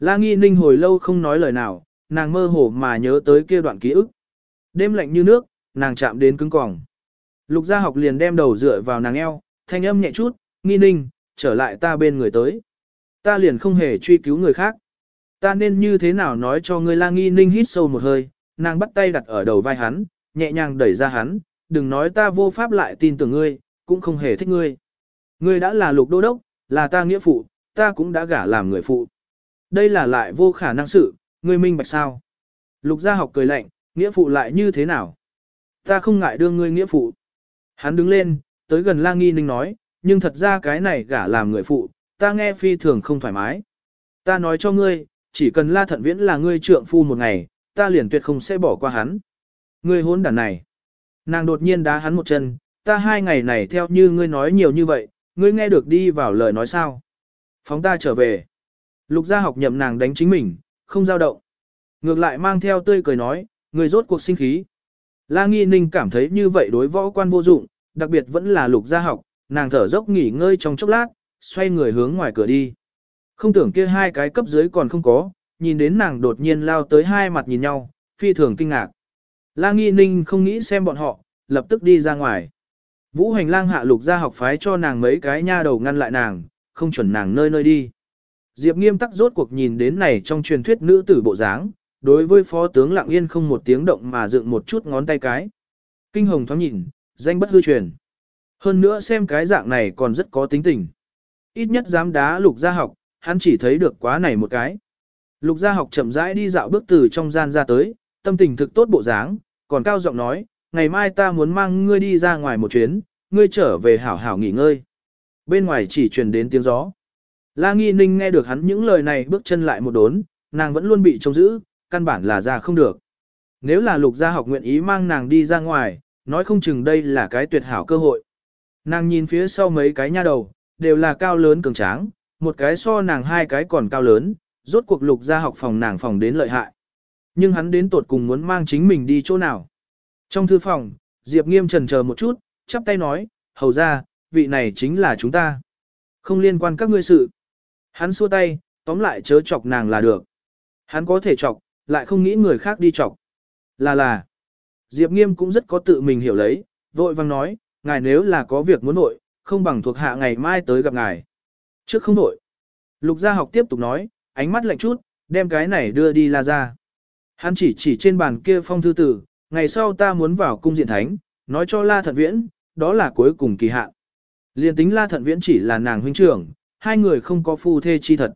La Nghi Ninh hồi lâu không nói lời nào, nàng mơ hồ mà nhớ tới kia đoạn ký ức. Đêm lạnh như nước, nàng chạm đến cứng cỏng. Lục gia học liền đem đầu dựa vào nàng eo, thanh âm nhẹ chút, Nghi Ninh, trở lại ta bên người tới. Ta liền không hề truy cứu người khác. Ta nên như thế nào nói cho ngươi La Nghi Ninh hít sâu một hơi, nàng bắt tay đặt ở đầu vai hắn, nhẹ nhàng đẩy ra hắn, đừng nói ta vô pháp lại tin tưởng ngươi, cũng không hề thích ngươi. Ngươi đã là lục đô đốc, là ta nghĩa phụ, ta cũng đã gả làm người phụ. Đây là lại vô khả năng sự, ngươi minh bạch sao. Lục gia học cười lạnh, nghĩa phụ lại như thế nào? Ta không ngại đưa ngươi nghĩa phụ. Hắn đứng lên, tới gần la nghi ninh nói, nhưng thật ra cái này gả làm người phụ, ta nghe phi thường không thoải mái. Ta nói cho ngươi, chỉ cần la thận viễn là ngươi trượng phu một ngày, ta liền tuyệt không sẽ bỏ qua hắn. Ngươi hôn đàn này. Nàng đột nhiên đá hắn một chân, ta hai ngày này theo như ngươi nói nhiều như vậy, ngươi nghe được đi vào lời nói sao. Phóng ta trở về. Lục gia học nhậm nàng đánh chính mình, không dao động. Ngược lại mang theo tươi cười nói, người rốt cuộc sinh khí. La Nghi Ninh cảm thấy như vậy đối võ quan vô dụng, đặc biệt vẫn là lục gia học, nàng thở dốc nghỉ ngơi trong chốc lát, xoay người hướng ngoài cửa đi. Không tưởng kia hai cái cấp dưới còn không có, nhìn đến nàng đột nhiên lao tới hai mặt nhìn nhau, phi thường kinh ngạc. La Nghi Ninh không nghĩ xem bọn họ, lập tức đi ra ngoài. Vũ hành lang hạ lục gia học phái cho nàng mấy cái nha đầu ngăn lại nàng, không chuẩn nàng nơi nơi đi. Diệp nghiêm tắc rốt cuộc nhìn đến này trong truyền thuyết nữ tử bộ dáng, đối với phó tướng lặng yên không một tiếng động mà dựng một chút ngón tay cái. Kinh hồng thoáng nhìn, danh bất hư truyền. Hơn nữa xem cái dạng này còn rất có tính tình. Ít nhất dám đá lục gia học, hắn chỉ thấy được quá này một cái. Lục gia học chậm rãi đi dạo bước từ trong gian ra tới, tâm tình thực tốt bộ dáng, còn cao giọng nói, ngày mai ta muốn mang ngươi đi ra ngoài một chuyến, ngươi trở về hảo hảo nghỉ ngơi. Bên ngoài chỉ truyền đến tiếng gió. La Nghi Ninh nghe được hắn những lời này bước chân lại một đốn, nàng vẫn luôn bị trông giữ, căn bản là ra không được. Nếu là lục gia học nguyện ý mang nàng đi ra ngoài, nói không chừng đây là cái tuyệt hảo cơ hội. Nàng nhìn phía sau mấy cái nha đầu, đều là cao lớn cường tráng, một cái so nàng hai cái còn cao lớn, rốt cuộc lục gia học phòng nàng phòng đến lợi hại. Nhưng hắn đến tột cùng muốn mang chính mình đi chỗ nào. Trong thư phòng, Diệp Nghiêm trần chờ một chút, chắp tay nói, hầu ra, vị này chính là chúng ta. Không liên quan các ngươi sự. Hắn xua tay, tóm lại chớ chọc nàng là được. Hắn có thể chọc, lại không nghĩ người khác đi chọc. Là là. Diệp Nghiêm cũng rất có tự mình hiểu lấy, vội vang nói, ngài nếu là có việc muốn nội, không bằng thuộc hạ ngày mai tới gặp ngài. Trước không nội. Lục gia học tiếp tục nói, ánh mắt lạnh chút, đem cái này đưa đi la ra. Hắn chỉ chỉ trên bàn kia phong thư tử, ngày sau ta muốn vào cung diện thánh, nói cho la thận viễn, đó là cuối cùng kỳ hạn. Liên tính la thận viễn chỉ là nàng huynh trưởng, hai người không có phu thê chi thật.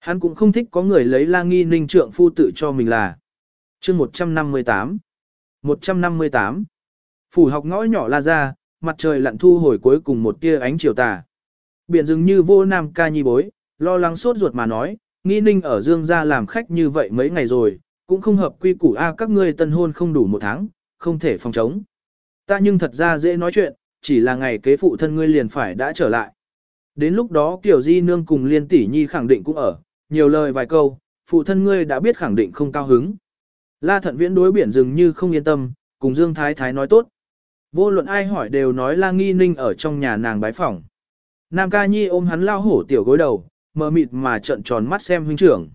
Hắn cũng không thích có người lấy la nghi ninh trượng phu tự cho mình là. chương 158 158 Phủ học ngõ nhỏ la ra, mặt trời lặn thu hồi cuối cùng một tia ánh chiều tà. Biển dừng như vô nam ca nhi bối, lo lắng sốt ruột mà nói, nghi ninh ở dương gia làm khách như vậy mấy ngày rồi, cũng không hợp quy củ a các ngươi tân hôn không đủ một tháng, không thể phòng chống. Ta nhưng thật ra dễ nói chuyện, chỉ là ngày kế phụ thân ngươi liền phải đã trở lại. Đến lúc đó Kiều Di Nương cùng Liên Tỷ Nhi khẳng định cũng ở, nhiều lời vài câu, phụ thân ngươi đã biết khẳng định không cao hứng. La Thận Viễn đối biển dường như không yên tâm, cùng Dương Thái Thái nói tốt. Vô luận ai hỏi đều nói La Nghi Ninh ở trong nhà nàng bái phỏng. Nam Ca Nhi ôm hắn lao hổ tiểu gối đầu, mờ mịt mà trợn tròn mắt xem huynh trưởng.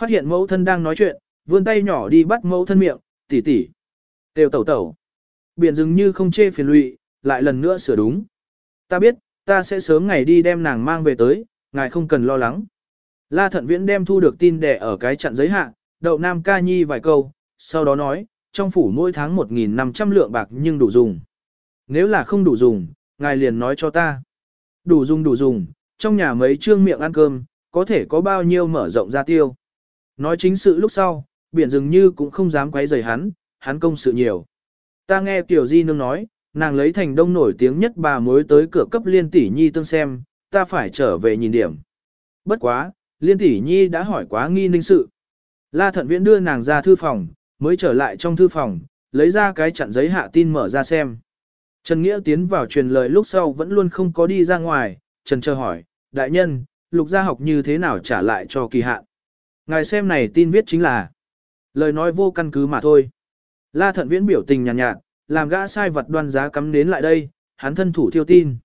Phát hiện mẫu thân đang nói chuyện, vươn tay nhỏ đi bắt mẫu thân miệng, tỉ tỉ. Têu tẩu tẩu. Biển dường như không chê phiền lụy, lại lần nữa sửa đúng. Ta biết, ta sẽ sớm ngày đi đem nàng mang về tới, ngài không cần lo lắng. La thận viễn đem thu được tin đẻ ở cái chặn giới hạ, đậu nam ca nhi vài câu, sau đó nói, trong phủ mỗi tháng 1.500 lượng bạc nhưng đủ dùng. Nếu là không đủ dùng, ngài liền nói cho ta. Đủ dùng đủ dùng, trong nhà mấy trương miệng ăn cơm, có thể có bao nhiêu mở rộng ra tiêu. Nói chính sự lúc sau, biển dường như cũng không dám quấy rầy hắn, hắn công sự nhiều. Ta nghe Tiểu Di Nương nói, nàng lấy thành đông nổi tiếng nhất bà mới tới cửa cấp liên tỷ nhi tương xem, ta phải trở về nhìn điểm. Bất quá, liên tỷ nhi đã hỏi quá nghi ninh sự. La thận viễn đưa nàng ra thư phòng, mới trở lại trong thư phòng, lấy ra cái chặn giấy hạ tin mở ra xem. Trần Nghĩa tiến vào truyền lời lúc sau vẫn luôn không có đi ra ngoài, Trần chờ hỏi, đại nhân, lục gia học như thế nào trả lại cho kỳ hạn. Ngài xem này tin viết chính là lời nói vô căn cứ mà thôi. La thận viễn biểu tình nhàn nhạt, nhạt, làm gã sai vật đoan giá cắm đến lại đây, hắn thân thủ thiêu tin.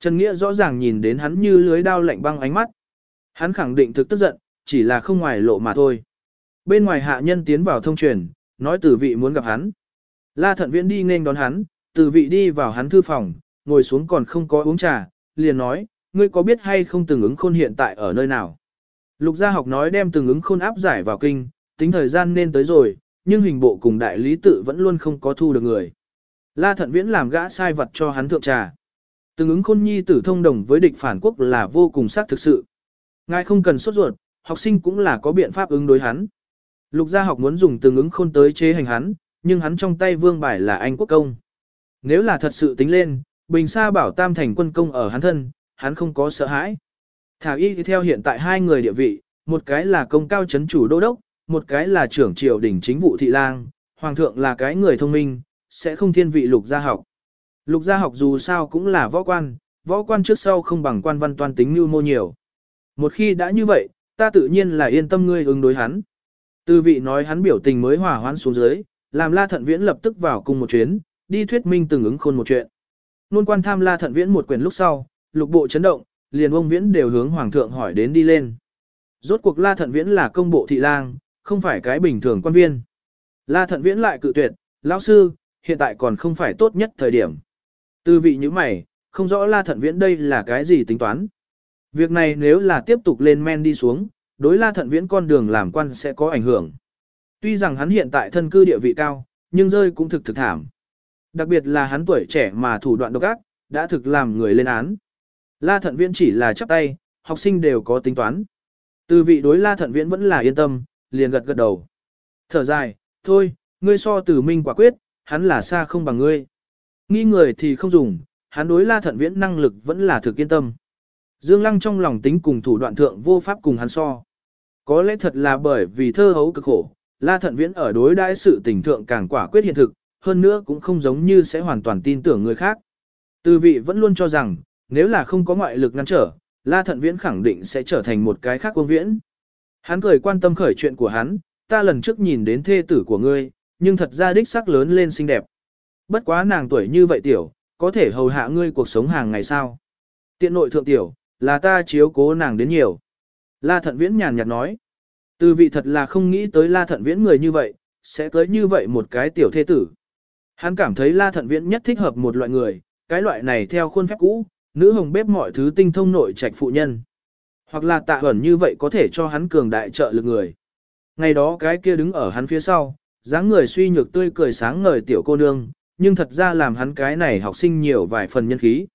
Trần Nghĩa rõ ràng nhìn đến hắn như lưới đao lạnh băng ánh mắt. Hắn khẳng định thực tức giận, chỉ là không ngoài lộ mà thôi. Bên ngoài hạ nhân tiến vào thông truyền, nói tử vị muốn gặp hắn. La thận viễn đi nên đón hắn, tử vị đi vào hắn thư phòng, ngồi xuống còn không có uống trà, liền nói, ngươi có biết hay không từng ứng khôn hiện tại ở nơi nào. Lục gia học nói đem từng ứng khôn áp giải vào kinh, tính thời gian nên tới rồi, nhưng hình bộ cùng đại lý tự vẫn luôn không có thu được người. La thận viễn làm gã sai vật cho hắn thượng trà. Từng ứng khôn nhi tử thông đồng với địch phản quốc là vô cùng xác thực sự. Ngài không cần sốt ruột, học sinh cũng là có biện pháp ứng đối hắn. Lục gia học muốn dùng từng ứng khôn tới chế hành hắn, nhưng hắn trong tay vương bài là anh quốc công. Nếu là thật sự tính lên, bình sa bảo tam thành quân công ở hắn thân, hắn không có sợ hãi. Thảo y theo hiện tại hai người địa vị, một cái là công cao chấn chủ đô đốc, một cái là trưởng triều đỉnh chính vụ thị lang, hoàng thượng là cái người thông minh, sẽ không thiên vị lục gia học. Lục gia học dù sao cũng là võ quan, võ quan trước sau không bằng quan văn toan tính như mô nhiều. Một khi đã như vậy, ta tự nhiên là yên tâm ngươi ứng đối hắn. Tư vị nói hắn biểu tình mới hòa hoãn xuống dưới, làm la thận viễn lập tức vào cùng một chuyến, đi thuyết minh từng ứng khôn một chuyện. Nôn quan tham la thận viễn một quyền lúc sau, lục bộ chấn động, liền ông viễn đều hướng hoàng thượng hỏi đến đi lên. Rốt cuộc la thận viễn là công bộ thị lang, không phải cái bình thường quan viên. La thận viễn lại cự tuyệt, lão sư, hiện tại còn không phải tốt nhất thời điểm. Tư vị như mày, không rõ la thận viễn đây là cái gì tính toán. Việc này nếu là tiếp tục lên men đi xuống, đối la thận viễn con đường làm quan sẽ có ảnh hưởng. Tuy rằng hắn hiện tại thân cư địa vị cao, nhưng rơi cũng thực thực thảm. Đặc biệt là hắn tuổi trẻ mà thủ đoạn độc ác, đã thực làm người lên án. La thận viễn chỉ là chắp tay, học sinh đều có tính toán. Từ vị đối la thận viễn vẫn là yên tâm, liền gật gật đầu. Thở dài, thôi, ngươi so tử minh quả quyết, hắn là xa không bằng ngươi. Nghi người thì không dùng, hắn đối la thận viễn năng lực vẫn là thực yên tâm. Dương Lăng trong lòng tính cùng thủ đoạn thượng vô pháp cùng hắn so. Có lẽ thật là bởi vì thơ hấu cực khổ, La Thận Viễn ở đối đãi sự tình thượng càng quả quyết hiện thực, hơn nữa cũng không giống như sẽ hoàn toàn tin tưởng người khác. Từ vị vẫn luôn cho rằng, nếu là không có ngoại lực ngăn trở, La Thận Viễn khẳng định sẽ trở thành một cái khác quân viễn. Hắn cười quan tâm khởi chuyện của hắn, ta lần trước nhìn đến thê tử của ngươi, nhưng thật ra đích sắc lớn lên xinh đẹp. Bất quá nàng tuổi như vậy tiểu, có thể hầu hạ ngươi cuộc sống hàng ngày sao. Tiện nội thượng tiểu, là ta chiếu cố nàng đến nhiều. La Thận Viễn nhàn nhạt nói. Từ vị thật là không nghĩ tới La Thận Viễn người như vậy, sẽ tới như vậy một cái tiểu thê tử. Hắn cảm thấy La Thận Viễn nhất thích hợp một loại người, cái loại này theo khuôn phép cũ, nữ hồng bếp mọi thứ tinh thông nội trạch phụ nhân. Hoặc là tạ ẩn như vậy có thể cho hắn cường đại trợ lực người. Ngày đó cái kia đứng ở hắn phía sau, dáng người suy nhược tươi cười sáng ngời tiểu cô nương, nhưng thật ra làm hắn cái này học sinh nhiều vài phần nhân khí.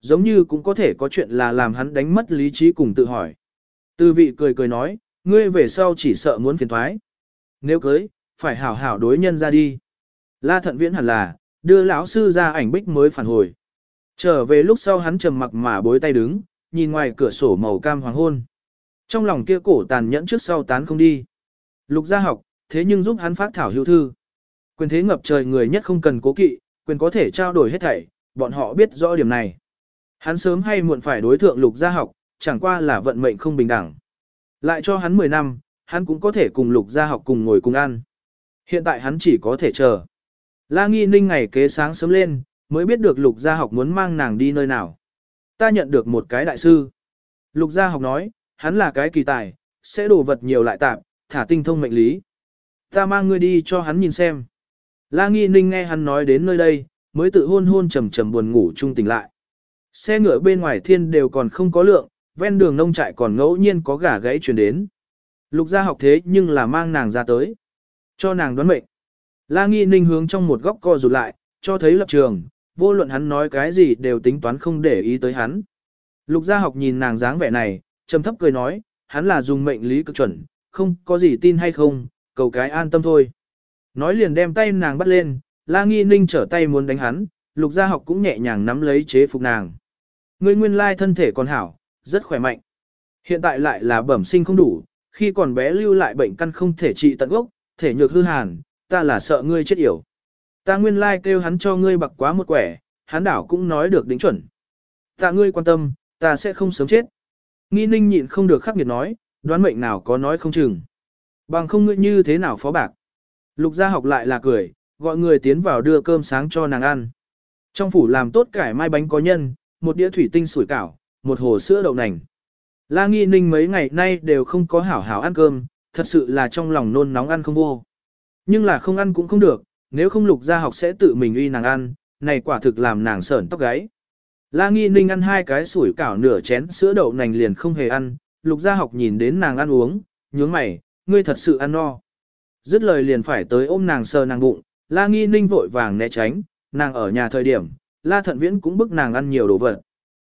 Giống như cũng có thể có chuyện là làm hắn đánh mất lý trí cùng tự hỏi. Tư vị cười cười nói, ngươi về sau chỉ sợ muốn phiền thoái. Nếu cưới, phải hảo hảo đối nhân ra đi. La thận viễn hẳn là, đưa lão sư ra ảnh bích mới phản hồi. Trở về lúc sau hắn trầm mặc mà bối tay đứng, nhìn ngoài cửa sổ màu cam hoàng hôn. Trong lòng kia cổ tàn nhẫn trước sau tán không đi. Lục gia học, thế nhưng giúp hắn phát thảo hữu thư. Quyền thế ngập trời người nhất không cần cố kỵ, quyền có thể trao đổi hết thảy, bọn họ biết rõ điểm này. Hắn sớm hay muộn phải đối thượng lục gia học, chẳng qua là vận mệnh không bình đẳng. Lại cho hắn 10 năm, hắn cũng có thể cùng lục gia học cùng ngồi cùng ăn. Hiện tại hắn chỉ có thể chờ. La Nghi Ninh ngày kế sáng sớm lên, mới biết được lục gia học muốn mang nàng đi nơi nào. Ta nhận được một cái đại sư. Lục gia học nói, hắn là cái kỳ tài, sẽ đổ vật nhiều lại tạm, thả tinh thông mệnh lý. Ta mang ngươi đi cho hắn nhìn xem. La Nghi Ninh nghe hắn nói đến nơi đây, mới tự hôn hôn trầm trầm buồn ngủ trung tỉnh lại. Xe ngựa bên ngoài thiên đều còn không có lượng, ven đường nông trại còn ngẫu nhiên có gà gãy truyền đến. Lục gia học thế nhưng là mang nàng ra tới. Cho nàng đoán mệnh. La Nghi Ninh hướng trong một góc co rụt lại, cho thấy lập trường, vô luận hắn nói cái gì đều tính toán không để ý tới hắn. Lục gia học nhìn nàng dáng vẻ này, trầm thấp cười nói, hắn là dùng mệnh lý cực chuẩn, không có gì tin hay không, cầu cái an tâm thôi. Nói liền đem tay nàng bắt lên, la nghi ninh trở tay muốn đánh hắn, lục gia học cũng nhẹ nhàng nắm lấy chế phục nàng. Ngươi nguyên lai thân thể còn hảo, rất khỏe mạnh. Hiện tại lại là bẩm sinh không đủ, khi còn bé lưu lại bệnh căn không thể trị tận gốc, thể nhược hư hàn, ta là sợ ngươi chết yểu. Ta nguyên lai kêu hắn cho ngươi bạc quá một quẻ, hắn đảo cũng nói được đính chuẩn. Ta ngươi quan tâm, ta sẽ không sớm chết. Nghi ninh nhịn không được khắc nghiệt nói, đoán mệnh nào có nói không chừng. Bằng không ngươi như thế nào phó bạc. Lục gia học lại là cười, gọi người tiến vào đưa cơm sáng cho nàng ăn. Trong phủ làm tốt cải mai bánh có nhân, một đĩa thủy tinh sủi cảo, một hồ sữa đậu nành. La Nghi Ninh mấy ngày nay đều không có hảo hảo ăn cơm, thật sự là trong lòng nôn nóng ăn không vô. Nhưng là không ăn cũng không được, nếu không lục gia học sẽ tự mình uy nàng ăn, này quả thực làm nàng sởn tóc gáy. La Nghi Ninh ăn hai cái sủi cảo nửa chén sữa đậu nành liền không hề ăn, lục gia học nhìn đến nàng ăn uống, nhướng mày, ngươi thật sự ăn no. Dứt lời liền phải tới ôm nàng sờ nàng bụng, La Nghi Ninh vội vàng né tránh, nàng ở nhà thời điểm, La Thận Viễn cũng bức nàng ăn nhiều đồ vật.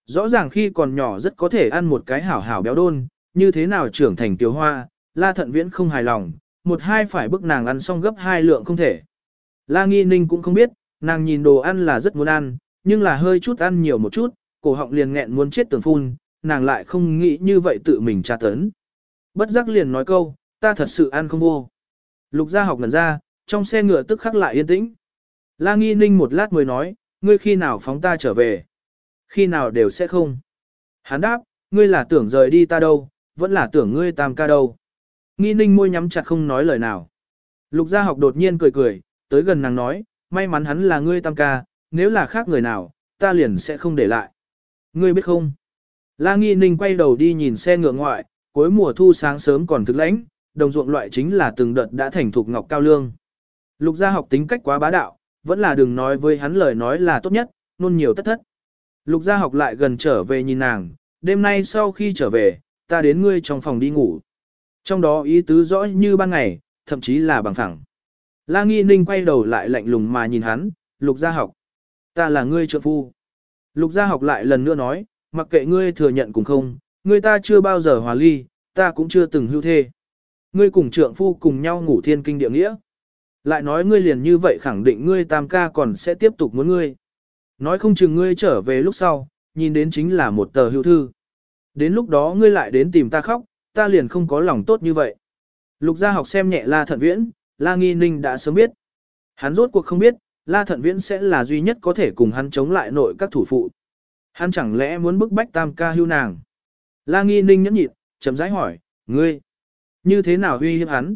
Rõ ràng khi còn nhỏ rất có thể ăn một cái hảo hảo béo đôn, như thế nào trưởng thành tiểu hoa, La Thận Viễn không hài lòng, một hai phải bức nàng ăn xong gấp hai lượng không thể. La Nghi Ninh cũng không biết, nàng nhìn đồ ăn là rất muốn ăn, nhưng là hơi chút ăn nhiều một chút, cổ họng liền nghẹn muốn chết tưởng phun, nàng lại không nghĩ như vậy tự mình tra tấn. Bất giác liền nói câu, ta thật sự ăn không vô. Lục gia học ngần ra, trong xe ngựa tức khắc lại yên tĩnh. La Nghi Ninh một lát mới nói, ngươi khi nào phóng ta trở về? Khi nào đều sẽ không. Hắn đáp, ngươi là tưởng rời đi ta đâu, vẫn là tưởng ngươi tam ca đâu. Nghi Ninh môi nhắm chặt không nói lời nào. Lục gia học đột nhiên cười cười, tới gần nàng nói, may mắn hắn là ngươi tam ca, nếu là khác người nào, ta liền sẽ không để lại. Ngươi biết không? La Nghi Ninh quay đầu đi nhìn xe ngựa ngoại, cuối mùa thu sáng sớm còn thức lãnh, đồng ruộng loại chính là từng đợt đã thành thục ngọc cao lương. Lục gia học tính cách quá bá đạo, vẫn là đừng nói với hắn lời nói là tốt nhất, nôn nhiều tất thất. Lục gia học lại gần trở về nhìn nàng, đêm nay sau khi trở về, ta đến ngươi trong phòng đi ngủ. Trong đó ý tứ rõ như ban ngày, thậm chí là bằng thẳng. La Nghi Ninh quay đầu lại lạnh lùng mà nhìn hắn, lục gia học. Ta là ngươi trợ phu. Lục gia học lại lần nữa nói, mặc kệ ngươi thừa nhận cùng không, ngươi ta chưa bao giờ hòa ly, ta cũng chưa từng hưu thê. Ngươi cùng trượng phu cùng nhau ngủ thiên kinh địa nghĩa. Lại nói ngươi liền như vậy khẳng định ngươi tam ca còn sẽ tiếp tục muốn ngươi. Nói không chừng ngươi trở về lúc sau, nhìn đến chính là một tờ hưu thư. Đến lúc đó ngươi lại đến tìm ta khóc, ta liền không có lòng tốt như vậy. Lục gia học xem nhẹ La Thận Viễn, La Nghi Ninh đã sớm biết. Hắn rốt cuộc không biết, La Thận Viễn sẽ là duy nhất có thể cùng hắn chống lại nội các thủ phụ. Hắn chẳng lẽ muốn bức bách tam ca hưu nàng. La Nghi Ninh nhẫn nhịn, chấm rãi hỏi, ngươi, như thế nào huy hiếp hắn?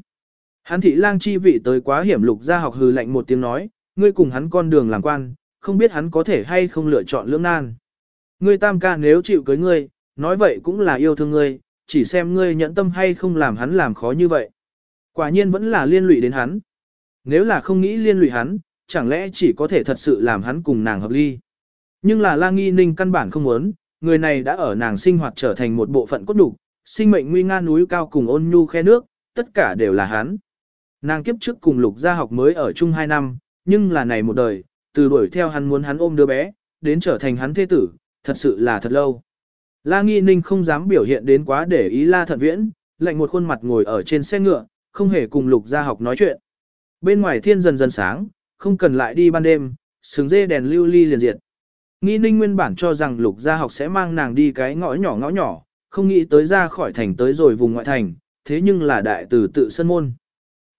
Hắn thị lang chi vị tới quá hiểm lục ra học hừ lạnh một tiếng nói, ngươi cùng hắn con đường làm quan, không biết hắn có thể hay không lựa chọn lưỡng nan. Ngươi tam ca nếu chịu cưới ngươi, nói vậy cũng là yêu thương ngươi, chỉ xem ngươi nhẫn tâm hay không làm hắn làm khó như vậy. Quả nhiên vẫn là liên lụy đến hắn. Nếu là không nghĩ liên lụy hắn, chẳng lẽ chỉ có thể thật sự làm hắn cùng nàng hợp ly. Nhưng là la nghi ninh căn bản không muốn, người này đã ở nàng sinh hoạt trở thành một bộ phận cốt đủ, sinh mệnh nguy nga núi cao cùng ôn nhu khe nước, tất cả đều là hắn. Nàng kiếp trước cùng lục gia học mới ở chung 2 năm, nhưng là này một đời, từ đuổi theo hắn muốn hắn ôm đứa bé, đến trở thành hắn thế tử, thật sự là thật lâu. La Nghi Ninh không dám biểu hiện đến quá để ý La Thận Viễn, lạnh một khuôn mặt ngồi ở trên xe ngựa, không hề cùng Lục Gia học nói chuyện. Bên ngoài thiên dần dần sáng, không cần lại đi ban đêm, sừng dê đèn lưu ly liền diệt. Nghi Ninh nguyên bản cho rằng Lục Gia học sẽ mang nàng đi cái ngõ nhỏ ngõ nhỏ, không nghĩ tới ra khỏi thành tới rồi vùng ngoại thành, thế nhưng là đại từ tự sân môn.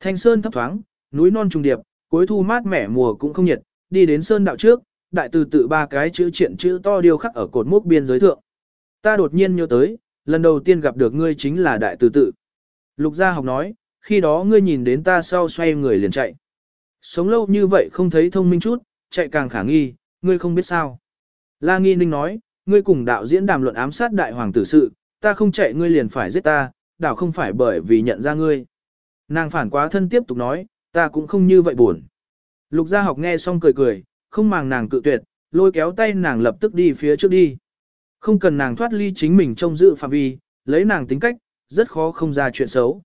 Thanh sơn thấp thoáng, núi non trùng điệp, cuối thu mát mẻ mùa cũng không nhiệt, đi đến sơn đạo trước, đại từ tự ba cái chữ triện chữ to điêu khắc ở cột mốc biên giới thượng. Ta đột nhiên nhớ tới, lần đầu tiên gặp được ngươi chính là đại từ tự. Lục gia học nói, khi đó ngươi nhìn đến ta sau xoay người liền chạy. Sống lâu như vậy không thấy thông minh chút, chạy càng khả nghi, ngươi không biết sao. La Nghi Ninh nói, ngươi cùng đạo diễn đàm luận ám sát đại hoàng tử sự, ta không chạy ngươi liền phải giết ta, đạo không phải bởi vì nhận ra ngươi. Nàng phản quá thân tiếp tục nói, ta cũng không như vậy buồn. Lục gia học nghe xong cười cười, không màng nàng cự tuyệt, lôi kéo tay nàng lập tức đi phía trước đi. Không cần nàng thoát ly chính mình trong dự phạm vi, lấy nàng tính cách, rất khó không ra chuyện xấu.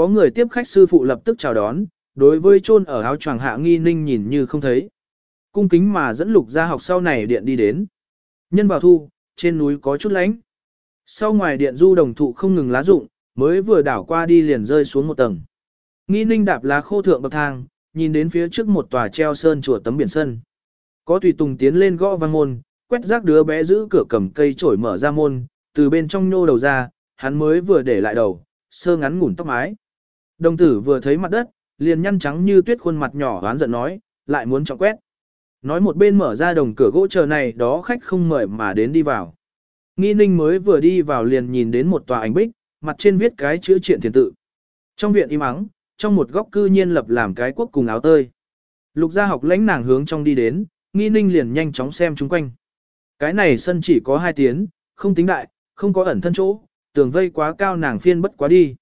Có người tiếp khách sư phụ lập tức chào đón, đối với chôn ở áo choàng hạ nghi ninh nhìn như không thấy. Cung kính mà dẫn lục gia học sau này điện đi đến. Nhân vào thu, trên núi có chút lánh. Sau ngoài điện du đồng thụ không ngừng lá rụng, mới vừa đảo qua đi liền rơi xuống một tầng. Nghi ninh đạp lá khô thượng bậc thang, nhìn đến phía trước một tòa treo sơn chùa tấm biển sân. Có tùy tùng tiến lên gõ văn môn, quét rác đứa bé giữ cửa cầm cây chổi mở ra môn, từ bên trong nhô đầu ra, hắn mới vừa để lại đầu, sơ ngắn ngủn tóc mái. Đồng tử vừa thấy mặt đất, liền nhăn trắng như tuyết khuôn mặt nhỏ oán giận nói, lại muốn trọng quét. Nói một bên mở ra đồng cửa gỗ chờ này đó khách không mời mà đến đi vào. Nghi ninh mới vừa đi vào liền nhìn đến một tòa ảnh bích, mặt trên viết cái chữ triện thiền tự. Trong viện im ắng, trong một góc cư nhiên lập làm cái quốc cùng áo tơi. Lục gia học lãnh nàng hướng trong đi đến, nghi ninh liền nhanh chóng xem chung quanh. Cái này sân chỉ có hai tiến, không tính đại, không có ẩn thân chỗ, tường vây quá cao nàng phiên bất quá đi.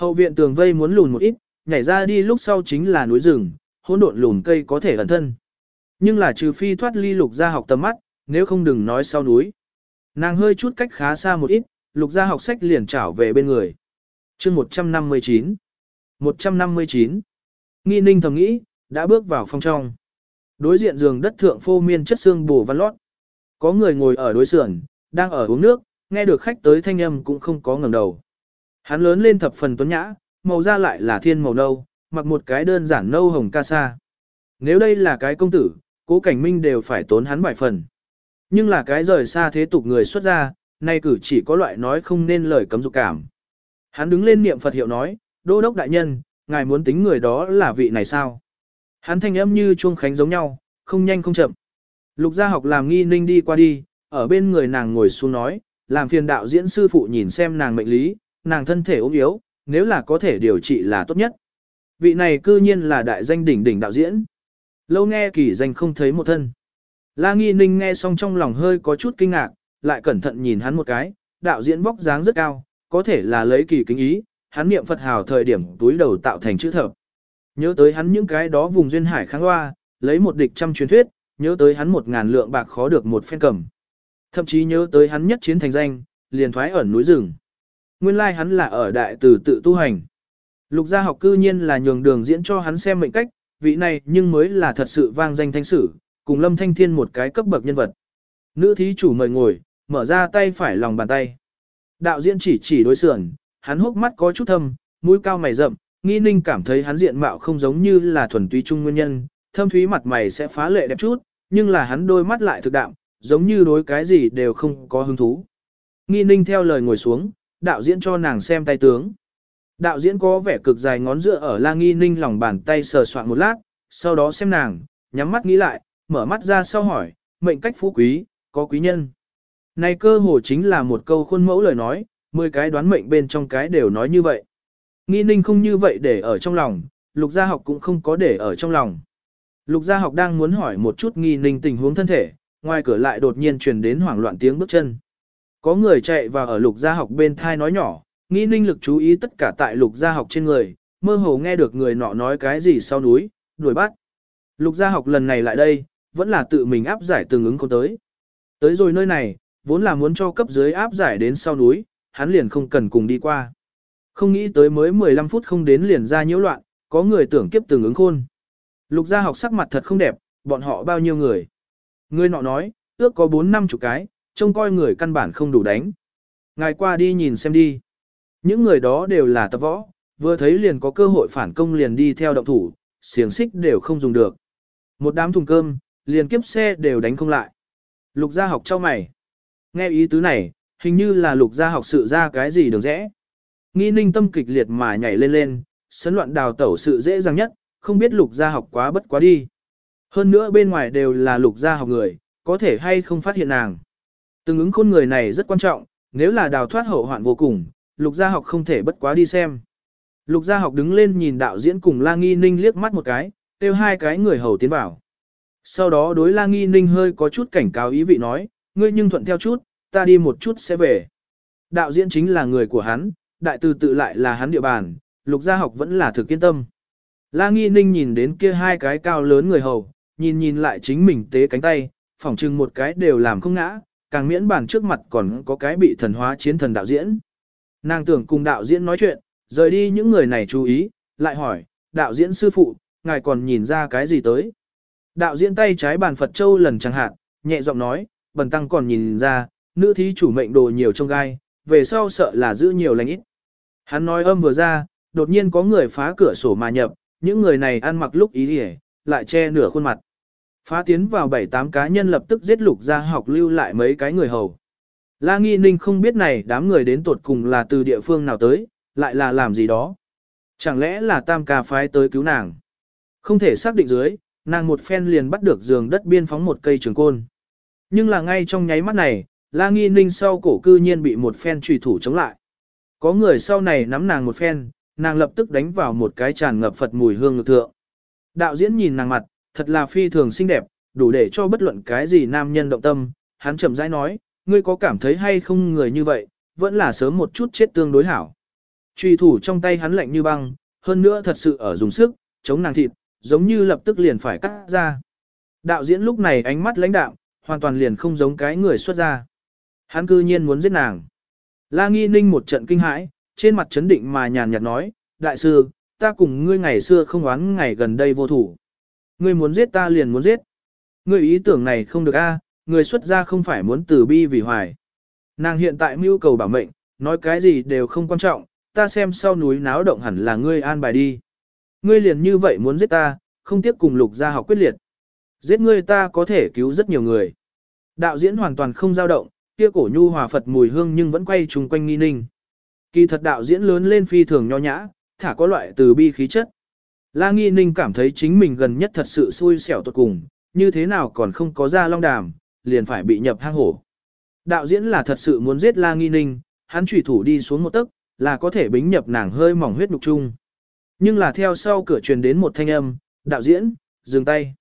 Hậu viện tường vây muốn lùn một ít, nhảy ra đi lúc sau chính là núi rừng, hỗn độn lùn cây có thể ẩn thân. Nhưng là trừ phi thoát ly lục gia học tầm mắt, nếu không đừng nói sau núi. Nàng hơi chút cách khá xa một ít, lục gia học sách liền trảo về bên người. chương 159 159 Nghi ninh thầm nghĩ, đã bước vào phòng trong. Đối diện giường đất thượng phô miên chất xương bù văn lót. Có người ngồi ở đối sườn, đang ở uống nước, nghe được khách tới thanh âm cũng không có ngẩng đầu. Hắn lớn lên thập phần tuấn nhã, màu da lại là thiên màu nâu, mặc một cái đơn giản nâu hồng ca sa. Nếu đây là cái công tử, cố cảnh minh đều phải tốn hắn vài phần. Nhưng là cái rời xa thế tục người xuất ra, nay cử chỉ có loại nói không nên lời cấm dục cảm. Hắn đứng lên niệm Phật hiệu nói, đô đốc đại nhân, ngài muốn tính người đó là vị này sao? Hắn thanh âm như chuông khánh giống nhau, không nhanh không chậm. Lục gia học làm nghi ninh đi qua đi, ở bên người nàng ngồi xuống nói, làm phiền đạo diễn sư phụ nhìn xem nàng mệnh lý, nàng thân thể ốm yếu, nếu là có thể điều trị là tốt nhất. Vị này cư nhiên là đại danh đỉnh đỉnh đạo diễn. Lâu nghe kỳ danh không thấy một thân. La Nghi Ninh nghe xong trong lòng hơi có chút kinh ngạc, lại cẩn thận nhìn hắn một cái, đạo diễn vóc dáng rất cao, có thể là lấy kỳ kính ý, hắn niệm Phật hào thời điểm túi đầu tạo thành chữ thập. Nhớ tới hắn những cái đó vùng duyên hải kháng hoa, lấy một địch trăm truyền thuyết, nhớ tới hắn một ngàn lượng bạc khó được một phen cầm. Thậm chí nhớ tới hắn nhất chiến thành danh, liền thoái ẩn núi rừng. Nguyên lai like hắn là ở đại từ tự tu hành. Lục gia học cư nhiên là nhường đường diễn cho hắn xem mệnh cách, vị này nhưng mới là thật sự vang danh thanh sử, cùng lâm thanh thiên một cái cấp bậc nhân vật. Nữ thí chủ mời ngồi, mở ra tay phải lòng bàn tay. Đạo diễn chỉ chỉ đối sườn, hắn hốc mắt có chút thâm, mũi cao mày rậm, nghi ninh cảm thấy hắn diện mạo không giống như là thuần túy trung nguyên nhân, thâm thúy mặt mày sẽ phá lệ đẹp chút, nhưng là hắn đôi mắt lại thực đạm, giống như đối cái gì đều không có hứng thú. Nghi ninh theo lời ngồi xuống, đạo diễn cho nàng xem tay tướng. Đạo diễn có vẻ cực dài ngón giữa ở la nghi ninh lòng bàn tay sờ soạn một lát, sau đó xem nàng, nhắm mắt nghĩ lại, mở mắt ra sau hỏi, mệnh cách phú quý, có quý nhân. Này cơ hồ chính là một câu khuôn mẫu lời nói, mười cái đoán mệnh bên trong cái đều nói như vậy. Nghi ninh không như vậy để ở trong lòng, lục gia học cũng không có để ở trong lòng. Lục gia học đang muốn hỏi một chút nghi ninh tình huống thân thể, ngoài cửa lại đột nhiên truyền đến hoảng loạn tiếng bước chân. Có người chạy vào ở lục gia học bên thai nói nhỏ, nghi ninh lực chú ý tất cả tại lục gia học trên người, mơ hồ nghe được người nọ nói cái gì sau núi, đuổi bắt. Lục gia học lần này lại đây, vẫn là tự mình áp giải tương ứng con tới. Tới rồi nơi này, vốn là muốn cho cấp dưới áp giải đến sau núi, hắn liền không cần cùng đi qua. Không nghĩ tới mới 15 phút không đến liền ra nhiễu loạn, có người tưởng kiếp tương ứng khôn. Lục gia học sắc mặt thật không đẹp, bọn họ bao nhiêu người. Người nọ nói, ước có 4 năm chục cái, trông coi người căn bản không đủ đánh. Ngài qua đi nhìn xem đi. Những người đó đều là tập võ, vừa thấy liền có cơ hội phản công liền đi theo động thủ, xiềng xích đều không dùng được. Một đám thùng cơm, liền kiếp xe đều đánh không lại. Lục gia học cho mày. Nghe ý tứ này, hình như là lục gia học sự ra cái gì đường rẽ. Nghi ninh tâm kịch liệt mà nhảy lên lên, sấn loạn đào tẩu sự dễ dàng nhất, không biết lục gia học quá bất quá đi. Hơn nữa bên ngoài đều là lục gia học người, có thể hay không phát hiện nàng. Từng ứng khôn người này rất quan trọng, nếu là đào thoát hậu hoạn vô cùng, lục gia học không thể bất quá đi xem. Lục gia học đứng lên nhìn đạo diễn cùng la nghi ninh liếc mắt một cái, kêu hai cái người hầu tiến vào. Sau đó đối la nghi ninh hơi có chút cảnh cáo ý vị nói, ngươi nhưng thuận theo chút, ta đi một chút sẽ về. Đạo diễn chính là người của hắn, đại từ tự lại là hắn địa bàn, lục gia học vẫn là thực kiên tâm. La nghi ninh nhìn đến kia hai cái cao lớn người hầu, nhìn nhìn lại chính mình tế cánh tay, phỏng chừng một cái đều làm không ngã, càng miễn bản trước mặt còn có cái bị thần hóa chiến thần đạo diễn. Nàng tưởng cùng đạo diễn nói chuyện, rời đi những người này chú ý, lại hỏi, đạo diễn sư phụ, ngài còn nhìn ra cái gì tới? Đạo diễn tay trái bàn Phật Châu lần chẳng hạn, nhẹ giọng nói, bần tăng còn nhìn ra, nữ thí chủ mệnh đồ nhiều trong gai, về sau sợ là giữ nhiều lành ít. Hắn nói âm vừa ra, đột nhiên có người phá cửa sổ mà nhập, những người này ăn mặc lúc ý hề, lại che nửa khuôn mặt. Phá tiến vào bảy tám cá nhân lập tức giết lục ra học lưu lại mấy cái người hầu. La Nghi Ninh không biết này đám người đến tột cùng là từ địa phương nào tới, lại là làm gì đó. Chẳng lẽ là tam ca phái tới cứu nàng. Không thể xác định dưới, nàng một phen liền bắt được giường đất biên phóng một cây trường côn. Nhưng là ngay trong nháy mắt này, La Nghi Ninh sau cổ cư nhiên bị một phen trùy thủ chống lại. Có người sau này nắm nàng một phen, nàng lập tức đánh vào một cái tràn ngập Phật mùi hương ngược thượng. Đạo diễn nhìn nàng mặt, thật là phi thường xinh đẹp, đủ để cho bất luận cái gì nam nhân động tâm, hắn chậm rãi nói, ngươi có cảm thấy hay không người như vậy, vẫn là sớm một chút chết tương đối hảo. Truy thủ trong tay hắn lạnh như băng, hơn nữa thật sự ở dùng sức, chống nàng thịt, giống như lập tức liền phải cắt ra. Đạo diễn lúc này ánh mắt lãnh đạm, hoàn toàn liền không giống cái người xuất ra. Hắn cư nhiên muốn giết nàng. La Nghi Ninh một trận kinh hãi, trên mặt chấn định mà nhàn nhạt nói, đại sư, ta cùng ngươi ngày xưa không oán ngày gần đây vô thủ. Ngươi muốn giết ta liền muốn giết. Ngươi ý tưởng này không được a, à, người xuất gia không phải muốn từ bi vì hoài. Nàng hiện tại mưu cầu bảo mệnh, nói cái gì đều không quan trọng, ta xem sau núi náo động hẳn là ngươi an bài đi. Ngươi liền như vậy muốn giết ta, không tiếp cùng lục gia học quyết liệt. Giết ngươi ta có thể cứu rất nhiều người. Đạo diễn hoàn toàn không dao động, kia cổ nhu hòa Phật mùi hương nhưng vẫn quay trùng quanh nghi ninh. Kỳ thật đạo diễn lớn lên phi thường nho nhã, thả có loại từ bi khí chất. La Nghi Ninh cảm thấy chính mình gần nhất thật sự xui xẻo tuột cùng, như thế nào còn không có ra long đàm, liền phải bị nhập hang hổ. Đạo diễn là thật sự muốn giết La Nghi Ninh, hắn chủy thủ đi xuống một tấc, là có thể bính nhập nàng hơi mỏng huyết nục chung. Nhưng là theo sau cửa truyền đến một thanh âm, đạo diễn, dừng tay.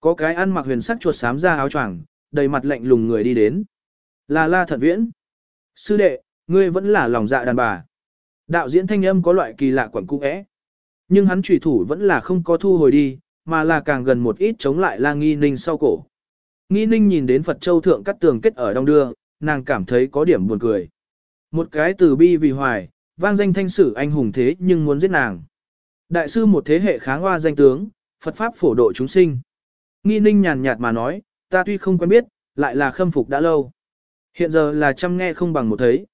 Có cái ăn mặc huyền sắc chuột xám ra áo choàng, đầy mặt lạnh lùng người đi đến. Là La Thận Viễn. Sư đệ, ngươi vẫn là lòng dạ đàn bà. Đạo diễn thanh âm có loại kỳ lạ quẩn cung ẽ. Nhưng hắn trùy thủ vẫn là không có thu hồi đi, mà là càng gần một ít chống lại la nghi ninh sau cổ. Nghi ninh nhìn đến Phật Châu Thượng cắt tường kết ở đông đưa, nàng cảm thấy có điểm buồn cười. Một cái từ bi vì hoài, vang danh thanh sử anh hùng thế nhưng muốn giết nàng. Đại sư một thế hệ kháng hoa danh tướng, Phật Pháp phổ độ chúng sinh. Nghi ninh nhàn nhạt mà nói, ta tuy không quen biết, lại là khâm phục đã lâu. Hiện giờ là chăm nghe không bằng một thấy.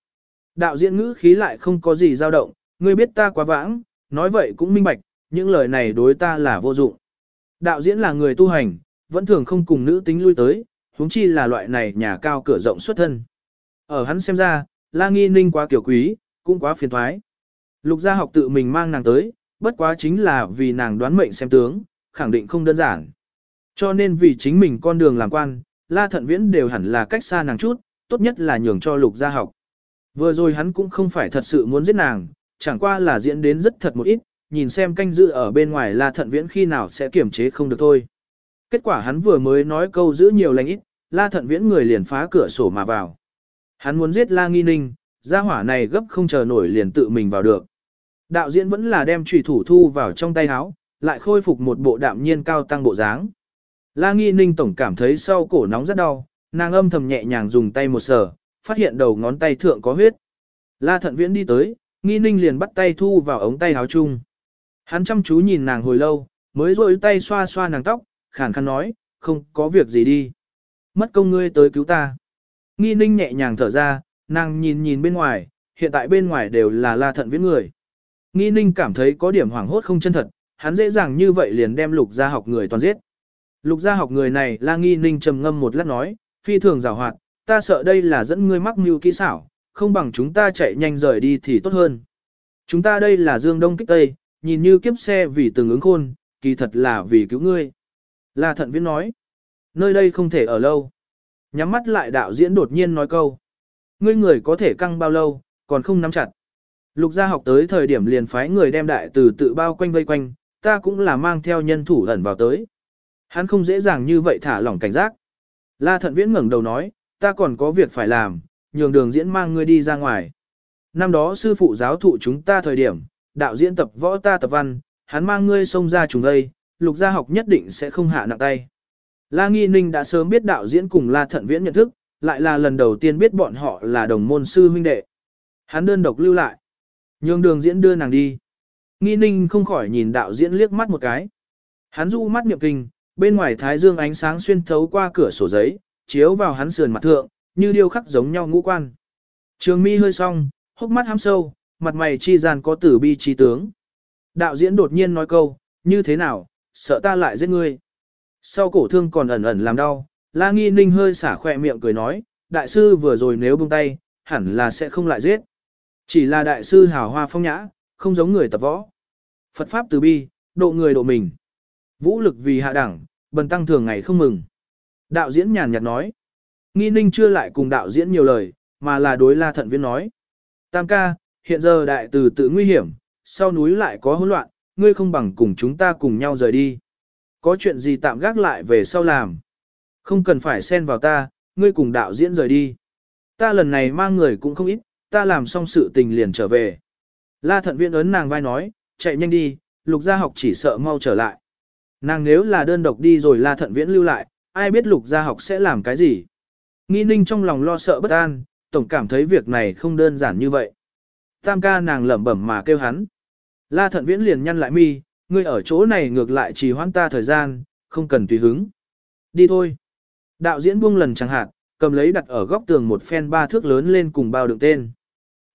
Đạo diễn ngữ khí lại không có gì dao động, ngươi biết ta quá vãng, nói vậy cũng minh bạch, những lời này đối ta là vô dụng. Đạo diễn là người tu hành, vẫn thường không cùng nữ tính lui tới, huống chi là loại này nhà cao cửa rộng xuất thân. Ở hắn xem ra, La Nghi Ninh quá kiểu quý, cũng quá phiền thoái. Lục gia học tự mình mang nàng tới, bất quá chính là vì nàng đoán mệnh xem tướng, khẳng định không đơn giản. Cho nên vì chính mình con đường làm quan, La Thận Viễn đều hẳn là cách xa nàng chút, tốt nhất là nhường cho lục gia học. Vừa rồi hắn cũng không phải thật sự muốn giết nàng, chẳng qua là diễn đến rất thật một ít, nhìn xem canh dự ở bên ngoài La Thận Viễn khi nào sẽ kiểm chế không được thôi. Kết quả hắn vừa mới nói câu giữ nhiều lành ít, La Thận Viễn người liền phá cửa sổ mà vào. Hắn muốn giết La Nghi Ninh, gia hỏa này gấp không chờ nổi liền tự mình vào được. Đạo diễn vẫn là đem trùy thủ thu vào trong tay áo, lại khôi phục một bộ đạm nhiên cao tăng bộ dáng. La Nghi Ninh tổng cảm thấy sau cổ nóng rất đau, nàng âm thầm nhẹ nhàng dùng tay một sờ, phát hiện đầu ngón tay thượng có huyết. La Thận Viễn đi tới, Nghi Ninh liền bắt tay thu vào ống tay áo chung. Hắn chăm chú nhìn nàng hồi lâu, mới rôi tay xoa xoa nàng tóc, khàn khàn nói, không có việc gì đi. Mất công ngươi tới cứu ta. Nghi Ninh nhẹ nhàng thở ra, nàng nhìn nhìn bên ngoài, hiện tại bên ngoài đều là La Thận Viễn người. Nghi Ninh cảm thấy có điểm hoảng hốt không chân thật, hắn dễ dàng như vậy liền đem lục gia học người toàn giết. Lục gia học người này La Nghi Ninh trầm ngâm một lát nói, phi thường rào hoạt, ta sợ đây là dẫn ngươi mắc mưu kỹ xảo, không bằng chúng ta chạy nhanh rời đi thì tốt hơn. Chúng ta đây là dương đông kích tây, nhìn như kiếp xe vì từng ứng khôn, kỳ thật là vì cứu ngươi. La thận viễn nói, nơi đây không thể ở lâu. Nhắm mắt lại đạo diễn đột nhiên nói câu. Ngươi người có thể căng bao lâu, còn không nắm chặt. Lục gia học tới thời điểm liền phái người đem đại từ tự bao quanh vây quanh, ta cũng là mang theo nhân thủ ẩn vào tới. Hắn không dễ dàng như vậy thả lỏng cảnh giác. La thận viễn ngẩng đầu nói, ta còn có việc phải làm, nhường đường diễn mang ngươi đi ra ngoài. Năm đó sư phụ giáo thụ chúng ta thời điểm, đạo diễn tập võ ta tập văn, hắn mang ngươi xông ra trùng đây, lục gia học nhất định sẽ không hạ nặng tay. La Nghi Ninh đã sớm biết đạo diễn cùng La Thận Viễn nhận thức, lại là lần đầu tiên biết bọn họ là đồng môn sư huynh đệ. Hắn đơn độc lưu lại. Nhường đường diễn đưa nàng đi. Nghi Ninh không khỏi nhìn đạo diễn liếc mắt một cái. Hắn du mắt miệng kinh, bên ngoài thái dương ánh sáng xuyên thấu qua cửa sổ giấy, chiếu vào hắn sườn mặt thượng, như điêu khắc giống nhau ngũ quan. Trường mi hơi song, hốc mắt ham sâu, mặt mày chi gian có tử bi trí tướng. Đạo diễn đột nhiên nói câu, như thế nào, sợ ta lại giết ngươi. Sau cổ thương còn ẩn ẩn làm đau, La Nghi Ninh hơi xả khỏe miệng cười nói, đại sư vừa rồi nếu buông tay, hẳn là sẽ không lại giết. Chỉ là đại sư hào hoa phong nhã, không giống người tập võ. Phật Pháp từ bi, độ người độ mình. Vũ lực vì hạ đẳng, bần tăng thường ngày không mừng. Đạo diễn nhàn nhạt nói. Nghi ninh chưa lại cùng đạo diễn nhiều lời, mà là đối la thận viên nói. Tam ca, hiện giờ đại từ tự nguy hiểm, sau núi lại có hỗn loạn, ngươi không bằng cùng chúng ta cùng nhau rời đi. Có chuyện gì tạm gác lại về sau làm. Không cần phải xen vào ta, ngươi cùng đạo diễn rời đi. Ta lần này mang người cũng không ít, ta làm xong sự tình liền trở về. La thận viễn ấn nàng vai nói, chạy nhanh đi, lục gia học chỉ sợ mau trở lại. Nàng nếu là đơn độc đi rồi la thận viễn lưu lại, ai biết lục gia học sẽ làm cái gì. Nghi ninh trong lòng lo sợ bất an, tổng cảm thấy việc này không đơn giản như vậy. Tam ca nàng lẩm bẩm mà kêu hắn. La thận viễn liền nhăn lại mi, ngươi ở chỗ này ngược lại chỉ hoãn ta thời gian, không cần tùy hứng. Đi thôi. Đạo diễn buông lần chẳng hạn, cầm lấy đặt ở góc tường một phen ba thước lớn lên cùng bao đựng tên.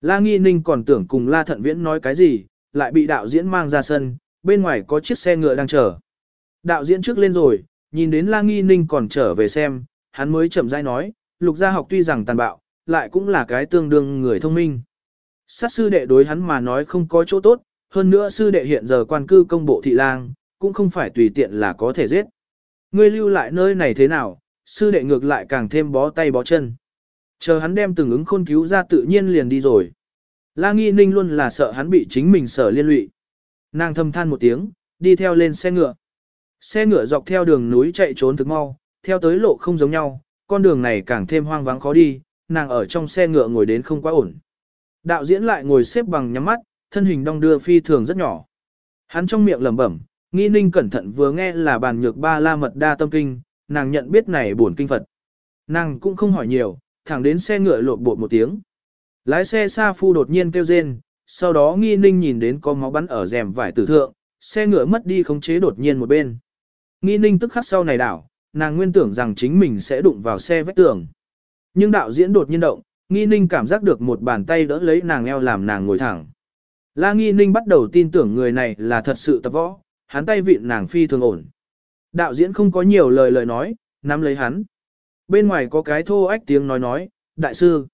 La Nghi Ninh còn tưởng cùng La Thận Viễn nói cái gì, lại bị đạo diễn mang ra sân, bên ngoài có chiếc xe ngựa đang chờ. Đạo diễn trước lên rồi, nhìn đến La Nghi Ninh còn trở về xem, hắn mới chậm rãi nói, lục gia học tuy rằng tàn bạo, lại cũng là cái tương đương người thông minh. Sát sư đệ đối hắn mà nói không có chỗ tốt, hơn nữa sư đệ hiện giờ quan cư công bộ thị lang, cũng không phải tùy tiện là có thể giết. Ngươi lưu lại nơi này thế nào, sư đệ ngược lại càng thêm bó tay bó chân. Chờ hắn đem từng ứng khôn cứu ra tự nhiên liền đi rồi. La Nghi Ninh luôn là sợ hắn bị chính mình sở liên lụy. Nàng thầm than một tiếng, đi theo lên xe ngựa. Xe ngựa dọc theo đường núi chạy trốn thực mau, theo tới lộ không giống nhau, con đường này càng thêm hoang vắng khó đi, nàng ở trong xe ngựa ngồi đến không quá ổn. Đạo diễn lại ngồi xếp bằng nhắm mắt, thân hình đong đưa phi thường rất nhỏ. Hắn trong miệng lẩm bẩm, nghi ninh cẩn thận vừa nghe là bàn nhược ba la mật đa tâm kinh, nàng nhận biết này buồn kinh Phật. Nàng cũng không hỏi nhiều, thẳng đến xe ngựa lộn bột một tiếng. Lái xe xa phu đột nhiên kêu rên, sau đó nghi ninh nhìn đến có máu bắn ở rèm vải tử thượng, xe ngựa mất đi khống chế đột nhiên một bên. Nghi ninh tức khắc sau này đảo, nàng nguyên tưởng rằng chính mình sẽ đụng vào xe vách tường. Nhưng đạo diễn đột nhiên động, nghi ninh cảm giác được một bàn tay đỡ lấy nàng eo làm nàng ngồi thẳng. La nghi ninh bắt đầu tin tưởng người này là thật sự tập võ, hắn tay vịn nàng phi thường ổn. Đạo diễn không có nhiều lời lời nói, nắm lấy hắn. Bên ngoài có cái thô ách tiếng nói nói, đại sư.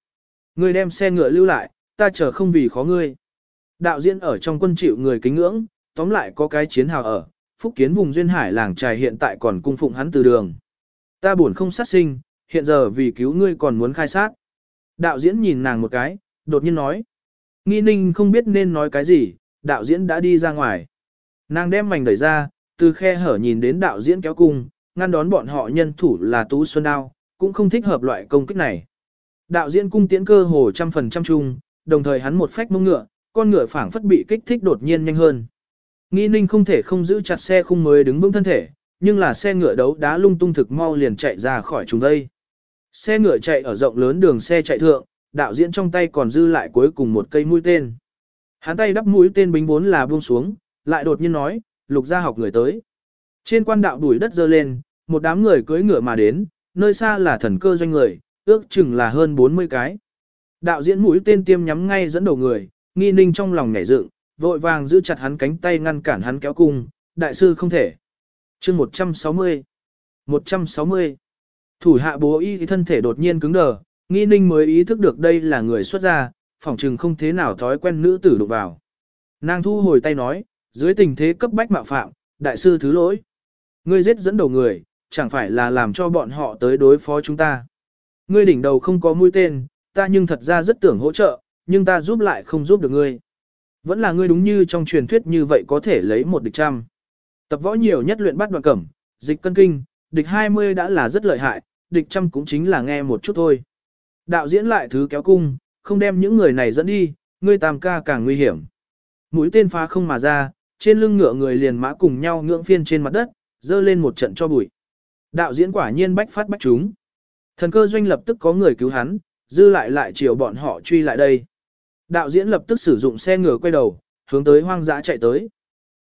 người đem xe ngựa lưu lại, ta chờ không vì khó ngươi. Đạo diễn ở trong quân chịu người kính ngưỡng, tóm lại có cái chiến hào ở, phúc kiến vùng duyên hải làng trài hiện tại còn cung phụng hắn từ đường. Ta buồn không sát sinh, hiện giờ vì cứu ngươi còn muốn khai sát. Đạo diễn nhìn nàng một cái, đột nhiên nói. Nghi ninh không biết nên nói cái gì, đạo diễn đã đi ra ngoài. Nàng đem mảnh đẩy ra, từ khe hở nhìn đến đạo diễn kéo cung, ngăn đón bọn họ nhân thủ là Tú Xuân Đao, cũng không thích hợp loại công kích này. Đạo diễn cung tiễn cơ hồ trăm phần trăm chung, đồng thời hắn một phách mông ngựa, con ngựa phảng phất bị kích thích đột nhiên nhanh hơn. Nghi ninh không thể không giữ chặt xe khung mới đứng vững thân thể, nhưng là xe ngựa đấu đá lung tung thực mau liền chạy ra khỏi chúng đây. Xe ngựa chạy ở rộng lớn đường xe chạy thượng, đạo diễn trong tay còn dư lại cuối cùng một cây mũi tên. Hắn tay đắp mũi tên bính vốn là buông xuống, lại đột nhiên nói, lục gia học người tới. Trên quan đạo đuổi đất dơ lên, một đám người cưỡi ngựa mà đến, nơi xa là thần cơ doanh người, ước chừng là hơn 40 cái. Đạo diễn mũi tên tiêm nhắm ngay dẫn đầu người, nghi ninh trong lòng nhảy dựng, vội vàng giữ chặt hắn cánh tay ngăn cản hắn kéo cung, đại sư không thể. chương 160 160 Thủ hạ bố y thân thể đột nhiên cứng đờ, nghi ninh mới ý thức được đây là người xuất gia, phỏng chừng không thế nào thói quen nữ tử đụng vào. Nàng thu hồi tay nói, dưới tình thế cấp bách mạo phạm, đại sư thứ lỗi. Ngươi giết dẫn đầu người, chẳng phải là làm cho bọn họ tới đối phó chúng ta. Ngươi đỉnh đầu không có mũi tên, ta nhưng thật ra rất tưởng hỗ trợ, nhưng ta giúp lại không giúp được ngươi. Vẫn là ngươi đúng như trong truyền thuyết như vậy có thể lấy một địch trăm. Tập võ nhiều nhất luyện bắt đoạn cẩm, dịch cân kinh, địch 20 đã là rất lợi hại, địch trăm cũng chính là nghe một chút thôi. Đạo diễn lại thứ kéo cung, không đem những người này dẫn đi, ngươi tam ca càng nguy hiểm. Mũi tên phá không mà ra, trên lưng ngựa người liền mã cùng nhau ngưỡng phiên trên mặt đất, dơ lên một trận cho bụi. Đạo diễn quả nhiên bách phát bách chúng. Thần cơ doanh lập tức có người cứu hắn, dư lại lại chiều bọn họ truy lại đây. Đạo diễn lập tức sử dụng xe ngựa quay đầu, hướng tới hoang dã chạy tới.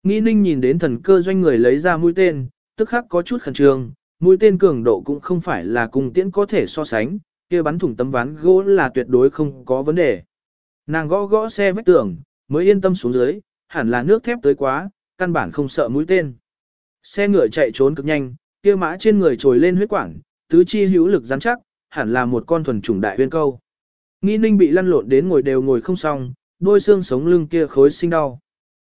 Nghi ninh nhìn đến thần cơ doanh người lấy ra mũi tên, tức khắc có chút khẩn trương, mũi tên cường độ cũng không phải là cùng tiễn có thể so sánh, kia bắn thủng tấm ván gỗ là tuyệt đối không có vấn đề. Nàng gõ gõ xe vách tường, mới yên tâm xuống dưới, hẳn là nước thép tới quá, căn bản không sợ mũi tên. Xe ngựa chạy trốn cực nhanh, kia mã trên người trồi lên huyết quản, tứ chi hữu lực rắn chắc, hẳn là một con thuần chủng đại huyên câu. Nghi ninh bị lăn lộn đến ngồi đều ngồi không xong, đôi xương sống lưng kia khối sinh đau.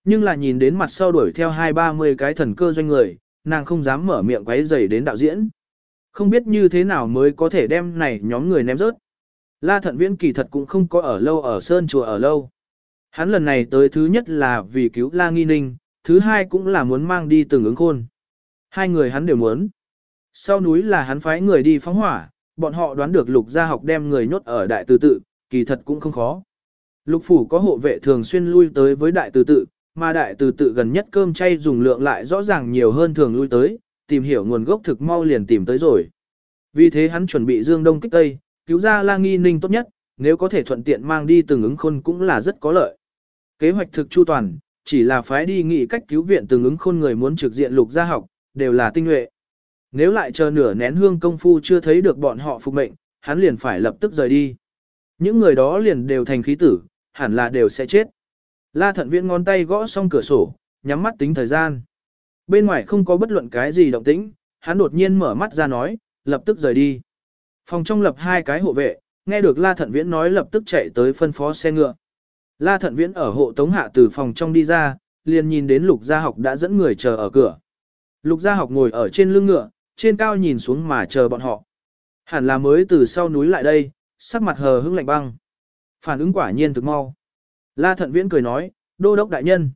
Nhưng là nhìn đến mặt sau đuổi theo hai ba mươi cái thần cơ doanh người, nàng không dám mở miệng quấy rầy đến đạo diễn. Không biết như thế nào mới có thể đem này nhóm người ném rớt. La thận viễn kỳ thật cũng không có ở lâu ở sơn chùa ở lâu. Hắn lần này tới thứ nhất là vì cứu La Nghi Ninh, thứ hai cũng là muốn mang đi từng ứng khôn. Hai người hắn đều muốn. Sau núi là hắn phái người đi phóng hỏa, bọn họ đoán được lục gia học đem người nhốt ở đại từ tự, kỳ thật cũng không khó. Lục phủ có hộ vệ thường xuyên lui tới với đại từ tự, mà đại từ tự gần nhất cơm chay dùng lượng lại rõ ràng nhiều hơn thường lui tới, tìm hiểu nguồn gốc thực mau liền tìm tới rồi. Vì thế hắn chuẩn bị dương đông kích tây, cứu ra la nghi ninh tốt nhất, nếu có thể thuận tiện mang đi từng ứng khôn cũng là rất có lợi. Kế hoạch thực chu toàn, chỉ là phái đi nghị cách cứu viện từng ứng khôn người muốn trực diện lục gia học, đều là tinh nhuệ. Nếu lại chờ nửa nén hương công phu chưa thấy được bọn họ phục mệnh, hắn liền phải lập tức rời đi. Những người đó liền đều thành khí tử, hẳn là đều sẽ chết. La thận viễn ngón tay gõ xong cửa sổ, nhắm mắt tính thời gian. Bên ngoài không có bất luận cái gì động tĩnh, hắn đột nhiên mở mắt ra nói, lập tức rời đi. Phòng trong lập hai cái hộ vệ, nghe được La Thận Viễn nói lập tức chạy tới phân phó xe ngựa. La Thận Viễn ở hộ tống hạ từ phòng trong đi ra, liền nhìn đến Lục Gia Học đã dẫn người chờ ở cửa. Lục Gia Học ngồi ở trên lưng ngựa, trên cao nhìn xuống mà chờ bọn họ. Hẳn là mới từ sau núi lại đây, sắc mặt hờ hững lạnh băng. Phản ứng quả nhiên thực mau. La Thận Viễn cười nói, đô đốc đại nhân.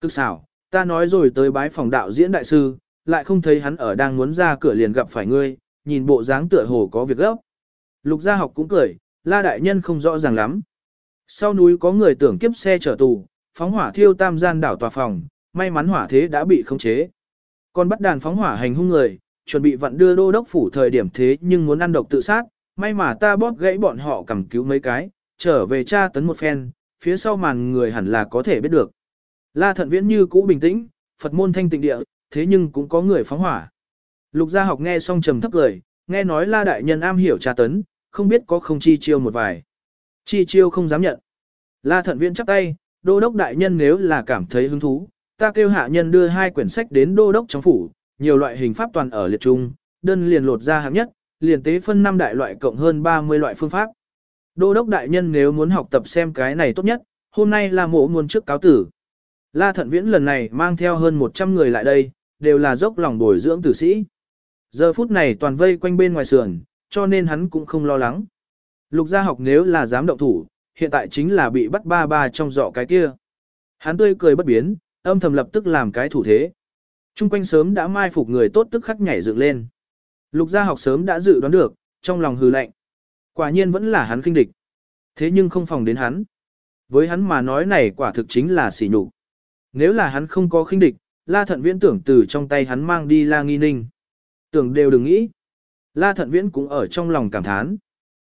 Cực xảo, ta nói rồi tới bái phòng đạo diễn đại sư, lại không thấy hắn ở đang muốn ra cửa liền gặp phải ngươi, nhìn bộ dáng tựa hồ có việc gấp. Lục gia học cũng cười, la đại nhân không rõ ràng lắm. Sau núi có người tưởng kiếp xe chở tù, phóng hỏa thiêu tam gian đảo tòa phòng, may mắn hỏa thế đã bị khống chế. Còn bắt đàn phóng hỏa hành hung người, chuẩn bị vận đưa đô đốc phủ thời điểm thế nhưng muốn ăn độc tự sát, may mà ta bóp gãy bọn họ cầm cứu mấy cái, trở về tra tấn một phen, phía sau màn người hẳn là có thể biết được. La thận viễn như cũ bình tĩnh, Phật môn thanh tịnh địa, thế nhưng cũng có người phóng hỏa. Lục gia học nghe xong trầm thấp lời nghe nói la đại nhân am hiểu tra tấn, không biết có không chi chiêu một vài. Chi chiêu không dám nhận. La thận viễn chắp tay, đô đốc đại nhân nếu là cảm thấy hứng thú, ta kêu hạ nhân đưa hai quyển sách đến đô đốc trong phủ, nhiều loại hình pháp toàn ở liệt trung, đơn liền lột ra hạng nhất, liền tế phân năm đại loại cộng hơn 30 loại phương pháp. Đô đốc đại nhân nếu muốn học tập xem cái này tốt nhất, hôm nay là mộ muôn trước cáo tử. La thận viễn lần này mang theo hơn 100 người lại đây, đều là dốc lòng bồi dưỡng tử sĩ. Giờ phút này toàn vây quanh bên ngoài sườn, cho nên hắn cũng không lo lắng. Lục gia học nếu là dám động thủ, hiện tại chính là bị bắt ba ba trong dọ cái kia. Hắn tươi cười bất biến, âm thầm lập tức làm cái thủ thế. Trung quanh sớm đã mai phục người tốt tức khắc nhảy dựng lên. Lục gia học sớm đã dự đoán được, trong lòng hừ lạnh. Quả nhiên vẫn là hắn kinh địch. Thế nhưng không phòng đến hắn. Với hắn mà nói này quả thực chính là sỉ nhục. Nếu là hắn không có khinh địch, La Thận Viễn tưởng từ trong tay hắn mang đi La Nghi Ninh. Tưởng đều đừng nghĩ. La Thận Viễn cũng ở trong lòng cảm thán.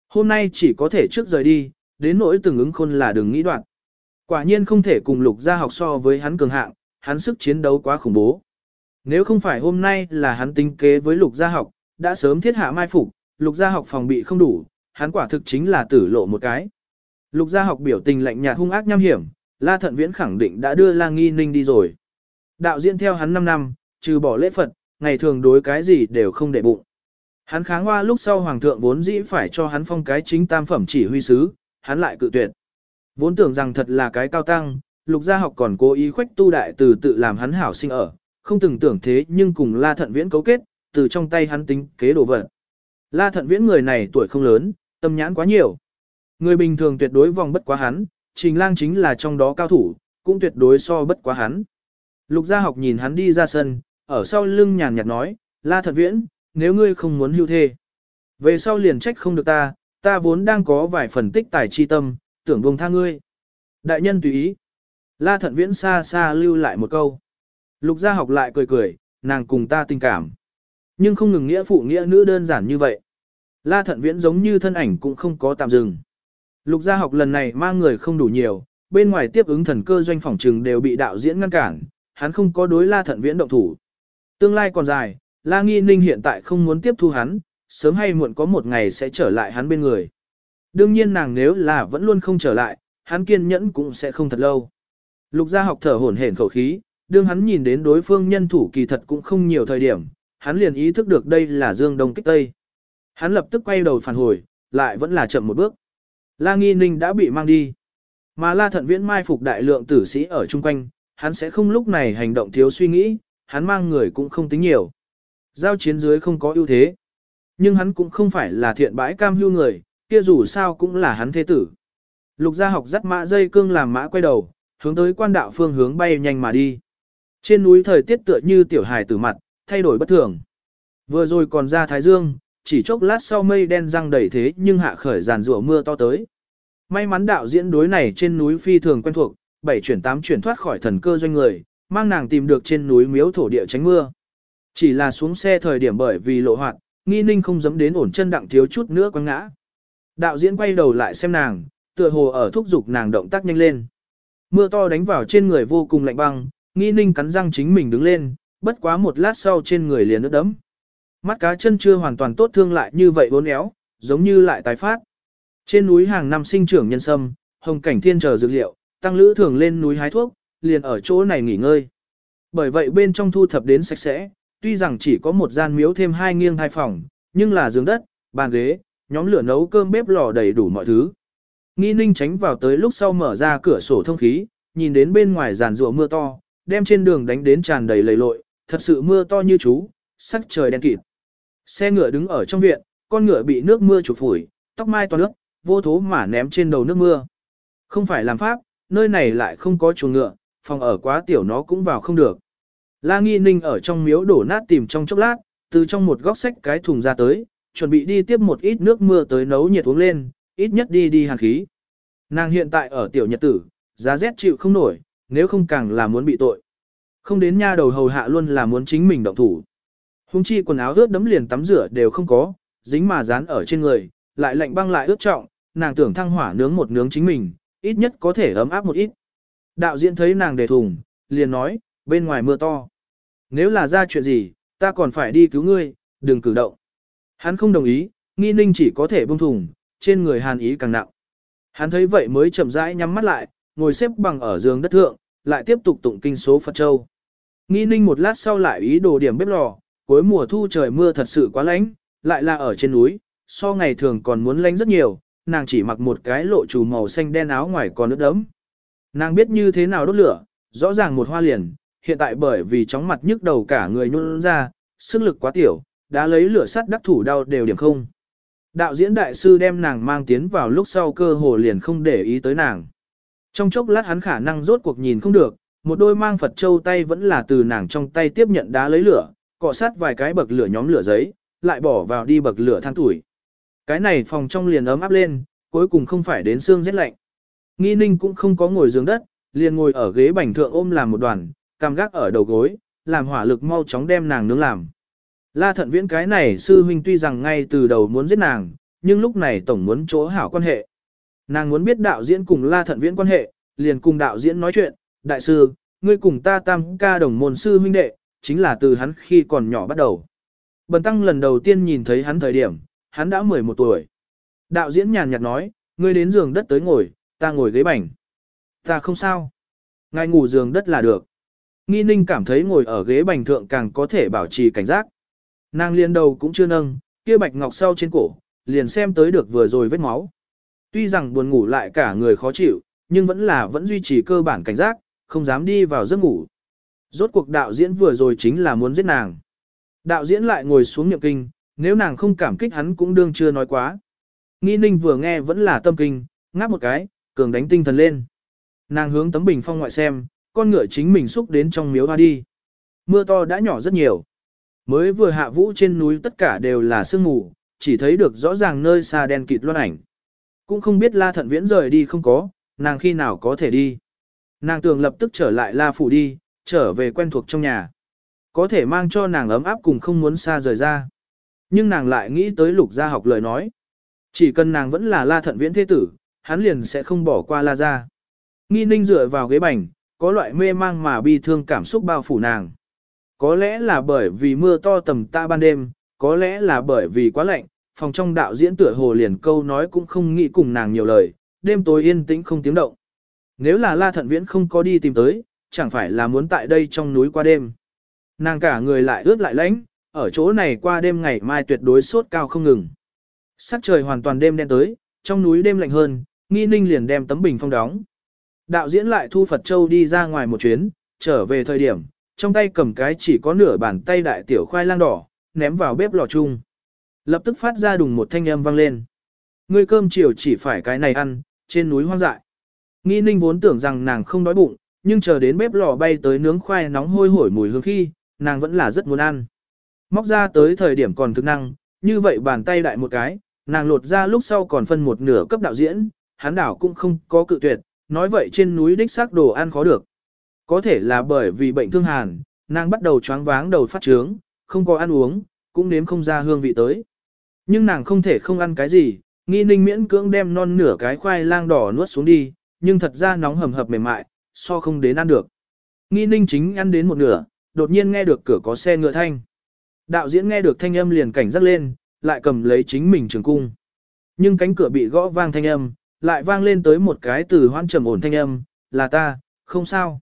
Hôm nay chỉ có thể trước rời đi, đến nỗi từng ứng khôn là đừng nghĩ đoạn. Quả nhiên không thể cùng lục gia học so với hắn cường hạng, hắn sức chiến đấu quá khủng bố. Nếu không phải hôm nay là hắn tính kế với lục gia học, đã sớm thiết hạ mai phục, lục gia học phòng bị không đủ, hắn quả thực chính là tử lộ một cái. Lục gia học biểu tình lạnh nhạt hung ác nham hiểm, La Thận Viễn khẳng định đã đưa La Nghi Ninh đi rồi. Đạo diễn theo hắn 5 năm, trừ bỏ lễ Phật, ngày thường đối cái gì đều không để bụng. Hắn kháng hoa lúc sau hoàng thượng vốn dĩ phải cho hắn phong cái chính tam phẩm chỉ huy sứ, hắn lại cự tuyệt. Vốn tưởng rằng thật là cái cao tăng, lục gia học còn cố ý khuếch tu đại từ tự làm hắn hảo sinh ở, không từng tưởng thế nhưng cùng La Thận Viễn cấu kết, từ trong tay hắn tính kế đồ vật. La Thận Viễn người này tuổi không lớn, tâm nhãn quá nhiều. Người bình thường tuyệt đối vòng bất quá hắn, Trình Lang chính là trong đó cao thủ, cũng tuyệt đối so bất quá hắn. Lục gia học nhìn hắn đi ra sân, ở sau lưng nhàn nhạt nói, La Thận Viễn, nếu ngươi không muốn hưu thê. Về sau liền trách không được ta, ta vốn đang có vài phần tích tài chi tâm, tưởng buông tha ngươi. Đại nhân tùy ý. La Thận Viễn xa xa lưu lại một câu. Lục gia học lại cười cười, nàng cùng ta tình cảm. Nhưng không ngừng nghĩa phụ nghĩa nữ đơn giản như vậy. La Thận Viễn giống như thân ảnh cũng không có tạm dừng. Lục gia học lần này mang người không đủ nhiều, bên ngoài tiếp ứng thần cơ doanh phòng trừng đều bị đạo diễn ngăn cản, hắn không có đối La Thận Viễn động thủ. Tương lai còn dài, La Nghi Ninh hiện tại không muốn tiếp thu hắn, sớm hay muộn có một ngày sẽ trở lại hắn bên người. Đương nhiên nàng nếu là vẫn luôn không trở lại, hắn kiên nhẫn cũng sẽ không thật lâu. Lục gia học thở hổn hển khẩu khí, đương hắn nhìn đến đối phương nhân thủ kỳ thật cũng không nhiều thời điểm, hắn liền ý thức được đây là Dương Đông kích Tây. Hắn lập tức quay đầu phản hồi, lại vẫn là chậm một bước. La Nghi Ninh đã bị mang đi. Mà La Thận Viễn mai phục đại lượng tử sĩ ở chung quanh, hắn sẽ không lúc này hành động thiếu suy nghĩ, hắn mang người cũng không tính nhiều. Giao chiến dưới không có ưu thế. Nhưng hắn cũng không phải là thiện bãi cam hưu người, kia dù sao cũng là hắn thế tử. Lục gia học dắt mã dây cương làm mã quay đầu, hướng tới quan đạo phương hướng bay nhanh mà đi. Trên núi thời tiết tựa như tiểu hài tử mặt, thay đổi bất thường. Vừa rồi còn ra thái dương, chỉ chốc lát sau mây đen răng đầy thế nhưng hạ khởi giàn rủa mưa to tới. may mắn đạo diễn đối này trên núi phi thường quen thuộc, bảy chuyển tám chuyển thoát khỏi thần cơ doanh người, mang nàng tìm được trên núi miếu thổ địa tránh mưa. Chỉ là xuống xe thời điểm bởi vì lộ hoạt, nghi ninh không dám đến ổn chân đặng thiếu chút nữa quăng ngã. Đạo diễn quay đầu lại xem nàng, tựa hồ ở thúc giục nàng động tác nhanh lên. Mưa to đánh vào trên người vô cùng lạnh băng, nghi ninh cắn răng chính mình đứng lên, bất quá một lát sau trên người liền nước đấm. Mắt cá chân chưa hoàn toàn tốt thương lại như vậy bốn éo, giống như lại tái phát. Trên núi hàng năm sinh trưởng nhân sâm, hồng cảnh thiên chờ dược liệu, tăng lữ thường lên núi hái thuốc, liền ở chỗ này nghỉ ngơi. Bởi vậy bên trong thu thập đến sạch sẽ, tuy rằng chỉ có một gian miếu thêm hai nghiêng hai phòng, nhưng là giường đất, bàn ghế, nhóm lửa nấu cơm bếp lò đầy đủ mọi thứ. Nghi ninh tránh vào tới lúc sau mở ra cửa sổ thông khí, nhìn đến bên ngoài giàn rùa mưa to, đem trên đường đánh đến tràn đầy lầy lội, thật sự mưa to như chú, sắc trời đen kịt. Xe ngựa đứng ở trong viện, con ngựa bị nước mưa chụp phủi, tóc mai toàn nước, vô thố mà ném trên đầu nước mưa. Không phải làm pháp, nơi này lại không có chuồng ngựa, phòng ở quá tiểu nó cũng vào không được. La Nghi Ninh ở trong miếu đổ nát tìm trong chốc lát, từ trong một góc sách cái thùng ra tới, chuẩn bị đi tiếp một ít nước mưa tới nấu nhiệt uống lên, ít nhất đi đi hàn khí. Nàng hiện tại ở tiểu nhật tử, giá rét chịu không nổi, nếu không càng là muốn bị tội. Không đến nha đầu hầu hạ luôn là muốn chính mình động thủ. Hùng chi quần áo ướt đấm liền tắm rửa đều không có, dính mà dán ở trên người, lại lạnh băng lại ướt trọng, nàng tưởng thăng hỏa nướng một nướng chính mình, ít nhất có thể ấm áp một ít. Đạo diễn thấy nàng đề thùng, liền nói, bên ngoài mưa to. Nếu là ra chuyện gì, ta còn phải đi cứu ngươi, đừng cử động. Hắn không đồng ý, nghi ninh chỉ có thể buông thùng, trên người hàn ý càng nặng. Hắn thấy vậy mới chậm rãi nhắm mắt lại, ngồi xếp bằng ở giường đất thượng, lại tiếp tục tụng kinh số Phật Châu. Nghi ninh một lát sau lại ý đồ điểm bếp lò, cuối mùa thu trời mưa thật sự quá lạnh, lại là ở trên núi, so ngày thường còn muốn lạnh rất nhiều, nàng chỉ mặc một cái lộ trù màu xanh đen áo ngoài còn nước đấm. Nàng biết như thế nào đốt lửa, rõ ràng một hoa liền, hiện tại bởi vì chóng mặt nhức đầu cả người nhún ra, sức lực quá tiểu, đã lấy lửa sắt đắc thủ đau đều điểm không. Đạo diễn đại sư đem nàng mang tiến vào lúc sau cơ hồ liền không để ý tới nàng. Trong chốc lát hắn khả năng rốt cuộc nhìn không được, một đôi mang Phật châu tay vẫn là từ nàng trong tay tiếp nhận đá lấy lửa, cọ sát vài cái bậc lửa nhóm lửa giấy, lại bỏ vào đi bậc lửa than tuổi. Cái này phòng trong liền ấm áp lên, cuối cùng không phải đến xương rét lạnh. Nghi ninh cũng không có ngồi giường đất, liền ngồi ở ghế bành thượng ôm làm một đoàn, cam gác ở đầu gối, làm hỏa lực mau chóng đem nàng nướng làm. La thận viễn cái này sư huynh tuy rằng ngay từ đầu muốn giết nàng, nhưng lúc này tổng muốn chỗ hảo quan hệ. Nàng muốn biết đạo diễn cùng la thận viễn quan hệ, liền cùng đạo diễn nói chuyện, đại sư, ngươi cùng ta tam ca đồng môn sư huynh đệ, chính là từ hắn khi còn nhỏ bắt đầu. Bần tăng lần đầu tiên nhìn thấy hắn thời điểm, hắn đã 11 tuổi. Đạo diễn nhàn nhạt nói, ngươi đến giường đất tới ngồi, ta ngồi ghế bành. Ta không sao. Ngài ngủ giường đất là được. Nghi ninh cảm thấy ngồi ở ghế bành thượng càng có thể bảo trì cảnh giác. Nàng liên đầu cũng chưa nâng, kia bạch ngọc sau trên cổ, liền xem tới được vừa rồi vết máu. Tuy rằng buồn ngủ lại cả người khó chịu, nhưng vẫn là vẫn duy trì cơ bản cảnh giác, không dám đi vào giấc ngủ. Rốt cuộc đạo diễn vừa rồi chính là muốn giết nàng. Đạo diễn lại ngồi xuống niệm kinh, nếu nàng không cảm kích hắn cũng đương chưa nói quá. Nghi ninh vừa nghe vẫn là tâm kinh, ngáp một cái, cường đánh tinh thần lên. Nàng hướng tấm bình phong ngoại xem, con ngựa chính mình xúc đến trong miếu hoa đi. Mưa to đã nhỏ rất nhiều. Mới vừa hạ vũ trên núi tất cả đều là sương mù, chỉ thấy được rõ ràng nơi xa đen kịt loan ảnh. Cũng không biết la thận viễn rời đi không có, nàng khi nào có thể đi. Nàng tưởng lập tức trở lại la phủ đi, trở về quen thuộc trong nhà. Có thể mang cho nàng ấm áp cùng không muốn xa rời ra. Nhưng nàng lại nghĩ tới lục gia học lời nói. Chỉ cần nàng vẫn là la thận viễn thế tử, hắn liền sẽ không bỏ qua la gia. Nghi ninh dựa vào ghế bành, có loại mê mang mà bi thương cảm xúc bao phủ nàng. Có lẽ là bởi vì mưa to tầm ta ban đêm, có lẽ là bởi vì quá lạnh, phòng trong đạo diễn tựa hồ liền câu nói cũng không nghĩ cùng nàng nhiều lời, đêm tối yên tĩnh không tiếng động. Nếu là La Thận Viễn không có đi tìm tới, chẳng phải là muốn tại đây trong núi qua đêm. Nàng cả người lại ướt lại lạnh, ở chỗ này qua đêm ngày mai tuyệt đối sốt cao không ngừng. Sắc trời hoàn toàn đêm đen tới, trong núi đêm lạnh hơn, nghi ninh liền đem tấm bình phong đóng. Đạo diễn lại thu Phật Châu đi ra ngoài một chuyến, trở về thời điểm, trong tay cầm cái chỉ có nửa bàn tay đại tiểu khoai lang đỏ, ném vào bếp lò chung. Lập tức phát ra đùng một thanh âm vang lên. Ngươi cơm chiều chỉ phải cái này ăn, trên núi hoang dại. Nghi ninh vốn tưởng rằng nàng không đói bụng, nhưng chờ đến bếp lò bay tới nướng khoai nóng hôi hổi mùi hương khi, nàng vẫn là rất muốn ăn. Móc ra tới thời điểm còn thức năng, như vậy bàn tay đại một cái, nàng lột ra lúc sau còn phân một nửa cấp đạo diễn, hắn đảo cũng không có cự tuyệt, nói vậy trên núi đích xác đồ ăn khó được. Có thể là bởi vì bệnh thương hàn, nàng bắt đầu choáng váng đầu phát trướng, không có ăn uống, cũng nếm không ra hương vị tới. Nhưng nàng không thể không ăn cái gì, nghi ninh miễn cưỡng đem non nửa cái khoai lang đỏ nuốt xuống đi, nhưng thật ra nóng hầm hập mềm mại, so không đến ăn được. Nghi ninh chính ăn đến một nửa, đột nhiên nghe được cửa có xe ngựa thanh. Đạo diễn nghe được thanh âm liền cảnh giác lên, lại cầm lấy chính mình trường cung. Nhưng cánh cửa bị gõ vang thanh âm, lại vang lên tới một cái từ hoan trầm ổn thanh âm, là ta, không sao.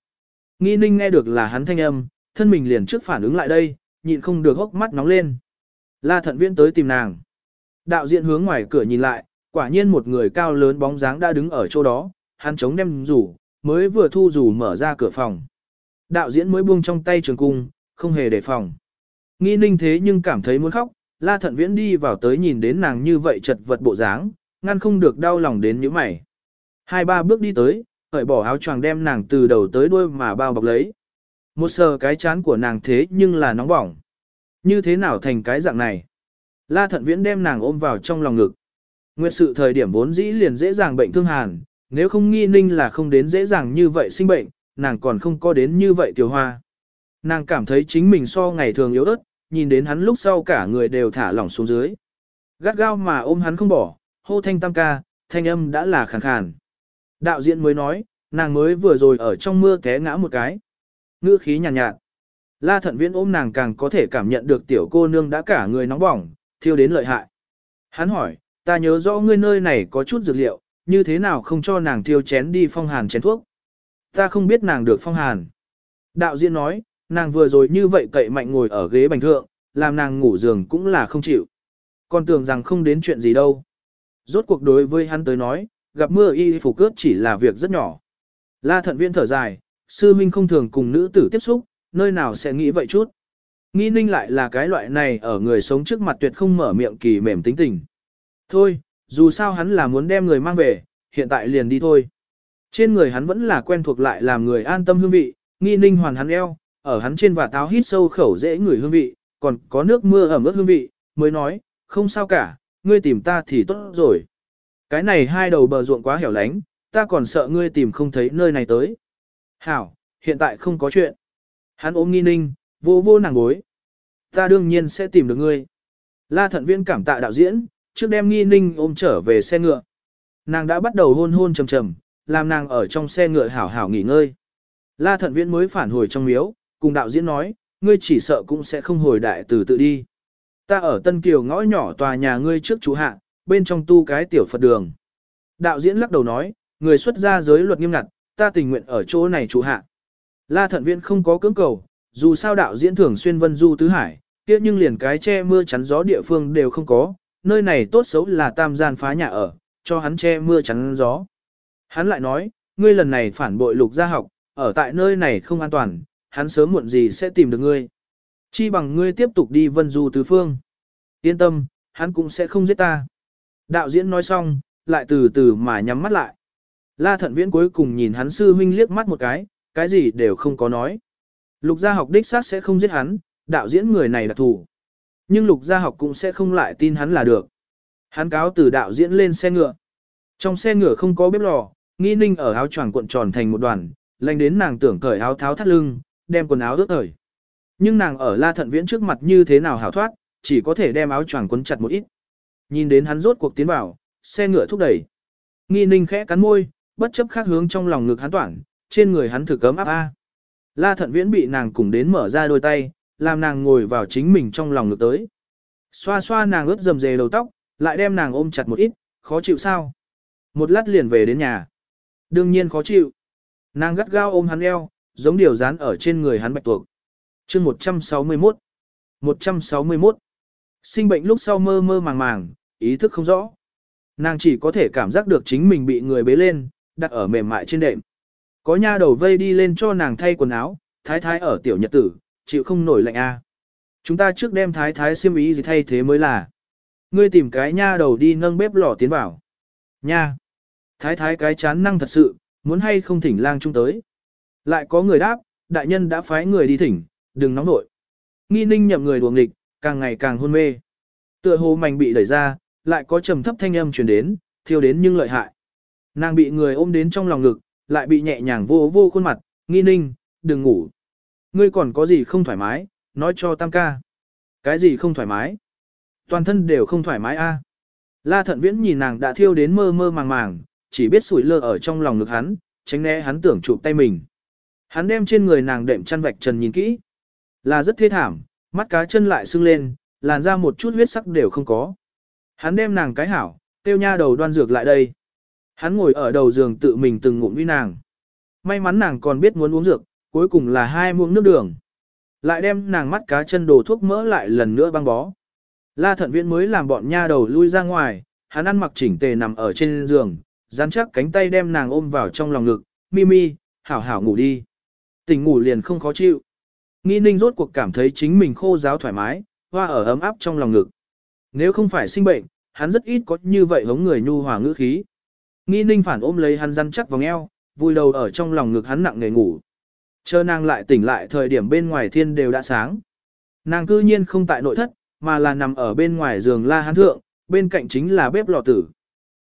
Nghi ninh nghe được là hắn thanh âm, thân mình liền trước phản ứng lại đây, nhịn không được hốc mắt nóng lên. La thận viễn tới tìm nàng. Đạo diễn hướng ngoài cửa nhìn lại, quả nhiên một người cao lớn bóng dáng đã đứng ở chỗ đó, hắn chống đem rủ, mới vừa thu rủ mở ra cửa phòng. Đạo diễn mới buông trong tay trường cung, không hề đề phòng. Nghi ninh thế nhưng cảm thấy muốn khóc, la thận viễn đi vào tới nhìn đến nàng như vậy chật vật bộ dáng, ngăn không được đau lòng đến như mày. Hai ba bước đi tới, cởi bỏ áo choàng đem nàng từ đầu tới đuôi mà bao bọc lấy. Một sờ cái chán của nàng thế nhưng là nóng bỏng. Như thế nào thành cái dạng này? La thận viễn đem nàng ôm vào trong lòng ngực. Nguyệt sự thời điểm vốn dĩ liền dễ dàng bệnh thương hàn, nếu không nghi ninh là không đến dễ dàng như vậy sinh bệnh, nàng còn không có đến như vậy tiểu hoa. Nàng cảm thấy chính mình so ngày thường yếu ớt, nhìn đến hắn lúc sau cả người đều thả lỏng xuống dưới. Gắt gao mà ôm hắn không bỏ, hô thanh tam ca, thanh âm đã là khàn khàn. Đạo diễn mới nói, nàng mới vừa rồi ở trong mưa té ngã một cái. Ngữ khí nhàn nhạt, nhạt. La thận viễn ôm nàng càng có thể cảm nhận được tiểu cô nương đã cả người nóng bỏng, thiêu đến lợi hại. Hắn hỏi, ta nhớ rõ ngươi nơi này có chút dược liệu, như thế nào không cho nàng thiêu chén đi phong hàn chén thuốc. Ta không biết nàng được phong hàn. Đạo diễn nói, nàng vừa rồi như vậy cậy mạnh ngồi ở ghế bành thượng, làm nàng ngủ giường cũng là không chịu. Còn tưởng rằng không đến chuyện gì đâu. Rốt cuộc đối với hắn tới nói, gặp mưa y phục cướp chỉ là việc rất nhỏ. La thận viên thở dài, sư minh không thường cùng nữ tử tiếp xúc, nơi nào sẽ nghĩ vậy chút. Nghĩ ninh lại là cái loại này ở người sống trước mặt tuyệt không mở miệng kỳ mềm tính tình. Thôi, dù sao hắn là muốn đem người mang về, hiện tại liền đi thôi. Trên người hắn vẫn là quen thuộc lại làm người an tâm hương vị, nghi ninh hoàn hắn eo, ở hắn trên và táo hít sâu khẩu dễ người hương vị, còn có nước mưa ẩm ướt hương vị, mới nói, không sao cả, ngươi tìm ta thì tốt rồi. Cái này hai đầu bờ ruộng quá hẻo lánh, ta còn sợ ngươi tìm không thấy nơi này tới. Hảo, hiện tại không có chuyện. Hắn ôm nghi ninh, vô vô nàng gối. Ta đương nhiên sẽ tìm được ngươi. La thận viên cảm tạ đạo diễn, trước đem nghi ninh ôm trở về xe ngựa. Nàng đã bắt đầu hôn hôn trầm trầm, làm nàng ở trong xe ngựa hảo hảo nghỉ ngơi. La thận viễn mới phản hồi trong miếu, cùng đạo diễn nói, ngươi chỉ sợ cũng sẽ không hồi đại từ tự đi. Ta ở Tân Kiều ngõ nhỏ tòa nhà ngươi trước chú hạ, bên trong tu cái tiểu Phật đường. Đạo diễn lắc đầu nói, người xuất gia giới luật nghiêm ngặt, ta tình nguyện ở chỗ này chú hạ. La thận viễn không có cưỡng cầu, dù sao đạo diễn thường xuyên vân du tứ hải, kia nhưng liền cái che mưa chắn gió địa phương đều không có, nơi này tốt xấu là tam gian phá nhà ở, cho hắn che mưa chắn gió. Hắn lại nói, ngươi lần này phản bội lục gia học, ở tại nơi này không an toàn, hắn sớm muộn gì sẽ tìm được ngươi. Chi bằng ngươi tiếp tục đi vân du tứ phương. Yên tâm, hắn cũng sẽ không giết ta. Đạo diễn nói xong, lại từ từ mà nhắm mắt lại. La thận viễn cuối cùng nhìn hắn sư huynh liếc mắt một cái, cái gì đều không có nói. Lục gia học đích xác sẽ không giết hắn, đạo diễn người này là thủ. Nhưng lục gia học cũng sẽ không lại tin hắn là được. Hắn cáo từ đạo diễn lên xe ngựa. Trong xe ngựa không có bếp lò, nghi ninh ở áo choàng cuộn tròn thành một đoàn, lành đến nàng tưởng cởi áo tháo thắt lưng, đem quần áo rớt thời. Nhưng nàng ở la thận viễn trước mặt như thế nào hảo thoát, chỉ có thể đem áo choàng quấn chặt một ít. Nhìn đến hắn rốt cuộc tiến vào, xe ngựa thúc đẩy. Nghi ninh khẽ cắn môi, bất chấp khác hướng trong lòng ngực hắn toản, trên người hắn thử cấm áp a. La thận viễn bị nàng cùng đến mở ra đôi tay, làm nàng ngồi vào chính mình trong lòng ngực tới. Xoa xoa nàng ướt dầm dề đầu tóc, lại đem nàng ôm chặt một ít, khó chịu sao? Một lát liền về đến nhà. Đương nhiên khó chịu. Nàng gắt gao ôm hắn eo, giống điều dán ở trên người hắn bạch tuộc. chương 161 161 Sinh bệnh lúc sau mơ mơ màng màng, ý thức không rõ. Nàng chỉ có thể cảm giác được chính mình bị người bế lên, đặt ở mềm mại trên đệm. Có nha đầu vây đi lên cho nàng thay quần áo, thái thái ở tiểu nhật tử, chịu không nổi lạnh a. Chúng ta trước đem thái thái xiêm ý gì thay thế mới là. Ngươi tìm cái nha đầu đi nâng bếp lò tiến vào. Nha! Thái thái cái chán năng thật sự, muốn hay không thỉnh lang trung tới. Lại có người đáp, đại nhân đã phái người đi thỉnh, đừng nóng nội. Nghi ninh nhậm người đuồng nghịch, càng ngày càng hôn mê. Tựa hồ mảnh bị đẩy ra, lại có trầm thấp thanh âm truyền đến, thiêu đến nhưng lợi hại. Nàng bị người ôm đến trong lòng ngực, lại bị nhẹ nhàng vô vô khuôn mặt, nghi ninh, đừng ngủ. Ngươi còn có gì không thoải mái, nói cho tam ca. Cái gì không thoải mái? Toàn thân đều không thoải mái a. La thận viễn nhìn nàng đã thiêu đến mơ mơ màng màng, chỉ biết sủi lơ ở trong lòng ngực hắn, tránh né hắn tưởng chụp tay mình. Hắn đem trên người nàng đệm chăn vạch trần nhìn kỹ. Là rất thê thảm, mắt cá chân lại sưng lên, làn ra một chút huyết sắc đều không có. Hắn đem nàng cái hảo, tiêu nha đầu đoan dược lại đây. Hắn ngồi ở đầu giường tự mình từng ngụm uy nàng. May mắn nàng còn biết muốn uống dược, cuối cùng là hai muỗng nước đường. Lại đem nàng mắt cá chân đồ thuốc mỡ lại lần nữa băng bó. La thận viễn mới làm bọn nha đầu lui ra ngoài, hắn ăn mặc chỉnh tề nằm ở trên giường, dán chắc cánh tay đem nàng ôm vào trong lòng ngực, Mimi, hảo hảo ngủ đi. Tỉnh ngủ liền không khó chịu. Nghi ninh rốt cuộc cảm thấy chính mình khô giáo thoải mái, hoa ở ấm áp trong lòng ngực. Nếu không phải sinh bệnh, hắn rất ít có như vậy hống người nhu hòa ngữ khí. Nghi ninh phản ôm lấy hắn răn chắc vòng eo, vui đầu ở trong lòng ngực hắn nặng nề ngủ. Chờ nàng lại tỉnh lại thời điểm bên ngoài thiên đều đã sáng. Nàng cư nhiên không tại nội thất, mà là nằm ở bên ngoài giường la hắn thượng, bên cạnh chính là bếp lò tử.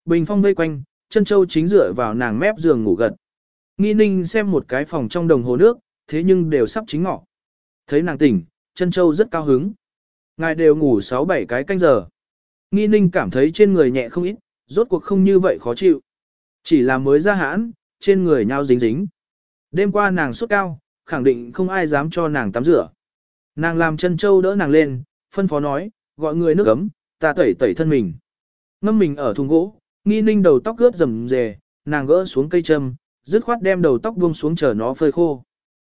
Bình phong vây quanh, chân châu chính dựa vào nàng mép giường ngủ gật. Nghi ninh xem một cái phòng trong đồng hồ nước, thế nhưng đều sắp chính ngọ. Thấy nàng tỉnh, chân châu rất cao hứng. Ngài đều ngủ 6-7 cái canh giờ. Nghi ninh cảm thấy trên người nhẹ không ít, rốt cuộc không như vậy khó chịu. Chỉ là mới ra hãn, trên người nhau dính dính. Đêm qua nàng sốt cao, khẳng định không ai dám cho nàng tắm rửa. Nàng làm chân châu đỡ nàng lên, phân phó nói, gọi người nước ấm, ta tẩy tẩy thân mình. Ngâm mình ở thùng gỗ, nghi ninh đầu tóc ướt rầm rề, nàng gỡ xuống cây châm, dứt khoát đem đầu tóc buông xuống chờ nó phơi khô.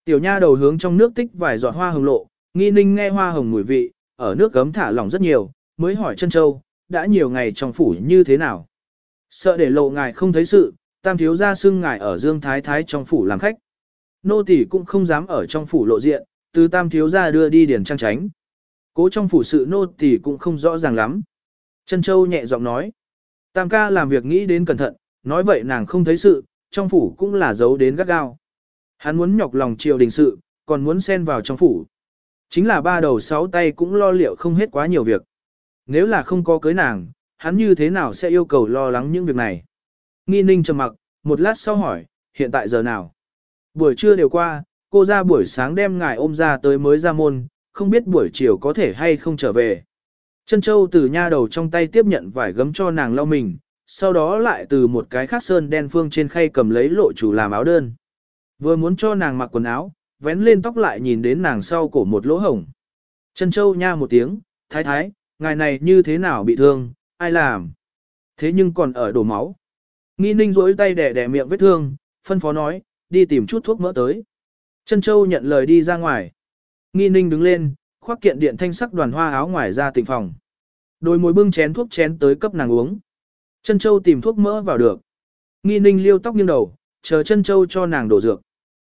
Tiểu nha đầu hướng trong nước tích vài giọt hoa hồng lộ, nghi ninh nghe hoa hồng mùi vị, ở nước gấm thả lỏng rất nhiều, mới hỏi chân châu, đã nhiều ngày trong phủ như thế nào. Sợ để lộ ngài không thấy sự, tam thiếu ra xưng ngài ở Dương Thái Thái trong phủ làm khách. Nô tỷ cũng không dám ở trong phủ lộ diện, từ tam thiếu ra đưa đi điển trang tránh. Cố trong phủ sự nô tỷ cũng không rõ ràng lắm. Trân Châu nhẹ giọng nói. Tam ca làm việc nghĩ đến cẩn thận, nói vậy nàng không thấy sự, trong phủ cũng là giấu đến gắt gao. Hắn muốn nhọc lòng triều đình sự, còn muốn xen vào trong phủ. Chính là ba đầu sáu tay cũng lo liệu không hết quá nhiều việc. Nếu là không có cưới nàng, hắn như thế nào sẽ yêu cầu lo lắng những việc này? Nghi ninh trầm mặc, một lát sau hỏi, hiện tại giờ nào? Buổi trưa đều qua, cô ra buổi sáng đem ngài ôm ra tới mới ra môn, không biết buổi chiều có thể hay không trở về. Chân châu từ nha đầu trong tay tiếp nhận vải gấm cho nàng lau mình, sau đó lại từ một cái khác sơn đen phương trên khay cầm lấy lộ chủ làm áo đơn. Vừa muốn cho nàng mặc quần áo, vén lên tóc lại nhìn đến nàng sau cổ một lỗ hổng. Chân châu nha một tiếng, thái thái, ngài này như thế nào bị thương, ai làm? Thế nhưng còn ở đổ máu. Nghi ninh rỗi tay đẻ đẻ miệng vết thương, phân phó nói, đi tìm chút thuốc mỡ tới. Trân châu nhận lời đi ra ngoài. Nghi ninh đứng lên, khoác kiện điện thanh sắc đoàn hoa áo ngoài ra tỉnh phòng. Đôi mối bưng chén thuốc chén tới cấp nàng uống. Trân châu tìm thuốc mỡ vào được. Nghi ninh liêu tóc nghiêng đầu, chờ Trân châu cho nàng đổ dược.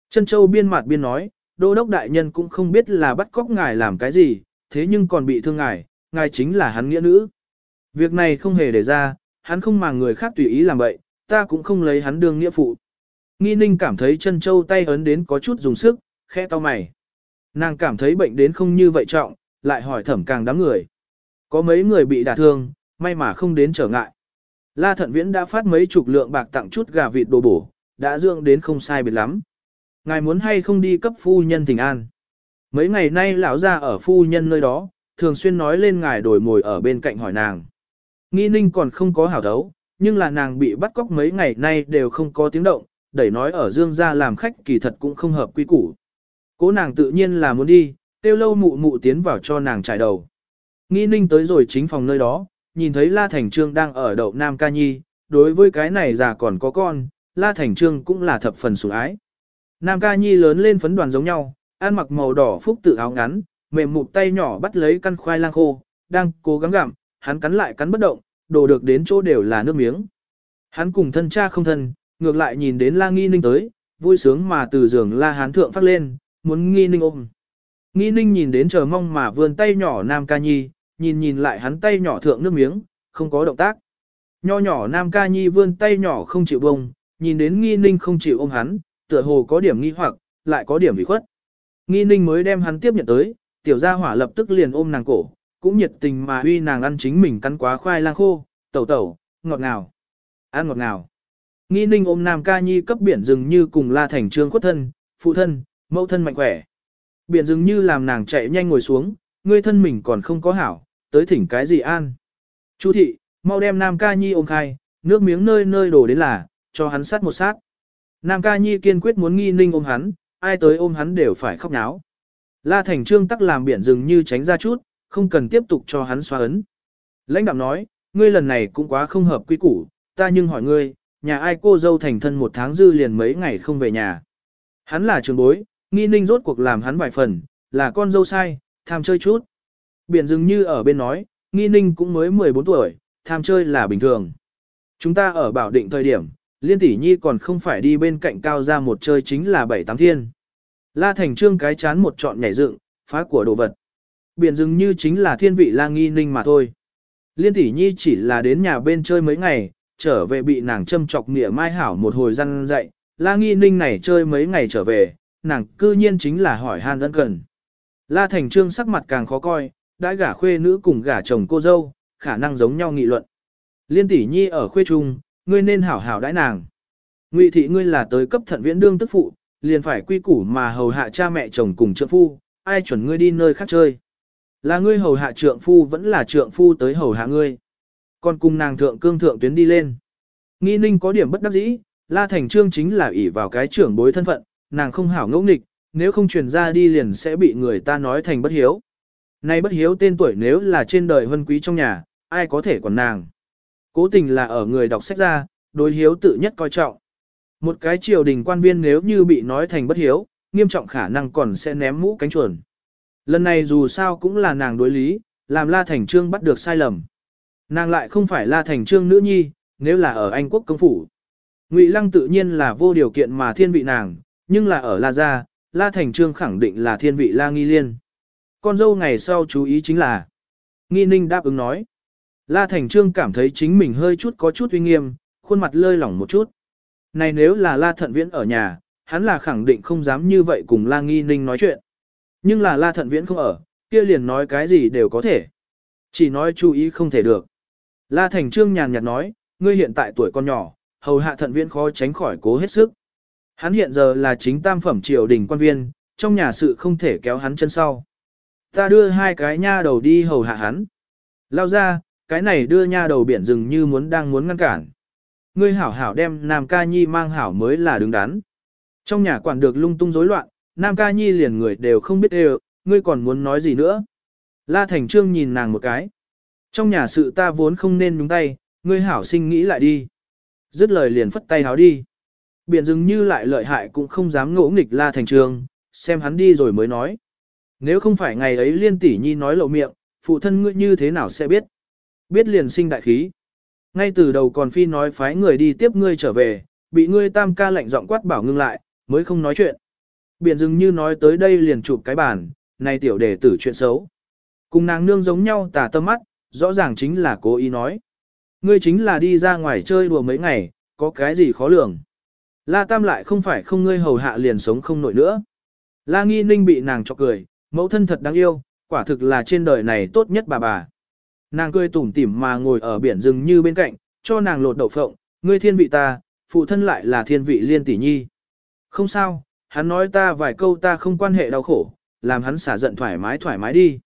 Trân châu biên mặt biên nói, đô đốc đại nhân cũng không biết là bắt cóc ngài làm cái gì, thế nhưng còn bị thương ngài, ngài chính là hắn nghĩa nữ. Việc này không hề để ra, hắn không màng người khác tùy ý làm vậy, ta cũng không lấy hắn đương nghĩa phụ. Nghi ninh cảm thấy chân châu tay ấn đến có chút dùng sức, khẽ to mày. Nàng cảm thấy bệnh đến không như vậy trọng, lại hỏi thẩm càng đám người. Có mấy người bị đả thương, may mà không đến trở ngại. La thận viễn đã phát mấy chục lượng bạc tặng chút gà vịt đồ bổ, đã dưỡng đến không sai biệt lắm. Ngài muốn hay không đi cấp phu nhân thỉnh an. Mấy ngày nay lão ra ở phu nhân nơi đó, thường xuyên nói lên ngài đổi mồi ở bên cạnh hỏi nàng. Nghi ninh còn không có hảo đấu nhưng là nàng bị bắt cóc mấy ngày nay đều không có tiếng động, đẩy nói ở dương gia làm khách kỳ thật cũng không hợp quy củ. Cố nàng tự nhiên là muốn đi, tiêu lâu mụ mụ tiến vào cho nàng trải đầu. Nghi ninh tới rồi chính phòng nơi đó, nhìn thấy La Thành Trương đang ở đậu Nam Ca Nhi, đối với cái này già còn có con, La Thành Trương cũng là thập phần sủng ái. Nam Ca Nhi lớn lên phấn đoàn giống nhau, ăn mặc màu đỏ phúc tự áo ngắn, mềm mụt tay nhỏ bắt lấy căn khoai lang khô, đang cố gắng gặm, hắn cắn lại cắn bất động, đổ được đến chỗ đều là nước miếng. Hắn cùng thân cha không thân, ngược lại nhìn đến La Nghi Ninh tới, vui sướng mà từ giường La Hán thượng phát lên, muốn Nghi Ninh ôm. Nghi Ninh nhìn đến chờ mong mà vươn tay nhỏ Nam Ca Nhi, nhìn nhìn lại hắn tay nhỏ thượng nước miếng, không có động tác. Nho nhỏ Nam Ca Nhi vươn tay nhỏ không chịu bông, nhìn đến Nghi Ninh không chịu ôm hắn, tựa hồ có điểm nghi hoặc, lại có điểm bị khuất. Nghi Ninh mới đem hắn tiếp nhận tới, tiểu gia hỏa lập tức liền ôm nàng cổ, cũng nhiệt tình mà huy nàng ăn chính mình cắn quá khoai lang khô, tẩu tẩu, ngọt ngào. Ăn ngọt ngào. Nghi ninh ôm Nam Ca Nhi cấp biển rừng như cùng La Thành Trương khuất thân, phụ thân, mẫu thân mạnh khỏe. Biển rừng như làm nàng chạy nhanh ngồi xuống, ngươi thân mình còn không có hảo, tới thỉnh cái gì an. Chu thị, mau đem Nam Ca Nhi ôm khai, nước miếng nơi nơi đổ đến là, cho hắn sát một sát. Nam Ca Nhi kiên quyết muốn nghi ninh ôm hắn, ai tới ôm hắn đều phải khóc náo. La Thành Trương tắc làm biển rừng như tránh ra chút, không cần tiếp tục cho hắn xóa ấn. Lãnh đạo nói, ngươi lần này cũng quá không hợp quy củ, ta nhưng hỏi ngươi, nhà ai cô dâu thành thân một tháng dư liền mấy ngày không về nhà. Hắn là trường bối, nghi ninh rốt cuộc làm hắn vài phần, là con dâu sai, tham chơi chút. Biển rừng như ở bên nói, nghi ninh cũng mới 14 tuổi, tham chơi là bình thường. Chúng ta ở bảo định thời điểm, liên tỷ nhi còn không phải đi bên cạnh cao ra một chơi chính là bảy tám thiên. La thành trương cái chán một trọn nhảy dựng, phá của đồ vật. Biển rừng như chính là thiên vị la nghi ninh mà thôi. Liên tỷ nhi chỉ là đến nhà bên chơi mấy ngày, trở về bị nàng châm chọc nghĩa mai hảo một hồi răn dậy, la nghi ninh này chơi mấy ngày trở về, nàng cư nhiên chính là hỏi han ân cần. La thành trương sắc mặt càng khó coi, đã gả khuê nữ cùng gả chồng cô dâu, khả năng giống nhau nghị luận. Liên tỷ nhi ở khuê trung, ngươi nên hảo hảo đãi nàng. Ngụy thị ngươi là tới cấp thận viễn đương tức phụ, liền phải quy củ mà hầu hạ cha mẹ chồng cùng trượng phu, ai chuẩn ngươi đi nơi khác chơi. Là ngươi hầu hạ trượng phu vẫn là trượng phu tới hầu hạ ngươi. Còn cùng nàng thượng cương thượng tuyến đi lên. Nghi ninh có điểm bất đắc dĩ, La Thành Trương chính là ỷ vào cái trưởng bối thân phận, nàng không hảo ngẫu nghịch, nếu không truyền ra đi liền sẽ bị người ta nói thành bất hiếu. Nay bất hiếu tên tuổi nếu là trên đời vân quý trong nhà, ai có thể còn nàng. Cố tình là ở người đọc sách ra, đối hiếu tự nhất coi trọng. Một cái triều đình quan viên nếu như bị nói thành bất hiếu, nghiêm trọng khả năng còn sẽ ném mũ cánh chuồn. Lần này dù sao cũng là nàng đối lý, làm La Thành Trương bắt được sai lầm. Nàng lại không phải La Thành Trương nữ nhi, nếu là ở Anh quốc công phủ. Ngụy Lăng tự nhiên là vô điều kiện mà thiên vị nàng, nhưng là ở La Gia, La Thành Trương khẳng định là thiên vị La Nghi Liên. Con dâu ngày sau chú ý chính là. Nghi Ninh đáp ứng nói. La Thành Trương cảm thấy chính mình hơi chút có chút uy nghiêm, khuôn mặt lơi lỏng một chút. Này nếu là La Thận Viễn ở nhà, hắn là khẳng định không dám như vậy cùng La Nghi Ninh nói chuyện. Nhưng là La Thận Viễn không ở, kia liền nói cái gì đều có thể. Chỉ nói chú ý không thể được. La Thành Trương nhàn nhạt nói, ngươi hiện tại tuổi con nhỏ, hầu hạ Thận Viễn khó tránh khỏi cố hết sức. Hắn hiện giờ là chính tam phẩm triều đình quan viên, trong nhà sự không thể kéo hắn chân sau. Ta đưa hai cái nha đầu đi hầu hạ hắn. Lao ra, cái này đưa nha đầu biển rừng như muốn đang muốn ngăn cản. Ngươi hảo hảo đem Nam Ca Nhi mang hảo mới là đứng đắn. Trong nhà quản được lung tung rối loạn, Nam Ca Nhi liền người đều không biết đều, ngươi còn muốn nói gì nữa. La Thành Trương nhìn nàng một cái. Trong nhà sự ta vốn không nên nhúng tay, ngươi hảo sinh nghĩ lại đi. Dứt lời liền phất tay háo đi. Biển dừng như lại lợi hại cũng không dám ngỗ nghịch La Thành Trương, xem hắn đi rồi mới nói. Nếu không phải ngày ấy liên tỷ nhi nói lộ miệng, phụ thân ngươi như thế nào sẽ biết. Biết liền sinh đại khí. Ngay từ đầu còn phi nói phái người đi tiếp ngươi trở về, bị ngươi tam ca lạnh giọng quát bảo ngưng lại, mới không nói chuyện. Biển dừng như nói tới đây liền chụp cái bàn, này tiểu đệ tử chuyện xấu. Cùng nàng nương giống nhau tả tâm mắt, rõ ràng chính là cố ý nói. Ngươi chính là đi ra ngoài chơi đùa mấy ngày, có cái gì khó lường. La Tam lại không phải không ngươi hầu hạ liền sống không nổi nữa. La Nghi Ninh bị nàng chọc cười, mẫu thân thật đáng yêu, quả thực là trên đời này tốt nhất bà bà. Nàng cười tủm tỉm mà ngồi ở biển rừng như bên cạnh, cho nàng lột đậu phộng, ngươi thiên vị ta, phụ thân lại là thiên vị liên tỷ nhi. Không sao, hắn nói ta vài câu ta không quan hệ đau khổ, làm hắn xả giận thoải mái thoải mái đi.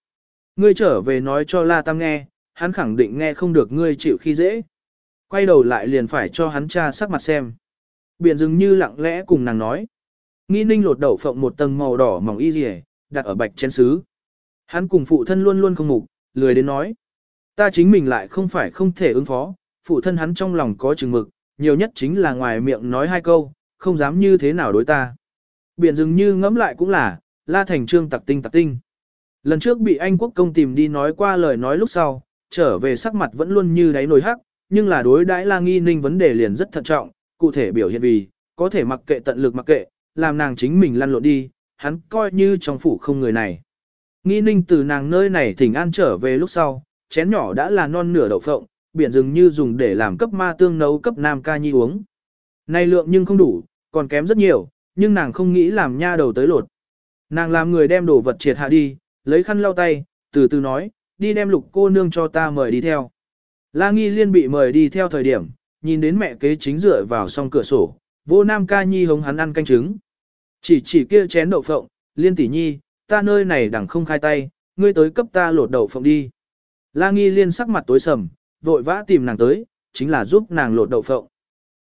Ngươi trở về nói cho La Tam nghe, hắn khẳng định nghe không được ngươi chịu khi dễ. Quay đầu lại liền phải cho hắn cha sắc mặt xem. Biển rừng như lặng lẽ cùng nàng nói. Nghi ninh lột đậu phộng một tầng màu đỏ mỏng y rỉ, đặt ở bạch chén sứ. Hắn cùng phụ thân luôn luôn không mục, lười đến nói. Ta chính mình lại không phải không thể ứng phó, phụ thân hắn trong lòng có chừng mực, nhiều nhất chính là ngoài miệng nói hai câu, không dám như thế nào đối ta. Biển dường như ngẫm lại cũng là, la thành trương tặc tinh tặc tinh. Lần trước bị Anh quốc công tìm đi nói qua lời nói lúc sau, trở về sắc mặt vẫn luôn như đáy nồi hắc, nhưng là đối đãi la nghi ninh vấn đề liền rất thận trọng, cụ thể biểu hiện vì, có thể mặc kệ tận lực mặc kệ, làm nàng chính mình lăn lộn đi, hắn coi như trong phủ không người này. Nghi ninh từ nàng nơi này thỉnh an trở về lúc sau, chén nhỏ đã là non nửa đậu phộng, biển rừng như dùng để làm cấp ma tương nấu cấp nam ca nhi uống. Này lượng nhưng không đủ, còn kém rất nhiều, nhưng nàng không nghĩ làm nha đầu tới lột. Nàng làm người đem đồ vật triệt hạ đi, lấy khăn lau tay, từ từ nói, đi đem lục cô nương cho ta mời đi theo. La Nghi Liên bị mời đi theo thời điểm, nhìn đến mẹ kế chính dựa vào song cửa sổ, vô nam ca nhi hống hắn ăn canh trứng. Chỉ chỉ kia chén đậu phộng, liên tỷ nhi, ta nơi này đẳng không khai tay, ngươi tới cấp ta lột đậu phộng đi. La nghi liên sắc mặt tối sầm, vội vã tìm nàng tới, chính là giúp nàng lột đậu phộng.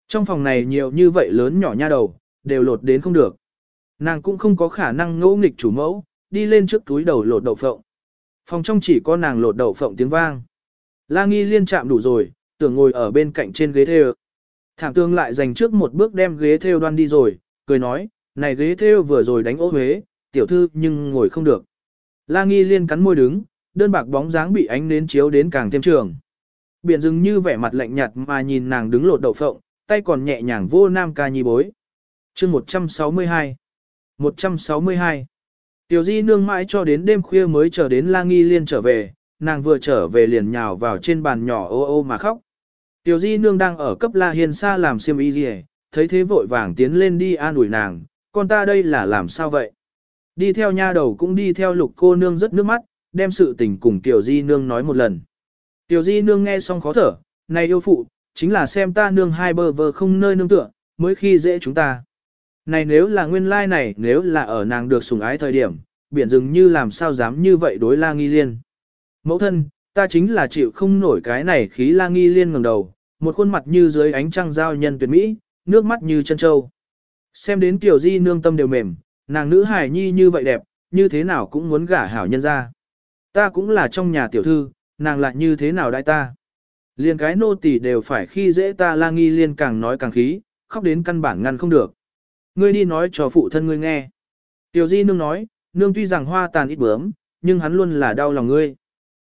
Trong phòng này nhiều như vậy lớn nhỏ nha đầu, đều lột đến không được. Nàng cũng không có khả năng ngỗ nghịch chủ mẫu, đi lên trước túi đầu lột đậu phộng. Phòng trong chỉ có nàng lột đậu phộng tiếng vang. La nghi liên chạm đủ rồi, tưởng ngồi ở bên cạnh trên ghế theo. Thảm tương lại dành trước một bước đem ghế theo đoan đi rồi, cười nói, này ghế theo vừa rồi đánh ố huế, tiểu thư nhưng ngồi không được. La nghi liên cắn môi đứng, đơn bạc bóng dáng bị ánh nến chiếu đến càng thêm trường. Biển rừng như vẻ mặt lạnh nhạt mà nhìn nàng đứng lột đậu phộng, tay còn nhẹ nhàng vô nam ca nhi bối. chương 162 162 Tiểu di nương mãi cho đến đêm khuya mới chờ đến la nghi liên trở về, nàng vừa trở về liền nhào vào trên bàn nhỏ ô ô mà khóc. Tiểu di nương đang ở cấp la hiền xa làm xiêm y gì thấy thế vội vàng tiến lên đi an ủi nàng, con ta đây là làm sao vậy? Đi theo nha đầu cũng đi theo lục cô nương rất nước mắt, đem sự tình cùng Tiểu di nương nói một lần. Tiểu di nương nghe xong khó thở, này yêu phụ, chính là xem ta nương hai bờ vờ không nơi nương tựa, mới khi dễ chúng ta. Này nếu là nguyên lai này, nếu là ở nàng được sủng ái thời điểm, biển rừng như làm sao dám như vậy đối la nghi liên. Mẫu thân, ta chính là chịu không nổi cái này khí la nghi liên ngẩng đầu, một khuôn mặt như dưới ánh trăng giao nhân tuyệt mỹ, nước mắt như chân châu. Xem đến tiểu di nương tâm đều mềm, nàng nữ hài nhi như vậy đẹp, như thế nào cũng muốn gả hảo nhân ra. Ta cũng là trong nhà tiểu thư, nàng lại như thế nào đại ta. Liên cái nô tỳ đều phải khi dễ ta la nghi liên càng nói càng khí, khóc đến căn bản ngăn không được. Ngươi đi nói cho phụ thân ngươi nghe. Tiểu di nương nói, nương tuy rằng hoa tàn ít bướm, nhưng hắn luôn là đau lòng ngươi.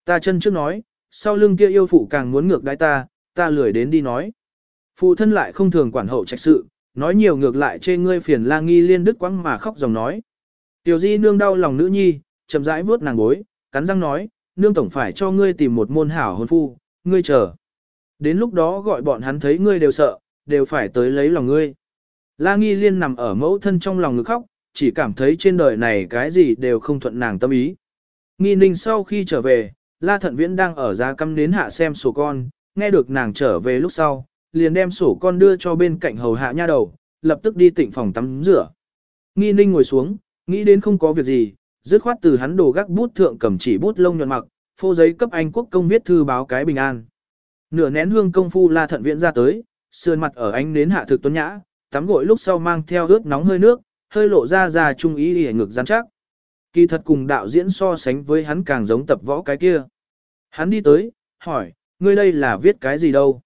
Ta chân trước nói, sau lưng kia yêu phụ càng muốn ngược đái ta, ta lười đến đi nói. Phụ thân lại không thường quản hậu trách sự, nói nhiều ngược lại chê ngươi phiền la nghi liên đức quăng mà khóc dòng nói. Tiểu di nương đau lòng nữ nhi, chậm rãi vuốt nàng gối, cắn răng nói, nương tổng phải cho ngươi tìm một môn hảo hôn phu, ngươi chờ. Đến lúc đó gọi bọn hắn thấy ngươi đều sợ, đều phải tới lấy lòng ngươi. La nghi liên nằm ở mẫu thân trong lòng ngực khóc, chỉ cảm thấy trên đời này cái gì đều không thuận nàng tâm ý. Nghi ninh sau khi trở về, La Thận Viễn đang ở ra cắm đến hạ xem sổ con, nghe được nàng trở về lúc sau, liền đem sổ con đưa cho bên cạnh hầu hạ nha đầu, lập tức đi tịnh phòng tắm rửa. Nghi ninh ngồi xuống, nghĩ đến không có việc gì, dứt khoát từ hắn đồ gác bút thượng cầm chỉ bút lông nhuận mặc, phô giấy cấp Anh quốc công viết thư báo cái bình an. Nửa nén hương công phu La Thận Viễn ra tới, sườn mặt ở ánh nến hạ thực tuấn nhã, tắm gội lúc sau mang theo ướt nóng hơi nước, hơi lộ ra ra trung ý hề ngực rắn chắc. Kỳ thật cùng đạo diễn so sánh với hắn càng giống tập võ cái kia. Hắn đi tới, hỏi, ngươi đây là viết cái gì đâu?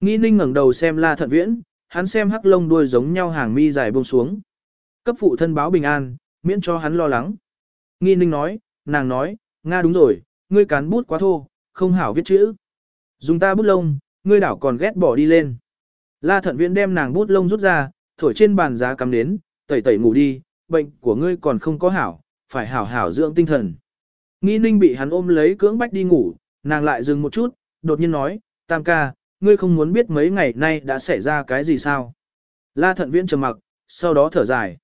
Nghi ninh ngẩng đầu xem la thận viễn, hắn xem hắc lông đuôi giống nhau hàng mi dài buông xuống. Cấp phụ thân báo bình an, miễn cho hắn lo lắng. Nghi ninh nói, nàng nói, Nga đúng rồi, ngươi cán bút quá thô, không hảo viết chữ. Dùng ta bút lông, ngươi đảo còn ghét bỏ đi lên. La thận viễn đem nàng bút lông rút ra, thổi trên bàn giá cắm đến, tẩy tẩy ngủ đi, bệnh của ngươi còn không có hảo, phải hảo hảo dưỡng tinh thần. Nghi ninh bị hắn ôm lấy cưỡng bách đi ngủ, nàng lại dừng một chút, đột nhiên nói, tam ca, ngươi không muốn biết mấy ngày nay đã xảy ra cái gì sao. La thận viễn trầm mặc, sau đó thở dài.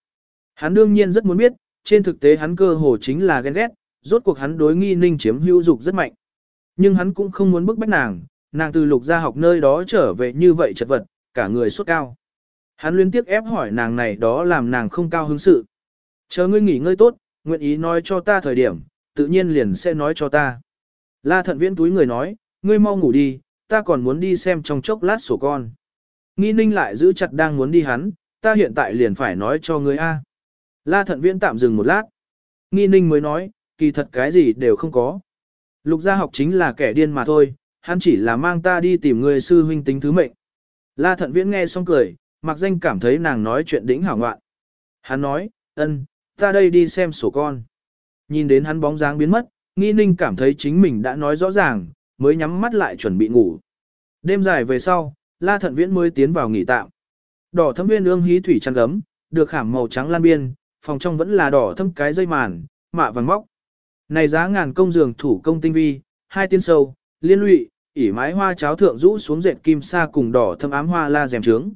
Hắn đương nhiên rất muốn biết, trên thực tế hắn cơ hồ chính là ghen ghét, rốt cuộc hắn đối nghi ninh chiếm hữu dục rất mạnh. Nhưng hắn cũng không muốn bức bách nàng, nàng từ lục gia học nơi đó trở về như vậy chật vật, cả người sốt cao. Hắn liên tiếp ép hỏi nàng này đó làm nàng không cao hứng sự. Chờ ngươi nghỉ ngơi tốt, nguyện ý nói cho ta thời điểm, tự nhiên liền sẽ nói cho ta. La thận viễn túi người nói, ngươi mau ngủ đi, ta còn muốn đi xem trong chốc lát sổ con. Nghi ninh lại giữ chặt đang muốn đi hắn, ta hiện tại liền phải nói cho ngươi a. La thận viễn tạm dừng một lát. Nghi ninh mới nói, kỳ thật cái gì đều không có. Lục gia học chính là kẻ điên mà thôi, hắn chỉ là mang ta đi tìm người sư huynh tính thứ mệnh. La thận viễn nghe xong cười, mặc danh cảm thấy nàng nói chuyện đỉnh hảo ngoạn. Hắn nói, ân, ta đây đi xem sổ con. Nhìn đến hắn bóng dáng biến mất, nghi ninh cảm thấy chính mình đã nói rõ ràng, mới nhắm mắt lại chuẩn bị ngủ. Đêm dài về sau, la thận viễn mới tiến vào nghỉ tạm. Đỏ thâm viên ương hí thủy chăn gấm, được khảm màu trắng lan biên, phòng trong vẫn là đỏ thâm cái dây màn, mạ vàng móc. Này giá ngàn công giường thủ công tinh vi, hai tiên sâu, liên lụy, ỉ mái hoa cháo thượng rũ xuống dệt kim sa cùng đỏ thâm ám hoa la rèm trướng.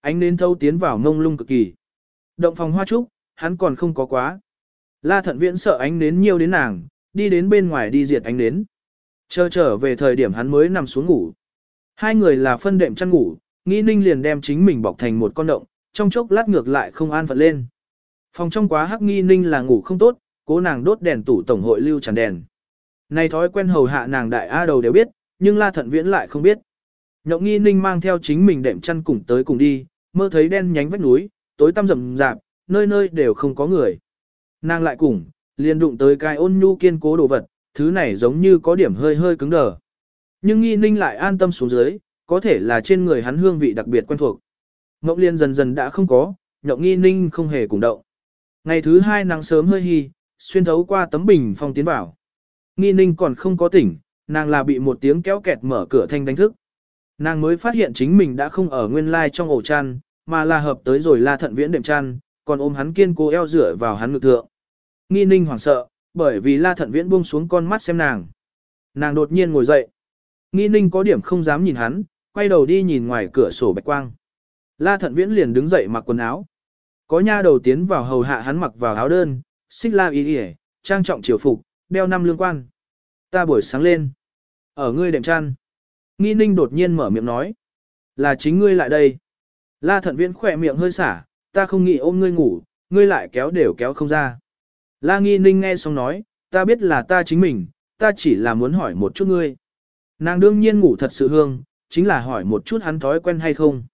Ánh nến thâu tiến vào ngông lung cực kỳ. Động phòng hoa trúc, hắn còn không có quá. La thận viễn sợ ánh nến nhiều đến nàng, đi đến bên ngoài đi diệt ánh nến. Chờ trở về thời điểm hắn mới nằm xuống ngủ. Hai người là phân đệm chăn ngủ, nghi ninh liền đem chính mình bọc thành một con động, trong chốc lát ngược lại không an phận lên. Phòng trong quá hắc nghi ninh là ngủ không tốt, cố nàng đốt đèn tủ tổng hội lưu tràn đèn. Này thói quen hầu hạ nàng đại A đầu đều biết, nhưng la thận viễn lại không biết. Nhộng nghi ninh mang theo chính mình đệm chăn cùng tới cùng đi, mơ thấy đen nhánh vách núi, tối tăm rậm rạp, nơi nơi đều không có người. Nàng lại cùng, liền đụng tới cái ôn nhu kiên cố đồ vật, thứ này giống như có điểm hơi hơi cứng đờ. Nhưng nghi ninh lại an tâm xuống dưới, có thể là trên người hắn hương vị đặc biệt quen thuộc. Ngọc liên dần dần đã không có, nhộng nghi ninh không hề cùng động. Ngày thứ hai nắng sớm hơi hi, xuyên thấu qua tấm bình phong tiến vào. Nghi ninh còn không có tỉnh, nàng là bị một tiếng kéo kẹt mở cửa thanh đánh thức. Nàng mới phát hiện chính mình đã không ở nguyên lai trong ổ chăn, mà là hợp tới rồi la thận viễn đệm chăn, còn ôm hắn kiên cố eo dựa vào hắn ngực thượng. Nghi ninh hoảng sợ, bởi vì la thận viễn buông xuống con mắt xem nàng. Nàng đột nhiên ngồi dậy. Nghi ninh có điểm không dám nhìn hắn, quay đầu đi nhìn ngoài cửa sổ bạch quang. La thận viễn liền đứng dậy mặc quần áo. Có nha đầu tiến vào hầu hạ hắn mặc vào áo đơn, xích la y yể, trang trọng triều phục, đeo năm lương quan. Ta buổi sáng lên. Ở ngươi đệm chăn. Nghi ninh đột nhiên mở miệng nói. Là chính ngươi lại đây. La thận viễn khỏe miệng hơi xả, ta không nghĩ ôm ngươi ngủ, ngươi lại kéo đều kéo không ra. La nghi ninh nghe xong nói, ta biết là ta chính mình, ta chỉ là muốn hỏi một chút ngươi. Nàng đương nhiên ngủ thật sự hương, chính là hỏi một chút hắn thói quen hay không.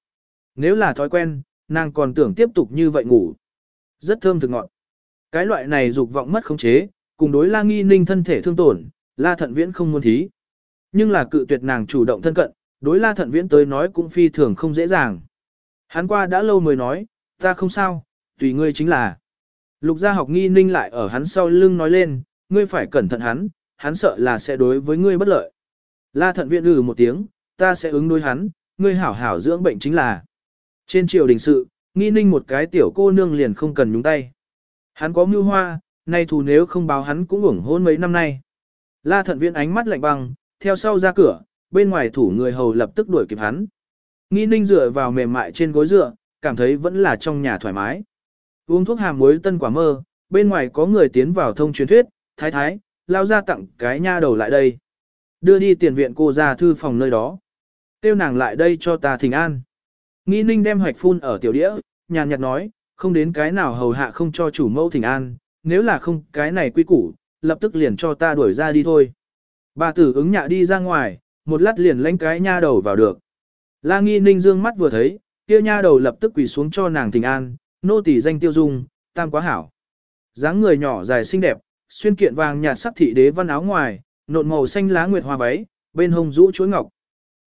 Nếu là thói quen, nàng còn tưởng tiếp tục như vậy ngủ. Rất thơm thực ngọn Cái loại này dục vọng mất khống chế, cùng đối la nghi ninh thân thể thương tổn, la thận viễn không muốn thí. Nhưng là cự tuyệt nàng chủ động thân cận, đối la thận viễn tới nói cũng phi thường không dễ dàng. Hắn qua đã lâu mới nói, ta không sao, tùy ngươi chính là. Lục gia học nghi ninh lại ở hắn sau lưng nói lên, ngươi phải cẩn thận hắn, hắn sợ là sẽ đối với ngươi bất lợi. La thận viện ừ một tiếng, ta sẽ ứng đối hắn, ngươi hảo hảo dưỡng bệnh chính là. Trên triều đình sự, nghi ninh một cái tiểu cô nương liền không cần nhúng tay. Hắn có mưu hoa, nay thù nếu không báo hắn cũng ủng hôn mấy năm nay. La thận viện ánh mắt lạnh băng, theo sau ra cửa, bên ngoài thủ người hầu lập tức đuổi kịp hắn. Nghi ninh dựa vào mềm mại trên gối dựa, cảm thấy vẫn là trong nhà thoải mái. Uống thuốc hàm muối tân quả mơ, bên ngoài có người tiến vào thông truyền thuyết, thái thái, lao ra tặng cái nha đầu lại đây. Đưa đi tiền viện cô ra thư phòng nơi đó. Tiêu nàng lại đây cho ta thỉnh an. Nghĩ ninh đem hoạch phun ở tiểu đĩa, nhàn nhạt nói, không đến cái nào hầu hạ không cho chủ mẫu thỉnh an, nếu là không cái này quy củ, lập tức liền cho ta đuổi ra đi thôi. Bà tử ứng nhạ đi ra ngoài, một lát liền lánh cái nha đầu vào được. La nghi ninh dương mắt vừa thấy, kia nha đầu lập tức quỳ xuống cho nàng thỉnh an, nô tỳ danh tiêu dung, tam quá hảo. dáng người nhỏ dài xinh đẹp, xuyên kiện vàng nhạt sắc thị đế văn áo ngoài, nộn màu xanh lá nguyệt hoa váy, bên hông rũ chuối ngọc.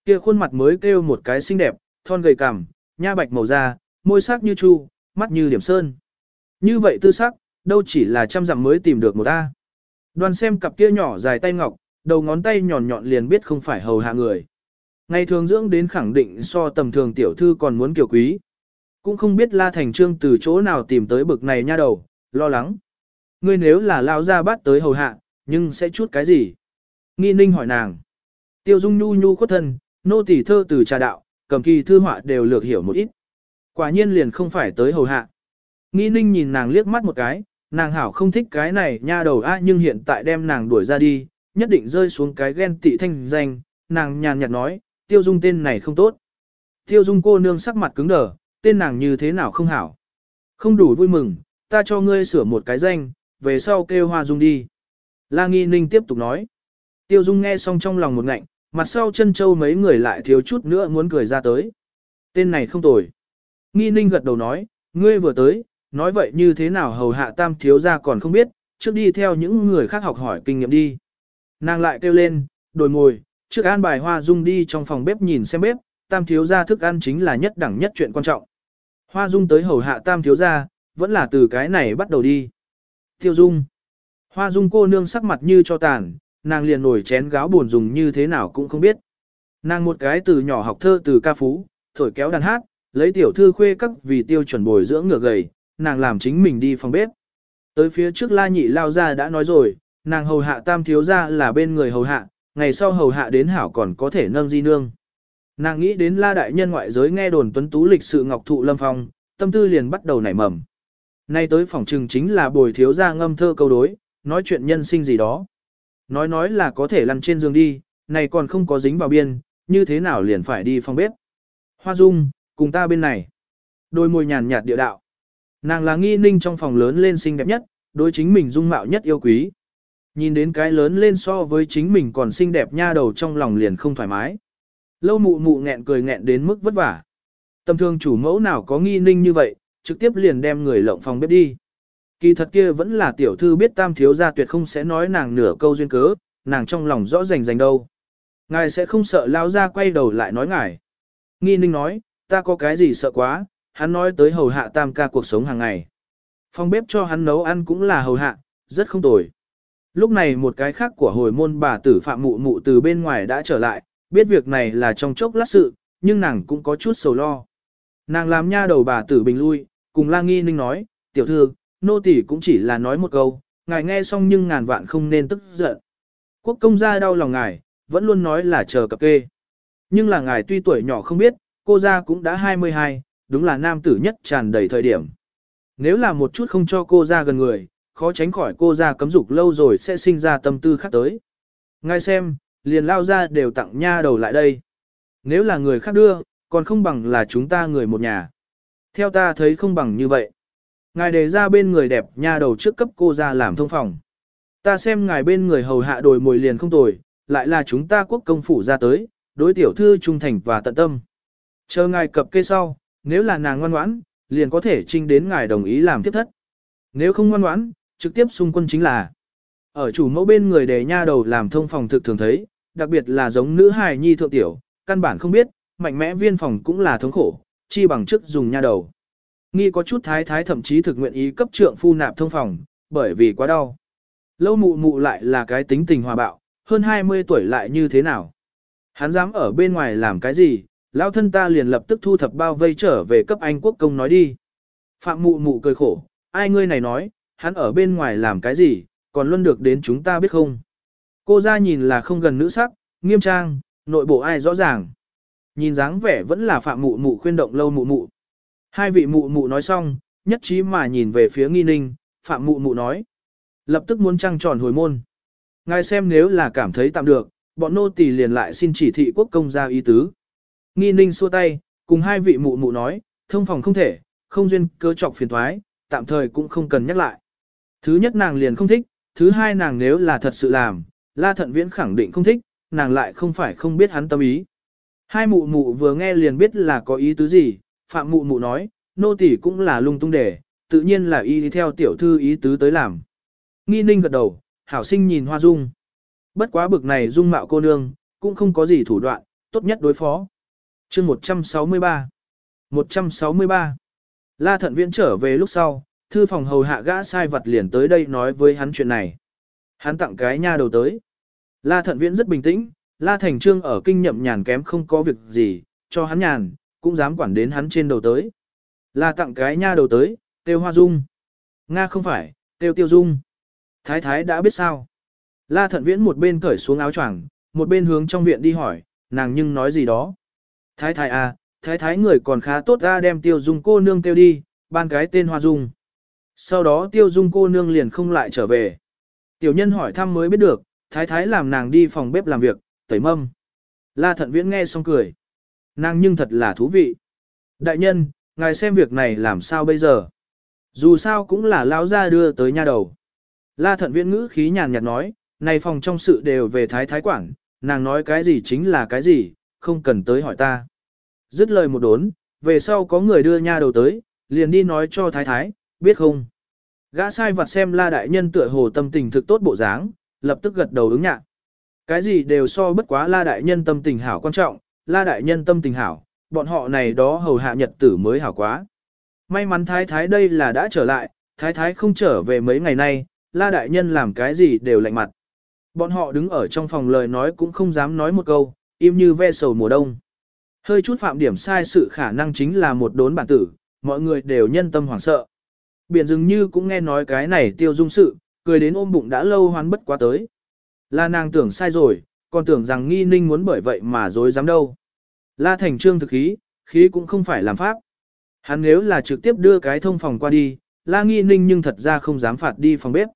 Kia khuôn mặt mới kêu một cái xinh đẹp, thon gầy cằm, nha bạch màu da, môi sắc như chu, mắt như điểm sơn. Như vậy tư sắc, đâu chỉ là trăm dặm mới tìm được một ta. Đoàn xem cặp kia nhỏ dài tay ngọc, đầu ngón tay nhọn nhọn liền biết không phải hầu hạ người. Ngày thường dưỡng đến khẳng định so tầm thường tiểu thư còn muốn kiều quý. Cũng không biết La Thành Trương từ chỗ nào tìm tới bực này nha đầu, lo lắng. Ngươi nếu là lao ra bắt tới hầu hạ, nhưng sẽ chút cái gì? Nghi ninh hỏi nàng. Tiêu dung nhu nhu khuất thân, nô tỳ thơ từ trà đạo, cầm kỳ thư họa đều lược hiểu một ít. Quả nhiên liền không phải tới hầu hạ. Nghi ninh nhìn nàng liếc mắt một cái, nàng hảo không thích cái này nha đầu a nhưng hiện tại đem nàng đuổi ra đi, nhất định rơi xuống cái ghen tị thanh danh, nàng nhàn nhạt nói, tiêu dung tên này không tốt. Tiêu dung cô nương sắc mặt cứng đờ, tên nàng như thế nào không hảo. Không đủ vui mừng, ta cho ngươi sửa một cái danh, về sau kêu hoa dung đi. La Nghi Ninh tiếp tục nói. Tiêu Dung nghe xong trong lòng một ngạnh, mặt sau chân châu mấy người lại thiếu chút nữa muốn cười ra tới. Tên này không tồi. Nghi Ninh gật đầu nói, ngươi vừa tới, nói vậy như thế nào hầu hạ tam thiếu ra còn không biết, trước đi theo những người khác học hỏi kinh nghiệm đi. Nàng lại kêu lên, đổi ngồi, trước an bài hoa dung đi trong phòng bếp nhìn xem bếp, tam thiếu ra thức ăn chính là nhất đẳng nhất chuyện quan trọng. Hoa dung tới hầu hạ tam thiếu ra, vẫn là từ cái này bắt đầu đi. Tiêu dung. Hoa dung cô nương sắc mặt như cho tàn, nàng liền nổi chén gáo buồn dùng như thế nào cũng không biết. Nàng một cái từ nhỏ học thơ từ ca phú, thổi kéo đàn hát, lấy tiểu thư khuê các vì tiêu chuẩn bồi dưỡng ngược gầy, nàng làm chính mình đi phòng bếp. Tới phía trước la nhị lao ra đã nói rồi, nàng hầu hạ tam thiếu ra là bên người hầu hạ, ngày sau hầu hạ đến hảo còn có thể nâng di nương. Nàng nghĩ đến la đại nhân ngoại giới nghe đồn tuấn tú lịch sự ngọc thụ lâm phong, tâm tư liền bắt đầu nảy mầm. Nay tới phòng trừng chính là bồi thiếu ra ngâm thơ câu đối, nói chuyện nhân sinh gì đó. Nói nói là có thể lăn trên giường đi, này còn không có dính vào biên, như thế nào liền phải đi phòng bếp. Hoa Dung, cùng ta bên này. Đôi môi nhàn nhạt địa đạo. Nàng là nghi ninh trong phòng lớn lên xinh đẹp nhất, đối chính mình dung mạo nhất yêu quý. Nhìn đến cái lớn lên so với chính mình còn xinh đẹp nha đầu trong lòng liền không thoải mái. Lâu mụ mụ nghẹn cười nghẹn đến mức vất vả. Tầm thường chủ mẫu nào có nghi ninh như vậy, trực tiếp liền đem người lộng phòng bếp đi. Kỳ thật kia vẫn là tiểu thư biết tam thiếu gia tuyệt không sẽ nói nàng nửa câu duyên cớ, nàng trong lòng rõ rành rành đâu. Ngài sẽ không sợ lao ra quay đầu lại nói ngài. Nghi ninh nói, ta có cái gì sợ quá, hắn nói tới hầu hạ tam ca cuộc sống hàng ngày. Phòng bếp cho hắn nấu ăn cũng là hầu hạ, rất không tồi. Lúc này một cái khác của hồi môn bà tử phạm mụ mụ từ bên ngoài đã trở lại, biết việc này là trong chốc lát sự, nhưng nàng cũng có chút sầu lo. Nàng làm nha đầu bà tử bình lui, cùng la nghi ninh nói, tiểu thư, nô tỳ cũng chỉ là nói một câu, ngài nghe xong nhưng ngàn vạn không nên tức giận. Quốc công gia đau lòng ngài, vẫn luôn nói là chờ cập kê. Nhưng là ngài tuy tuổi nhỏ không biết, cô gia cũng đã 22, đúng là nam tử nhất tràn đầy thời điểm. Nếu là một chút không cho cô gia gần người, khó tránh khỏi cô gia cấm dục lâu rồi sẽ sinh ra tâm tư khác tới. Ngài xem, liền lao ra đều tặng nha đầu lại đây. Nếu là người khác đưa, còn không bằng là chúng ta người một nhà. Theo ta thấy không bằng như vậy. Ngài đề ra bên người đẹp nha đầu trước cấp cô ra làm thông phòng. Ta xem ngài bên người hầu hạ đồi mồi liền không tồi, lại là chúng ta quốc công phủ ra tới, đối tiểu thư trung thành và tận tâm. Chờ ngài cập kê sau, nếu là nàng ngoan ngoãn, liền có thể trinh đến ngài đồng ý làm tiếp thất. Nếu không ngoan ngoãn, trực tiếp xung quân chính là. Ở chủ mẫu bên người đề nha đầu làm thông phòng thực thường thấy, đặc biệt là giống nữ hài nhi thượng tiểu, căn bản không biết, mạnh mẽ viên phòng cũng là thống khổ, chi bằng chức dùng nha đầu. Nghi có chút thái thái thậm chí thực nguyện ý cấp trượng phu nạp thông phòng, bởi vì quá đau. Lâu mụ mụ lại là cái tính tình hòa bạo, hơn 20 tuổi lại như thế nào. Hắn dám ở bên ngoài làm cái gì, Lão thân ta liền lập tức thu thập bao vây trở về cấp anh quốc công nói đi. Phạm mụ mụ cười khổ, ai ngươi này nói, hắn ở bên ngoài làm cái gì, còn luôn được đến chúng ta biết không. Cô ra nhìn là không gần nữ sắc, nghiêm trang, nội bộ ai rõ ràng. Nhìn dáng vẻ vẫn là phạm mụ mụ khuyên động lâu mụ mụ. Hai vị mụ mụ nói xong, nhất trí mà nhìn về phía nghi ninh, phạm mụ mụ nói. Lập tức muốn trăng tròn hồi môn. Ngài xem nếu là cảm thấy tạm được, bọn nô tỳ liền lại xin chỉ thị quốc công gia ý tứ. Nghi ninh xua tay, cùng hai vị mụ mụ nói, thông phòng không thể, không duyên cơ trọc phiền thoái, tạm thời cũng không cần nhắc lại. Thứ nhất nàng liền không thích, thứ hai nàng nếu là thật sự làm, la thận viễn khẳng định không thích, nàng lại không phải không biết hắn tâm ý. Hai mụ mụ vừa nghe liền biết là có ý tứ gì, phạm mụ mụ nói, nô tỳ cũng là lung tung để, tự nhiên là y theo tiểu thư ý tứ tới làm. Nghi ninh gật đầu, hảo sinh nhìn hoa dung. Bất quá bực này dung mạo cô nương, cũng không có gì thủ đoạn, tốt nhất đối phó chương 163 163 La thận viễn trở về lúc sau, thư phòng hầu hạ gã sai vật liền tới đây nói với hắn chuyện này. Hắn tặng cái nha đầu tới. La thận viễn rất bình tĩnh, La thành trương ở kinh nhậm nhàn kém không có việc gì, cho hắn nhàn, cũng dám quản đến hắn trên đầu tới. là tặng cái nha đầu tới, tiêu hoa dung. Nga không phải, tiêu tiêu dung. Thái thái đã biết sao. La thận viễn một bên cởi xuống áo choàng, một bên hướng trong viện đi hỏi, nàng nhưng nói gì đó. Thái thái à, thái thái người còn khá tốt ra đem tiêu dung cô nương tiêu đi, ban cái tên hoa dung. Sau đó tiêu dung cô nương liền không lại trở về. Tiểu nhân hỏi thăm mới biết được, thái thái làm nàng đi phòng bếp làm việc, tẩy mâm. La thận viễn nghe xong cười. Nàng nhưng thật là thú vị. Đại nhân, ngài xem việc này làm sao bây giờ? Dù sao cũng là lão gia đưa tới nha đầu. La thận viễn ngữ khí nhàn nhạt nói, này phòng trong sự đều về thái thái quản, nàng nói cái gì chính là cái gì, không cần tới hỏi ta. Dứt lời một đốn, về sau có người đưa nha đầu tới, liền đi nói cho thái thái, biết không? Gã sai vặt xem la đại nhân tựa hồ tâm tình thực tốt bộ dáng, lập tức gật đầu ứng nhạc. Cái gì đều so bất quá la đại nhân tâm tình hảo quan trọng, la đại nhân tâm tình hảo, bọn họ này đó hầu hạ nhật tử mới hảo quá. May mắn thái thái đây là đã trở lại, thái thái không trở về mấy ngày nay, la đại nhân làm cái gì đều lạnh mặt. Bọn họ đứng ở trong phòng lời nói cũng không dám nói một câu, im như ve sầu mùa đông. Hơi chút phạm điểm sai sự khả năng chính là một đốn bản tử, mọi người đều nhân tâm hoảng sợ. Biển dường như cũng nghe nói cái này tiêu dung sự, cười đến ôm bụng đã lâu hoán bất quá tới. Là nàng tưởng sai rồi, còn tưởng rằng nghi ninh muốn bởi vậy mà dối dám đâu. La thành trương thực khí, khí cũng không phải làm pháp. Hắn nếu là trực tiếp đưa cái thông phòng qua đi, la nghi ninh nhưng thật ra không dám phạt đi phòng bếp.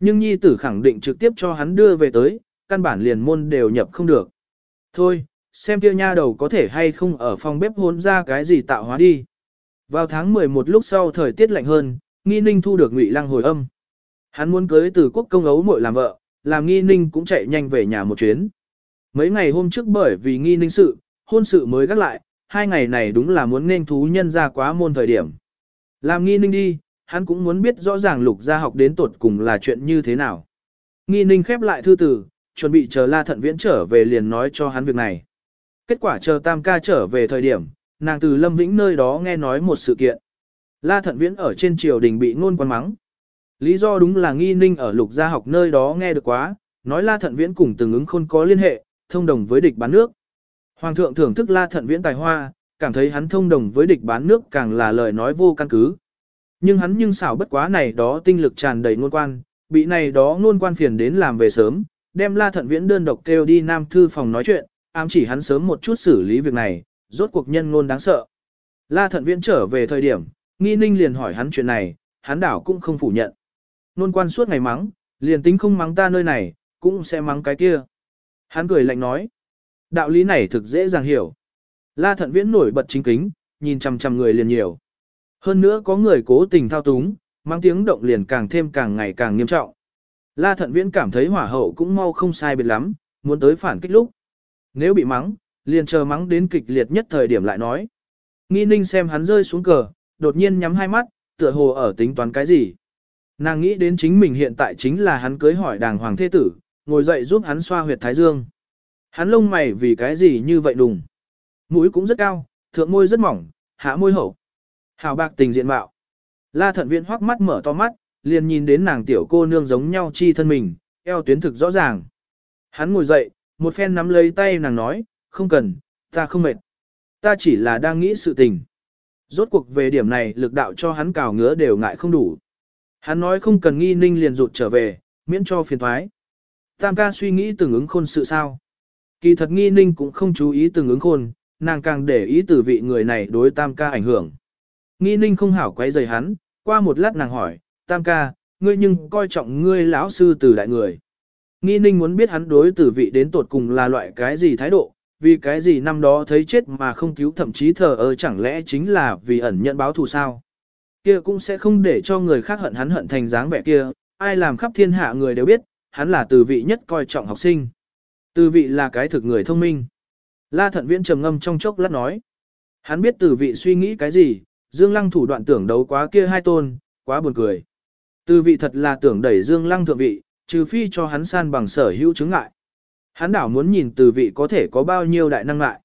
Nhưng nhi tử khẳng định trực tiếp cho hắn đưa về tới, căn bản liền môn đều nhập không được. Thôi, xem kia nha đầu có thể hay không ở phòng bếp hôn ra cái gì tạo hóa đi. Vào tháng 11 lúc sau thời tiết lạnh hơn, nghi ninh thu được ngụy lăng hồi âm. Hắn muốn cưới từ quốc công ấu muội làm vợ, làm nghi ninh cũng chạy nhanh về nhà một chuyến. Mấy ngày hôm trước bởi vì nghi ninh sự, hôn sự mới gác lại, hai ngày này đúng là muốn nên thú nhân ra quá môn thời điểm. Làm nghi ninh đi, hắn cũng muốn biết rõ ràng lục gia học đến tột cùng là chuyện như thế nào. Nghi ninh khép lại thư tử, chuẩn bị chờ la thận viễn trở về liền nói cho hắn việc này. Kết quả chờ tam ca trở về thời điểm, nàng từ lâm vĩnh nơi đó nghe nói một sự kiện. La thận viễn ở trên triều đình bị ngôn quan mắng. Lý do đúng là nghi ninh ở lục gia học nơi đó nghe được quá, nói la thận viễn cùng từng ứng khôn có liên hệ, thông đồng với địch bán nước. Hoàng thượng thưởng thức la thận viễn tài hoa, cảm thấy hắn thông đồng với địch bán nước càng là lời nói vô căn cứ. Nhưng hắn nhưng xảo bất quá này đó tinh lực tràn đầy ngôn quan, bị này đó ngôn quan phiền đến làm về sớm, đem la thận viễn đơn độc kêu đi nam thư phòng nói chuyện, ám chỉ hắn sớm một chút xử lý việc này, rốt cuộc nhân ngôn đáng sợ. La thận viễn trở về thời điểm, nghi ninh liền hỏi hắn chuyện này, hắn đảo cũng không phủ nhận. Nôn quan suốt ngày mắng, liền tính không mắng ta nơi này, cũng sẽ mắng cái kia. Hắn cười lạnh nói, đạo lý này thực dễ dàng hiểu. La thận viễn nổi bật chính kính, nhìn chằm chằm người liền nhiều. Hơn nữa có người cố tình thao túng, mang tiếng động liền càng thêm càng ngày càng nghiêm trọng. La thận viễn cảm thấy hỏa hậu cũng mau không sai biệt lắm, muốn tới phản kích lúc. Nếu bị mắng, liền chờ mắng đến kịch liệt nhất thời điểm lại nói. Nghi ninh xem hắn rơi xuống cờ, đột nhiên nhắm hai mắt, tựa hồ ở tính toán cái gì. Nàng nghĩ đến chính mình hiện tại chính là hắn cưới hỏi đàng hoàng thế tử, ngồi dậy giúp hắn xoa huyệt thái dương. Hắn lông mày vì cái gì như vậy đùng. Mũi cũng rất cao, thượng môi rất mỏng, hạ môi hậu. Hào bạc tình diện mạo. La thận viện hoắc mắt mở to mắt, liền nhìn đến nàng tiểu cô nương giống nhau chi thân mình, eo tuyến thực rõ ràng. Hắn ngồi dậy, một phen nắm lấy tay nàng nói, không cần, ta không mệt. Ta chỉ là đang nghĩ sự tình. Rốt cuộc về điểm này lực đạo cho hắn cào ngứa đều ngại không đủ. Hắn nói không cần nghi ninh liền rụt trở về, miễn cho phiền thoái. Tam ca suy nghĩ từng ứng khôn sự sao. Kỳ thật nghi ninh cũng không chú ý từng ứng khôn, nàng càng để ý từ vị người này đối tam ca ảnh hưởng. Nghi ninh không hảo quấy rầy hắn, qua một lát nàng hỏi, tam ca, ngươi nhưng coi trọng ngươi lão sư từ đại người. Nghi ninh muốn biết hắn đối tử vị đến tột cùng là loại cái gì thái độ, vì cái gì năm đó thấy chết mà không cứu thậm chí thờ ơ chẳng lẽ chính là vì ẩn nhận báo thù sao. Kia cũng sẽ không để cho người khác hận hắn hận thành dáng vẻ kia, ai làm khắp thiên hạ người đều biết, hắn là từ vị nhất coi trọng học sinh. Từ vị là cái thực người thông minh. La thận viễn trầm ngâm trong chốc lát nói. Hắn biết từ vị suy nghĩ cái gì, Dương Lăng thủ đoạn tưởng đấu quá kia hai tôn, quá buồn cười. Từ vị thật là tưởng đẩy Dương Lăng thượng vị, trừ phi cho hắn san bằng sở hữu chứng ngại. Hắn đảo muốn nhìn từ vị có thể có bao nhiêu đại năng ngại.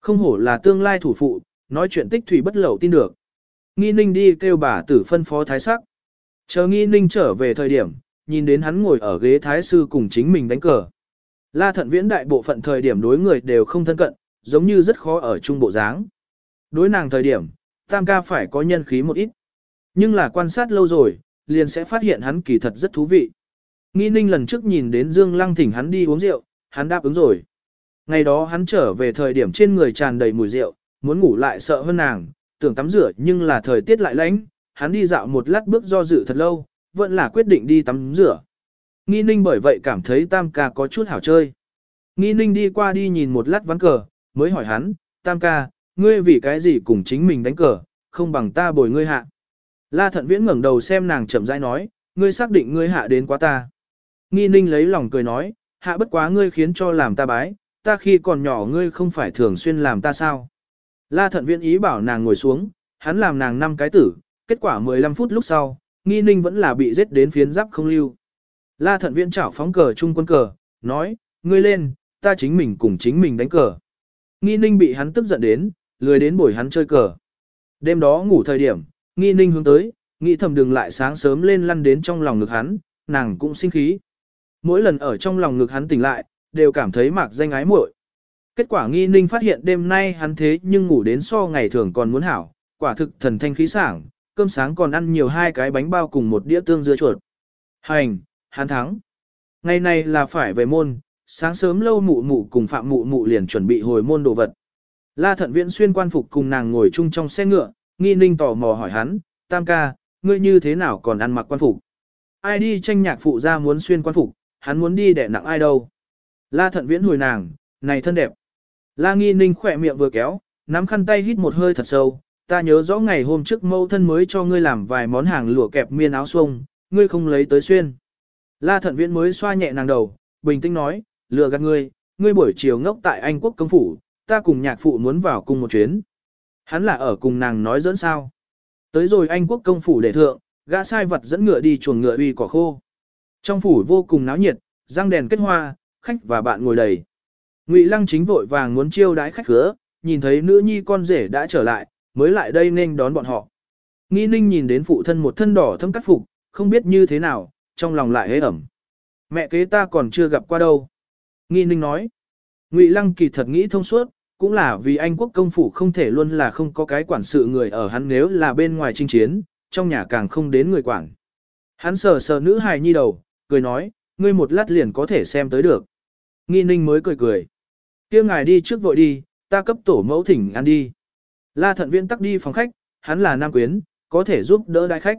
Không hổ là tương lai thủ phụ, nói chuyện tích thủy bất lậu tin được. Nghi ninh đi kêu bà tử phân phó thái sắc. Chờ nghi ninh trở về thời điểm, nhìn đến hắn ngồi ở ghế thái sư cùng chính mình đánh cờ. La thận viễn đại bộ phận thời điểm đối người đều không thân cận, giống như rất khó ở chung bộ dáng. Đối nàng thời điểm, tam ca phải có nhân khí một ít. Nhưng là quan sát lâu rồi, liền sẽ phát hiện hắn kỳ thật rất thú vị. Nghi ninh lần trước nhìn đến Dương Lăng thỉnh hắn đi uống rượu, hắn đáp ứng rồi. Ngày đó hắn trở về thời điểm trên người tràn đầy mùi rượu, muốn ngủ lại sợ hơn nàng, tưởng tắm rửa nhưng là thời tiết lại lạnh, hắn đi dạo một lát bước do dự thật lâu, vẫn là quyết định đi tắm rửa. Nghi ninh bởi vậy cảm thấy tam ca có chút hảo chơi. Nghi ninh đi qua đi nhìn một lát ván cờ, mới hỏi hắn, tam ca, ngươi vì cái gì cùng chính mình đánh cờ, không bằng ta bồi ngươi hạ. La thận viễn ngẩng đầu xem nàng chậm rãi nói, ngươi xác định ngươi hạ đến quá ta. Nghi ninh lấy lòng cười nói, hạ bất quá ngươi khiến cho làm ta bái, ta khi còn nhỏ ngươi không phải thường xuyên làm ta sao. La thận Viên ý bảo nàng ngồi xuống, hắn làm nàng năm cái tử, kết quả 15 phút lúc sau, nghi ninh vẫn là bị giết đến phiến giáp không lưu. La thận Viên chảo phóng cờ chung quân cờ, nói, ngươi lên, ta chính mình cùng chính mình đánh cờ. Nghi ninh bị hắn tức giận đến, lười đến buổi hắn chơi cờ. Đêm đó ngủ thời điểm, nghi ninh hướng tới, nghĩ thầm đường lại sáng sớm lên lăn đến trong lòng ngực hắn, nàng cũng sinh khí. Mỗi lần ở trong lòng ngực hắn tỉnh lại, đều cảm thấy mạc danh ái muội. Kết quả nghi ninh phát hiện đêm nay hắn thế nhưng ngủ đến so ngày thường còn muốn hảo, quả thực thần thanh khí sảng, cơm sáng còn ăn nhiều hai cái bánh bao cùng một đĩa tương dưa chuột. Hành, hắn thắng. Ngày này là phải về môn, sáng sớm lâu mụ mụ cùng phạm mụ mụ liền chuẩn bị hồi môn đồ vật. La thận viễn xuyên quan phục cùng nàng ngồi chung trong xe ngựa, nghi ninh tò mò hỏi hắn, tam ca, ngươi như thế nào còn ăn mặc quan phục? Ai đi tranh nhạc phụ ra muốn xuyên quan phục, hắn muốn đi để nặng ai đâu? La thận viễn hồi nàng, này thân đẹp. La Nghi Ninh khỏe miệng vừa kéo, nắm khăn tay hít một hơi thật sâu, ta nhớ rõ ngày hôm trước mâu thân mới cho ngươi làm vài món hàng lụa kẹp miên áo xuông, ngươi không lấy tới xuyên. La Thận Viễn mới xoa nhẹ nàng đầu, bình tĩnh nói, lừa gạt ngươi, ngươi buổi chiều ngốc tại Anh quốc công phủ, ta cùng nhạc phụ muốn vào cùng một chuyến. Hắn là ở cùng nàng nói dẫn sao. Tới rồi Anh quốc công phủ để thượng, gã sai vật dẫn ngựa đi chuồng ngựa uy cỏ khô. Trong phủ vô cùng náo nhiệt, răng đèn kết hoa, khách và bạn ngồi đầy. Ngụy Lăng chính vội vàng muốn chiêu đái khách khứa, nhìn thấy nữ nhi con rể đã trở lại, mới lại đây nên đón bọn họ. Nghi ninh nhìn đến phụ thân một thân đỏ thâm cắt phục, không biết như thế nào, trong lòng lại hế ẩm. Mẹ kế ta còn chưa gặp qua đâu. Nghi ninh nói. Ngụy Lăng kỳ thật nghĩ thông suốt, cũng là vì Anh quốc công phủ không thể luôn là không có cái quản sự người ở hắn nếu là bên ngoài chinh chiến, trong nhà càng không đến người quản. Hắn sờ sờ nữ hài nhi đầu, cười nói, ngươi một lát liền có thể xem tới được. Nghi ninh mới cười cười kia ngài đi trước vội đi, ta cấp tổ mẫu thỉnh ăn đi. La thận viên tắc đi phòng khách, hắn là nam quyến, có thể giúp đỡ đại khách.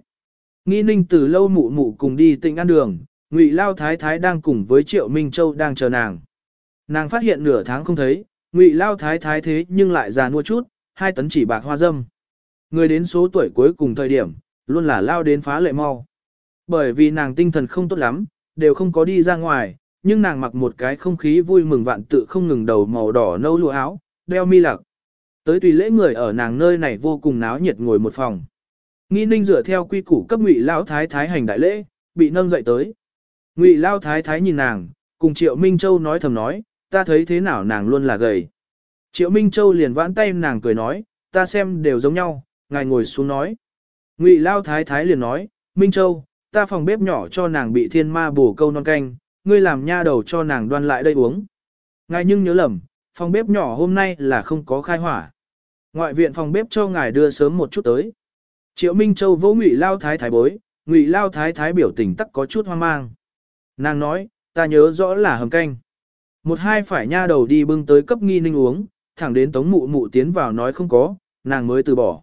Nghi ninh từ lâu mụ mụ cùng đi tỉnh ăn đường, ngụy lao thái thái đang cùng với triệu Minh Châu đang chờ nàng. Nàng phát hiện nửa tháng không thấy, ngụy lao thái thái thế nhưng lại già nua chút, hai tấn chỉ bạc hoa dâm. Người đến số tuổi cuối cùng thời điểm, luôn là lao đến phá lệ mau. Bởi vì nàng tinh thần không tốt lắm, đều không có đi ra ngoài, nhưng nàng mặc một cái không khí vui mừng vạn tự không ngừng đầu màu đỏ nâu lụa áo, đeo mi lạc. Tới tùy lễ người ở nàng nơi này vô cùng náo nhiệt ngồi một phòng. Nghi ninh dựa theo quy củ cấp ngụy lao thái thái hành đại lễ, bị nâng dậy tới. Ngụy lao thái thái nhìn nàng, cùng Triệu Minh Châu nói thầm nói, ta thấy thế nào nàng luôn là gầy. Triệu Minh Châu liền vãn tay nàng cười nói, ta xem đều giống nhau, ngài ngồi xuống nói. Ngụy lao thái thái liền nói, Minh Châu, ta phòng bếp nhỏ cho nàng bị thiên ma bổ câu non canh, ngươi làm nha đầu cho nàng đoan lại đây uống. Ngài nhưng nhớ lầm, phòng bếp nhỏ hôm nay là không có khai hỏa. Ngoại viện phòng bếp cho ngài đưa sớm một chút tới. Triệu Minh Châu vỗ Ngụy Lao Thái Thái bối, Ngụy Lao Thái Thái biểu tình tắc có chút hoang mang. Nàng nói, ta nhớ rõ là hầm canh. Một hai phải nha đầu đi bưng tới cấp nghi ninh uống, thẳng đến tống mụ mụ tiến vào nói không có, nàng mới từ bỏ.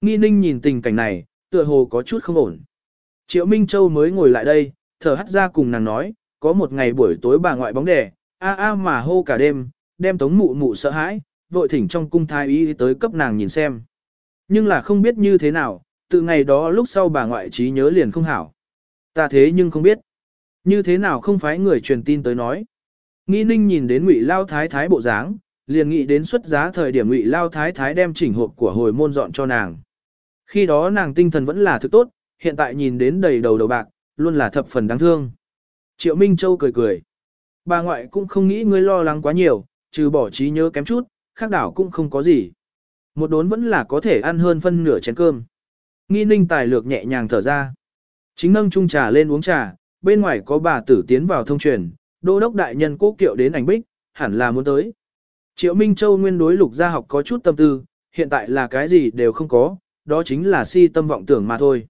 Nghi ninh nhìn tình cảnh này, tựa hồ có chút không ổn. Triệu Minh Châu mới ngồi lại đây, thở hắt ra cùng nàng nói, có một ngày buổi tối bà ngoại bóng đè, a a mà hô cả đêm, đem tống mụ mụ sợ hãi, vội thỉnh trong cung thái y tới cấp nàng nhìn xem. Nhưng là không biết như thế nào, từ ngày đó lúc sau bà ngoại trí nhớ liền không hảo. Ta thế nhưng không biết. Như thế nào không phải người truyền tin tới nói. Nghi ninh nhìn đến ngụy lao thái thái bộ dáng, liền nghĩ đến xuất giá thời điểm ngụy lao thái thái đem chỉnh hộp của hồi môn dọn cho nàng. Khi đó nàng tinh thần vẫn là thứ tốt, hiện tại nhìn đến đầy đầu đầu bạc, luôn là thập phần đáng thương. Triệu Minh Châu cười cười. Bà ngoại cũng không nghĩ ngươi lo lắng quá nhiều, trừ bỏ trí nhớ kém chút, khác đảo cũng không có gì. Một đốn vẫn là có thể ăn hơn phân nửa chén cơm. Nghi ninh tài lược nhẹ nhàng thở ra. Chính nâng chung trà lên uống trà, bên ngoài có bà tử tiến vào thông truyền, đô đốc đại nhân cố kiệu đến ảnh bích, hẳn là muốn tới. Triệu Minh Châu nguyên đối lục gia học có chút tâm tư, hiện tại là cái gì đều không có, đó chính là si tâm vọng tưởng mà thôi.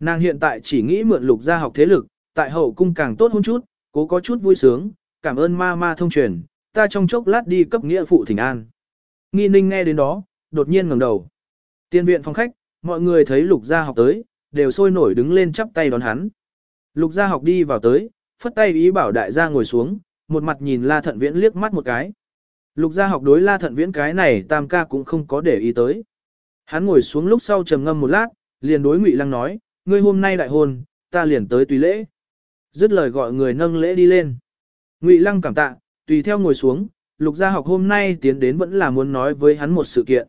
Nàng hiện tại chỉ nghĩ mượn lục gia học thế lực, tại hậu cung càng tốt hơn chút, cố có chút vui sướng, cảm ơn ma ma thông truyền, ta trong chốc lát đi cấp nghĩa phụ thỉnh an. Nghi ninh nghe đến đó, đột nhiên ngẩng đầu. Tiên viện phòng khách, mọi người thấy lục gia học tới, đều sôi nổi đứng lên chắp tay đón hắn. Lục gia học đi vào tới, phất tay ý bảo đại gia ngồi xuống, một mặt nhìn la thận viễn liếc mắt một cái. Lục gia học đối la thận viễn cái này tam ca cũng không có để ý tới. Hắn ngồi xuống lúc sau trầm ngâm một lát, liền đối ngụy lăng nói, ngươi hôm nay đại hôn, ta liền tới tùy lễ. Dứt lời gọi người nâng lễ đi lên. Ngụy lăng cảm tạ, tùy theo ngồi xuống, lục gia học hôm nay tiến đến vẫn là muốn nói với hắn một sự kiện.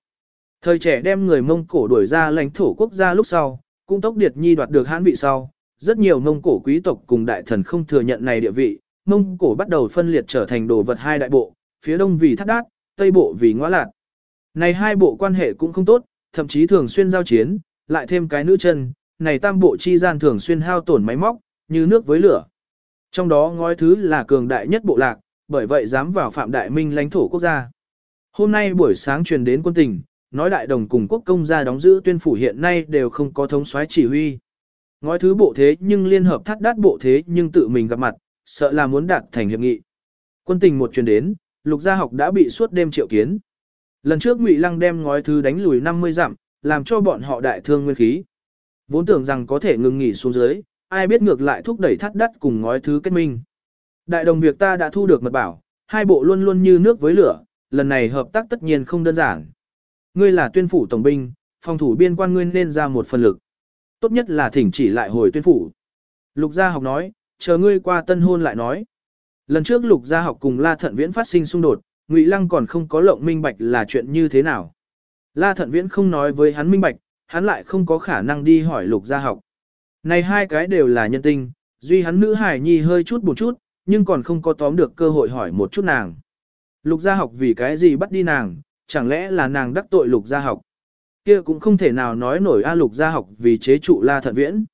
Thời trẻ đem người Mông Cổ đuổi ra lãnh thổ quốc gia lúc sau, cũng tốc điệt nhi đoạt được hãn vị sau, rất nhiều Mông Cổ quý tộc cùng đại thần không thừa nhận này địa vị, Mông Cổ bắt đầu phân liệt trở thành đồ vật hai đại bộ, phía đông vì Thát đát, tây bộ vì ngõa Lạt. Này hai bộ quan hệ cũng không tốt, thậm chí thường xuyên giao chiến, lại thêm cái nữ chân, này tam bộ chi gian thường xuyên hao tổn máy móc, như nước với lửa. Trong đó ngói thứ là cường đại nhất bộ lạc, bởi vậy dám vào phạm đại minh lãnh thổ quốc gia. Hôm nay buổi sáng truyền đến quân tình, nói đại đồng cùng quốc công gia đóng giữ tuyên phủ hiện nay đều không có thống soái chỉ huy. Ngói thứ bộ thế nhưng liên hợp thắt đát bộ thế nhưng tự mình gặp mặt, sợ là muốn đạt thành hiệp nghị. Quân tình một truyền đến, lục gia học đã bị suốt đêm triệu kiến. Lần trước Ngụy Lăng đem ngói thứ đánh lùi 50 dặm, làm cho bọn họ đại thương nguyên khí. Vốn tưởng rằng có thể ngừng nghỉ xuống dưới, ai biết ngược lại thúc đẩy thắt đắt cùng ngói thứ kết minh. Đại đồng việc ta đã thu được mật bảo, hai bộ luôn luôn như nước với lửa, lần này hợp tác tất nhiên không đơn giản. Ngươi là tuyên phủ tổng binh, phòng thủ biên quan ngươi nên ra một phần lực. Tốt nhất là thỉnh chỉ lại hồi tuyên phủ. Lục gia học nói, chờ ngươi qua tân hôn lại nói. Lần trước lục gia học cùng La Thận Viễn phát sinh xung đột, Ngụy Lăng còn không có lộng minh bạch là chuyện như thế nào. La Thận Viễn không nói với hắn minh bạch, hắn lại không có khả năng đi hỏi lục gia học. Này hai cái đều là nhân tinh, duy hắn nữ hải nhi hơi chút một chút, nhưng còn không có tóm được cơ hội hỏi một chút nàng. Lục gia học vì cái gì bắt đi nàng, chẳng lẽ là nàng đắc tội lục gia học. Kia cũng không thể nào nói nổi A lục gia học vì chế trụ la thận viễn.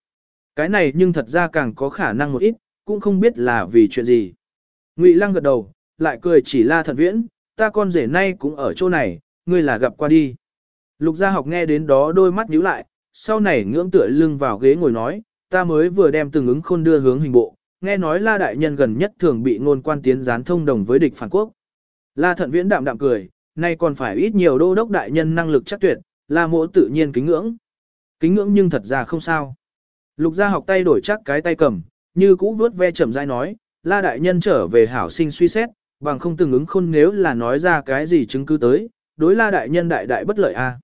Cái này nhưng thật ra càng có khả năng một ít, cũng không biết là vì chuyện gì. Ngụy lăng gật đầu, lại cười chỉ la thận viễn, ta con rể nay cũng ở chỗ này, ngươi là gặp qua đi. Lục gia học nghe đến đó đôi mắt nhíu lại, sau này ngưỡng tựa lưng vào ghế ngồi nói, ta mới vừa đem từng ứng khôn đưa hướng hình bộ, nghe nói la đại nhân gần nhất thường bị ngôn quan tiến gián thông đồng với địch phản quốc. La thận viễn đạm đạm cười, nay còn phải ít nhiều đô đốc đại nhân năng lực chắc tuyệt, la mỗ tự nhiên kính ngưỡng. Kính ngưỡng nhưng thật ra không sao. Lục gia học tay đổi chắc cái tay cầm, như cũ vớt ve chậm rãi nói, la đại nhân trở về hảo sinh suy xét, bằng không từng ứng khôn nếu là nói ra cái gì chứng cứ tới, đối la đại nhân đại đại bất lợi a.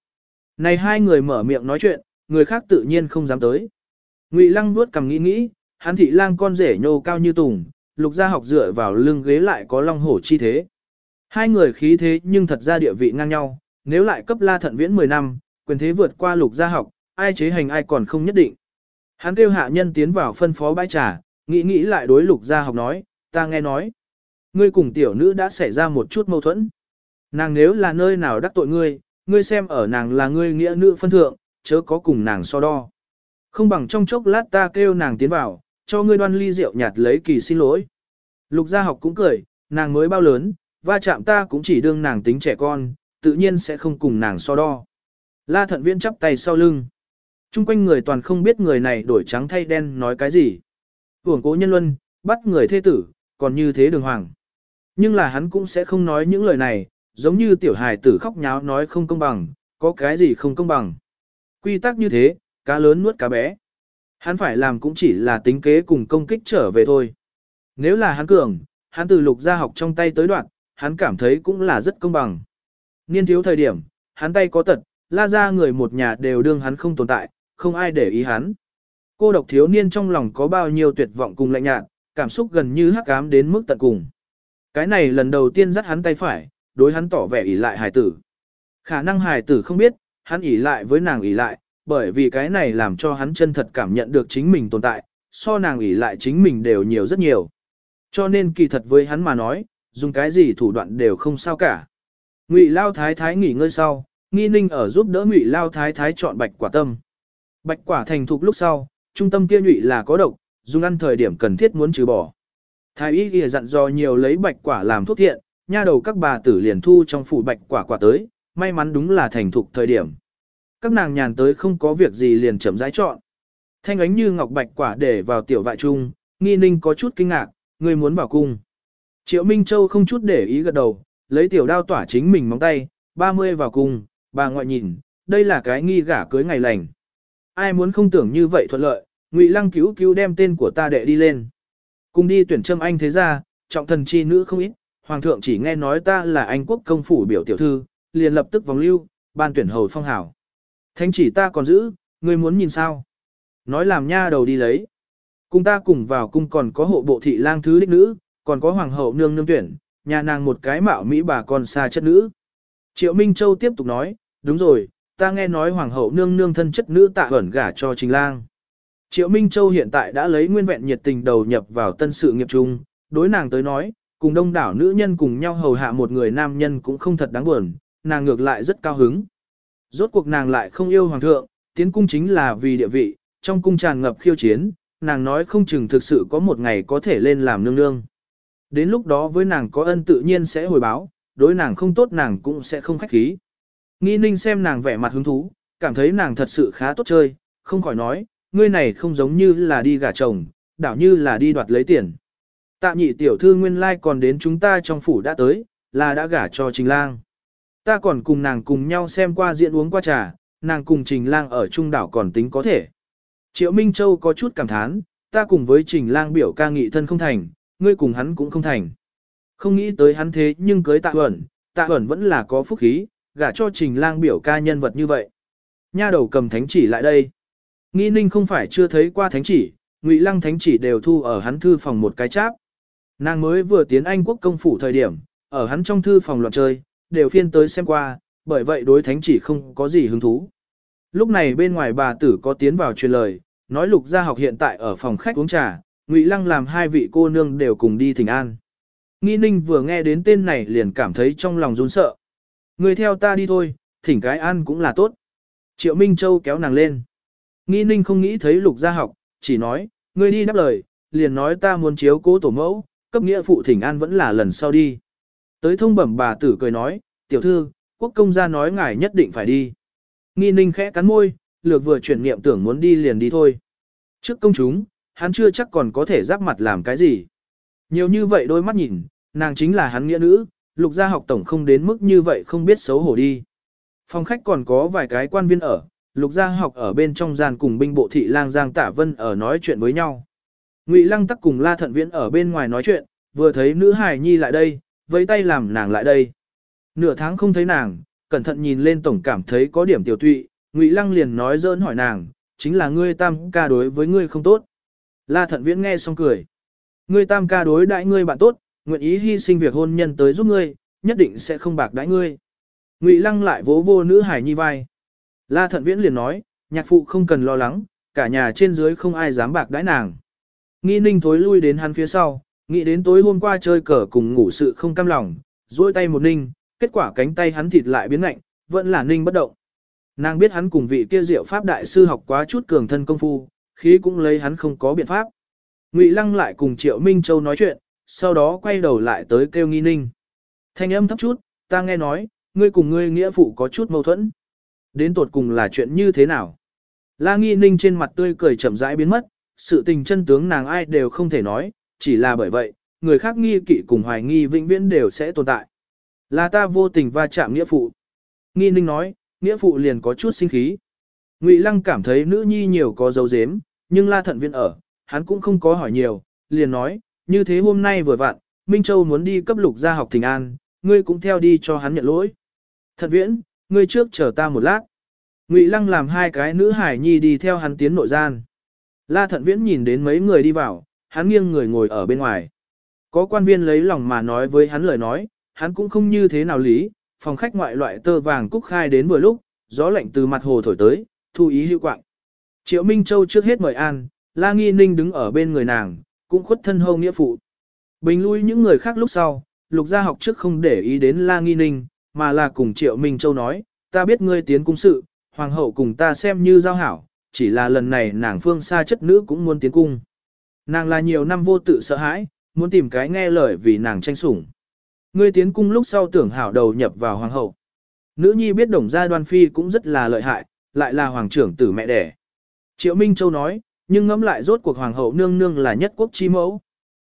Này hai người mở miệng nói chuyện, người khác tự nhiên không dám tới. Ngụy Lăng nuốt cầm nghĩ nghĩ, hắn thị lang con rể nhô cao như tùng, lục gia học dựa vào lưng ghế lại có long hổ chi thế. Hai người khí thế nhưng thật ra địa vị ngang nhau, nếu lại cấp la thận viễn 10 năm, quyền thế vượt qua lục gia học, ai chế hành ai còn không nhất định. Hắn kêu hạ nhân tiến vào phân phó bãi trà, nghĩ nghĩ lại đối lục gia học nói, ta nghe nói. Ngươi cùng tiểu nữ đã xảy ra một chút mâu thuẫn. Nàng nếu là nơi nào đắc tội ngươi, ngươi xem ở nàng là ngươi nghĩa nữ phân thượng, chớ có cùng nàng so đo. Không bằng trong chốc lát ta kêu nàng tiến vào, cho ngươi đoan ly rượu nhạt lấy kỳ xin lỗi. Lục gia học cũng cười, nàng mới bao lớn, va chạm ta cũng chỉ đương nàng tính trẻ con, tự nhiên sẽ không cùng nàng so đo. La thận viễn chắp tay sau lưng. Trung quanh người toàn không biết người này đổi trắng thay đen nói cái gì. Hưởng cố nhân luân, bắt người thê tử, còn như thế đường hoàng. Nhưng là hắn cũng sẽ không nói những lời này, giống như tiểu hài tử khóc nháo nói không công bằng, có cái gì không công bằng. Quy tắc như thế, cá lớn nuốt cá bé. Hắn phải làm cũng chỉ là tính kế cùng công kích trở về thôi. Nếu là hắn cường, hắn từ lục gia học trong tay tới đoạn, hắn cảm thấy cũng là rất công bằng. Niên thiếu thời điểm, hắn tay có tật, la ra người một nhà đều đương hắn không tồn tại, không ai để ý hắn. Cô độc thiếu niên trong lòng có bao nhiêu tuyệt vọng cùng lạnh nhạt, cảm xúc gần như hắc ám đến mức tận cùng. Cái này lần đầu tiên dắt hắn tay phải, đối hắn tỏ vẻ ỷ lại hài tử. Khả năng hài tử không biết, hắn ỉ lại với nàng ỉ lại, bởi vì cái này làm cho hắn chân thật cảm nhận được chính mình tồn tại, so nàng ỉ lại chính mình đều nhiều rất nhiều. Cho nên kỳ thật với hắn mà nói, dùng cái gì thủ đoạn đều không sao cả. Ngụy Lao Thái Thái nghỉ ngơi sau, Nghi Ninh ở giúp đỡ Ngụy Lao Thái Thái chọn bạch quả tâm. Bạch quả thành thục lúc sau, trung tâm kia nhụy là có độc, dùng ăn thời điểm cần thiết muốn trừ bỏ. Thái y kia dặn dò nhiều lấy bạch quả làm thuốc thiện, nha đầu các bà tử liền thu trong phủ bạch quả quả tới, may mắn đúng là thành thục thời điểm. Các nàng nhàn tới không có việc gì liền chậm rãi chọn. Thanh ánh như ngọc bạch quả để vào tiểu vại trung, nghi ninh có chút kinh ngạc, người muốn bảo cung. Triệu Minh Châu không chút để ý gật đầu, lấy tiểu đao tỏa chính mình móng tay, 30 vào cung, bà ngoại nhìn, đây là cái nghi gả cưới ngày lành. Ai muốn không tưởng như vậy thuận lợi, Ngụy Lăng cứu cứu đem tên của ta đệ đi lên. Cùng đi tuyển châm anh thế ra, trọng thần chi nữ không ít, hoàng thượng chỉ nghe nói ta là anh quốc công phủ biểu tiểu thư, liền lập tức vòng lưu, ban tuyển hầu phong hảo. Thánh chỉ ta còn giữ, ngươi muốn nhìn sao? Nói làm nha đầu đi lấy. Cùng ta cùng vào cung còn có hộ bộ thị lang thứ đích nữ, còn có hoàng hậu nương nương tuyển, nhà nàng một cái mạo mỹ bà con xa chất nữ. Triệu Minh Châu tiếp tục nói, đúng rồi, ta nghe nói hoàng hậu nương nương thân chất nữ tạ ẩn gả cho trình lang. Triệu Minh Châu hiện tại đã lấy nguyên vẹn nhiệt tình đầu nhập vào tân sự nghiệp chung, đối nàng tới nói, cùng đông đảo nữ nhân cùng nhau hầu hạ một người nam nhân cũng không thật đáng buồn, nàng ngược lại rất cao hứng. Rốt cuộc nàng lại không yêu hoàng thượng, tiến cung chính là vì địa vị, trong cung tràn ngập khiêu chiến, nàng nói không chừng thực sự có một ngày có thể lên làm nương nương. Đến lúc đó với nàng có ân tự nhiên sẽ hồi báo, đối nàng không tốt nàng cũng sẽ không khách khí. Nghi ninh xem nàng vẻ mặt hứng thú, cảm thấy nàng thật sự khá tốt chơi, không khỏi nói, ngươi này không giống như là đi gả chồng, đảo như là đi đoạt lấy tiền. Tạ nhị tiểu thư nguyên lai like còn đến chúng ta trong phủ đã tới, là đã gả cho trình lang. Ta còn cùng nàng cùng nhau xem qua diễn uống qua trà, nàng cùng trình lang ở trung đảo còn tính có thể. Triệu Minh Châu có chút cảm thán, ta cùng với trình lang biểu ca nghị thân không thành, ngươi cùng hắn cũng không thành. Không nghĩ tới hắn thế nhưng cưới tạ Huẩn, tạ Huẩn vẫn là có phúc khí, gả cho trình lang biểu ca nhân vật như vậy. Nha đầu cầm thánh chỉ lại đây. Nghi ninh không phải chưa thấy qua thánh chỉ, ngụy lăng thánh chỉ đều thu ở hắn thư phòng một cái cháp. Nàng mới vừa tiến Anh quốc công phủ thời điểm, ở hắn trong thư phòng loạn chơi, đều phiên tới xem qua, bởi vậy đối thánh chỉ không có gì hứng thú. Lúc này bên ngoài bà tử có tiến vào truyền lời, nói lục gia học hiện tại ở phòng khách uống trà, ngụy lăng làm hai vị cô nương đều cùng đi thỉnh an. Nghi ninh vừa nghe đến tên này liền cảm thấy trong lòng run sợ. Người theo ta đi thôi, thỉnh cái ăn cũng là tốt. Triệu Minh Châu kéo nàng lên. Nghi ninh không nghĩ thấy lục gia học, chỉ nói, ngươi đi đáp lời, liền nói ta muốn chiếu cố tổ mẫu, cấp nghĩa phụ thỉnh an vẫn là lần sau đi. Tới thông bẩm bà tử cười nói, tiểu thư, quốc công gia nói ngài nhất định phải đi. Nghi ninh khẽ cắn môi, lược vừa chuyển niệm tưởng muốn đi liền đi thôi. Trước công chúng, hắn chưa chắc còn có thể giáp mặt làm cái gì. Nhiều như vậy đôi mắt nhìn, nàng chính là hắn nghĩa nữ, lục gia học tổng không đến mức như vậy không biết xấu hổ đi. Phòng khách còn có vài cái quan viên ở, lục gia học ở bên trong gian cùng binh bộ thị lang Giang Tả Vân ở nói chuyện với nhau. Ngụy Lăng tắc cùng La Thận Viễn ở bên ngoài nói chuyện, vừa thấy nữ hài nhi lại đây, vẫy tay làm nàng lại đây. Nửa tháng không thấy nàng, cẩn thận nhìn lên tổng cảm thấy có điểm tiểu tụy, Ngụy Lăng liền nói dỡn hỏi nàng, chính là ngươi tam ca đối với ngươi không tốt. La Thận Viễn nghe xong cười. Ngươi tam ca đối đãi ngươi bạn tốt, nguyện ý hy sinh việc hôn nhân tới giúp ngươi, nhất định sẽ không bạc đãi ngươi. Ngụy Lăng lại vỗ vô nữ hài nhi vai. La Thận Viễn liền nói, nhạc phụ không cần lo lắng, cả nhà trên dưới không ai dám bạc đãi nàng. Nghi ninh thối lui đến hắn phía sau, nghĩ đến tối hôm qua chơi cờ cùng ngủ sự không cam lòng, duỗi tay một ninh, kết quả cánh tay hắn thịt lại biến lạnh, vẫn là ninh bất động. Nàng biết hắn cùng vị kia diệu pháp đại sư học quá chút cường thân công phu, khí cũng lấy hắn không có biện pháp. Ngụy Lăng lại cùng Triệu Minh Châu nói chuyện, sau đó quay đầu lại tới kêu nghi ninh. Thanh âm thấp chút, ta nghe nói, ngươi cùng ngươi nghĩa phụ có chút mâu thuẫn. Đến tột cùng là chuyện như thế nào? La nghi ninh trên mặt tươi cười chậm rãi biến mất, sự tình chân tướng nàng ai đều không thể nói, chỉ là bởi vậy, người khác nghi kỵ cùng hoài nghi vĩnh viễn đều sẽ tồn tại. Là ta vô tình va chạm nghĩa phụ. Nghi ninh nói, nghĩa phụ liền có chút sinh khí. Ngụy Lăng cảm thấy nữ nhi nhiều có dấu dếm, nhưng La Thận Viên ở, hắn cũng không có hỏi nhiều, liền nói, như thế hôm nay vừa vặn, Minh Châu muốn đi cấp lục gia học thỉnh an, ngươi cũng theo đi cho hắn nhận lỗi. Thận Viễn, ngươi trước chờ ta một lát. Ngụy Lăng làm hai cái nữ hải nhi đi theo hắn tiến nội gian. La Thận Viễn nhìn đến mấy người đi vào, hắn nghiêng người ngồi ở bên ngoài. Có quan viên lấy lòng mà nói với hắn lời nói, hắn cũng không như thế nào lý, phòng khách ngoại loại tơ vàng cúc khai đến vừa lúc, gió lạnh từ mặt hồ thổi tới, thu ý hữu quạng. Triệu Minh Châu trước hết mời an, La Nghi Ninh đứng ở bên người nàng, cũng khuất thân hâu nghĩa phụ. Bình lui những người khác lúc sau, lục gia học trước không để ý đến La Nghi Ninh, mà là cùng Triệu Minh Châu nói, ta biết ngươi tiến cung sự, hoàng hậu cùng ta xem như giao hảo, chỉ là lần này nàng phương xa chất nữ cũng muốn tiến cung. Nàng là nhiều năm vô tự sợ hãi, muốn tìm cái nghe lời vì nàng tranh sủng. Ngươi tiến cung lúc sau tưởng hảo đầu nhập vào hoàng hậu. Nữ nhi biết đồng gia đoan phi cũng rất là lợi hại, lại là hoàng trưởng tử mẹ đẻ. Triệu Minh Châu nói, nhưng ngẫm lại rốt cuộc hoàng hậu nương nương là nhất quốc chi mẫu.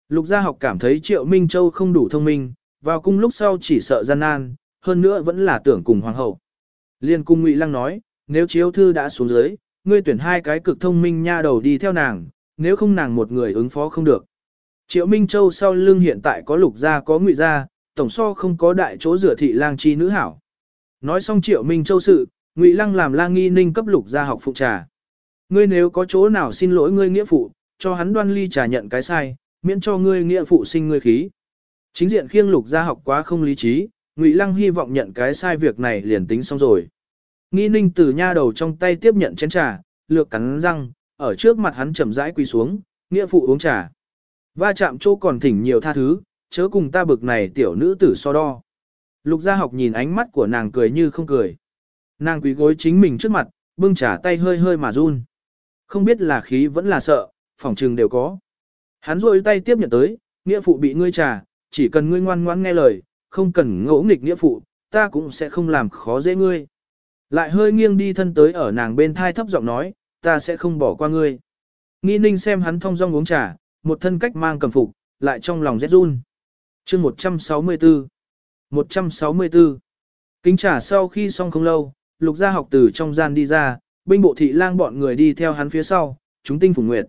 Lục gia học cảm thấy Triệu Minh Châu không đủ thông minh, vào cung lúc sau chỉ sợ gian nan, hơn nữa vẫn là tưởng cùng hoàng hậu. Liên cung Ngụy Lăng nói, nếu chiếu thư đã xuống dưới, ngươi tuyển hai cái cực thông minh nha đầu đi theo nàng, nếu không nàng một người ứng phó không được. Triệu Minh Châu sau lưng hiện tại có lục gia có ngụy gia, tổng so không có đại chỗ rửa thị lang chi nữ hảo. Nói xong Triệu Minh Châu sự, Ngụy Lăng làm lang nghi ninh cấp lục gia học phụ trà. Ngươi nếu có chỗ nào xin lỗi ngươi nghĩa phụ, cho hắn đoan ly trà nhận cái sai, miễn cho ngươi nghĩa phụ sinh ngươi khí. Chính diện khiêng lục gia học quá không lý trí, Ngụy Lăng hy vọng nhận cái sai việc này liền tính xong rồi. Nghi ninh từ nha đầu trong tay tiếp nhận chén trà, lược cắn răng, ở trước mặt hắn chậm rãi quỳ xuống, nghĩa phụ uống trà. Va chạm chỗ còn thỉnh nhiều tha thứ, chớ cùng ta bực này tiểu nữ tử so đo. Lục gia học nhìn ánh mắt của nàng cười như không cười. Nàng quỳ gối chính mình trước mặt, bưng trà tay hơi hơi mà run. Không biết là khí vẫn là sợ, phòng trừng đều có. Hắn rôi tay tiếp nhận tới, nghĩa phụ bị ngươi trà, chỉ cần ngươi ngoan ngoãn nghe lời, không cần ngỗ nghịch nghĩa phụ, ta cũng sẽ không làm khó dễ ngươi. Lại hơi nghiêng đi thân tới ở nàng bên thai thấp giọng nói, ta sẽ không bỏ qua ngươi. Nghi ninh xem hắn thong dong uống trà, một thân cách mang cầm phục, lại trong lòng rét run. chương 164 164 Kính trà sau khi xong không lâu, lục gia học từ trong gian đi ra, binh bộ thị lang bọn người đi theo hắn phía sau, chúng tinh phùng nguyệt.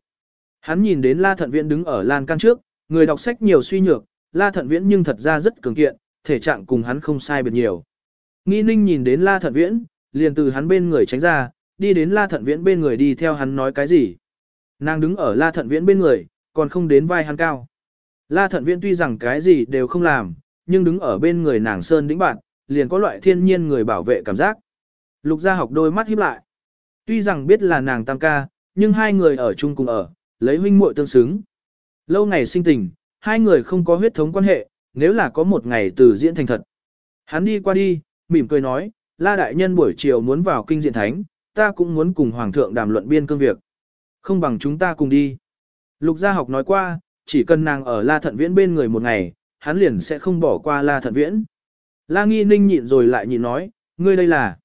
Hắn nhìn đến La Thận Viễn đứng ở lan can trước, người đọc sách nhiều suy nhược, La Thận Viễn nhưng thật ra rất cường kiện, thể trạng cùng hắn không sai biệt nhiều. Nghi ninh nhìn đến La Thận Viễn, liền từ hắn bên người tránh ra, đi đến La Thận Viễn bên người đi theo hắn nói cái gì. Nàng đứng ở La Thận Viễn bên người, còn không đến vai hắn cao. La Thận Viễn tuy rằng cái gì đều không làm, nhưng đứng ở bên người nàng sơn đĩnh bạn, liền có loại thiên nhiên người bảo vệ cảm giác. Lục gia học đôi mắt híp lại. Tuy rằng biết là nàng tam ca, nhưng hai người ở chung cùng ở, lấy huynh muội tương xứng. Lâu ngày sinh tình, hai người không có huyết thống quan hệ, nếu là có một ngày từ diễn thành thật. Hắn đi qua đi, mỉm cười nói, La Đại Nhân buổi chiều muốn vào kinh diện thánh, ta cũng muốn cùng Hoàng thượng đàm luận biên cương việc. Không bằng chúng ta cùng đi. Lục gia học nói qua, chỉ cần nàng ở La Thận Viễn bên người một ngày, hắn liền sẽ không bỏ qua La Thận Viễn. La Nghi Ninh nhịn rồi lại nhịn nói, ngươi đây là.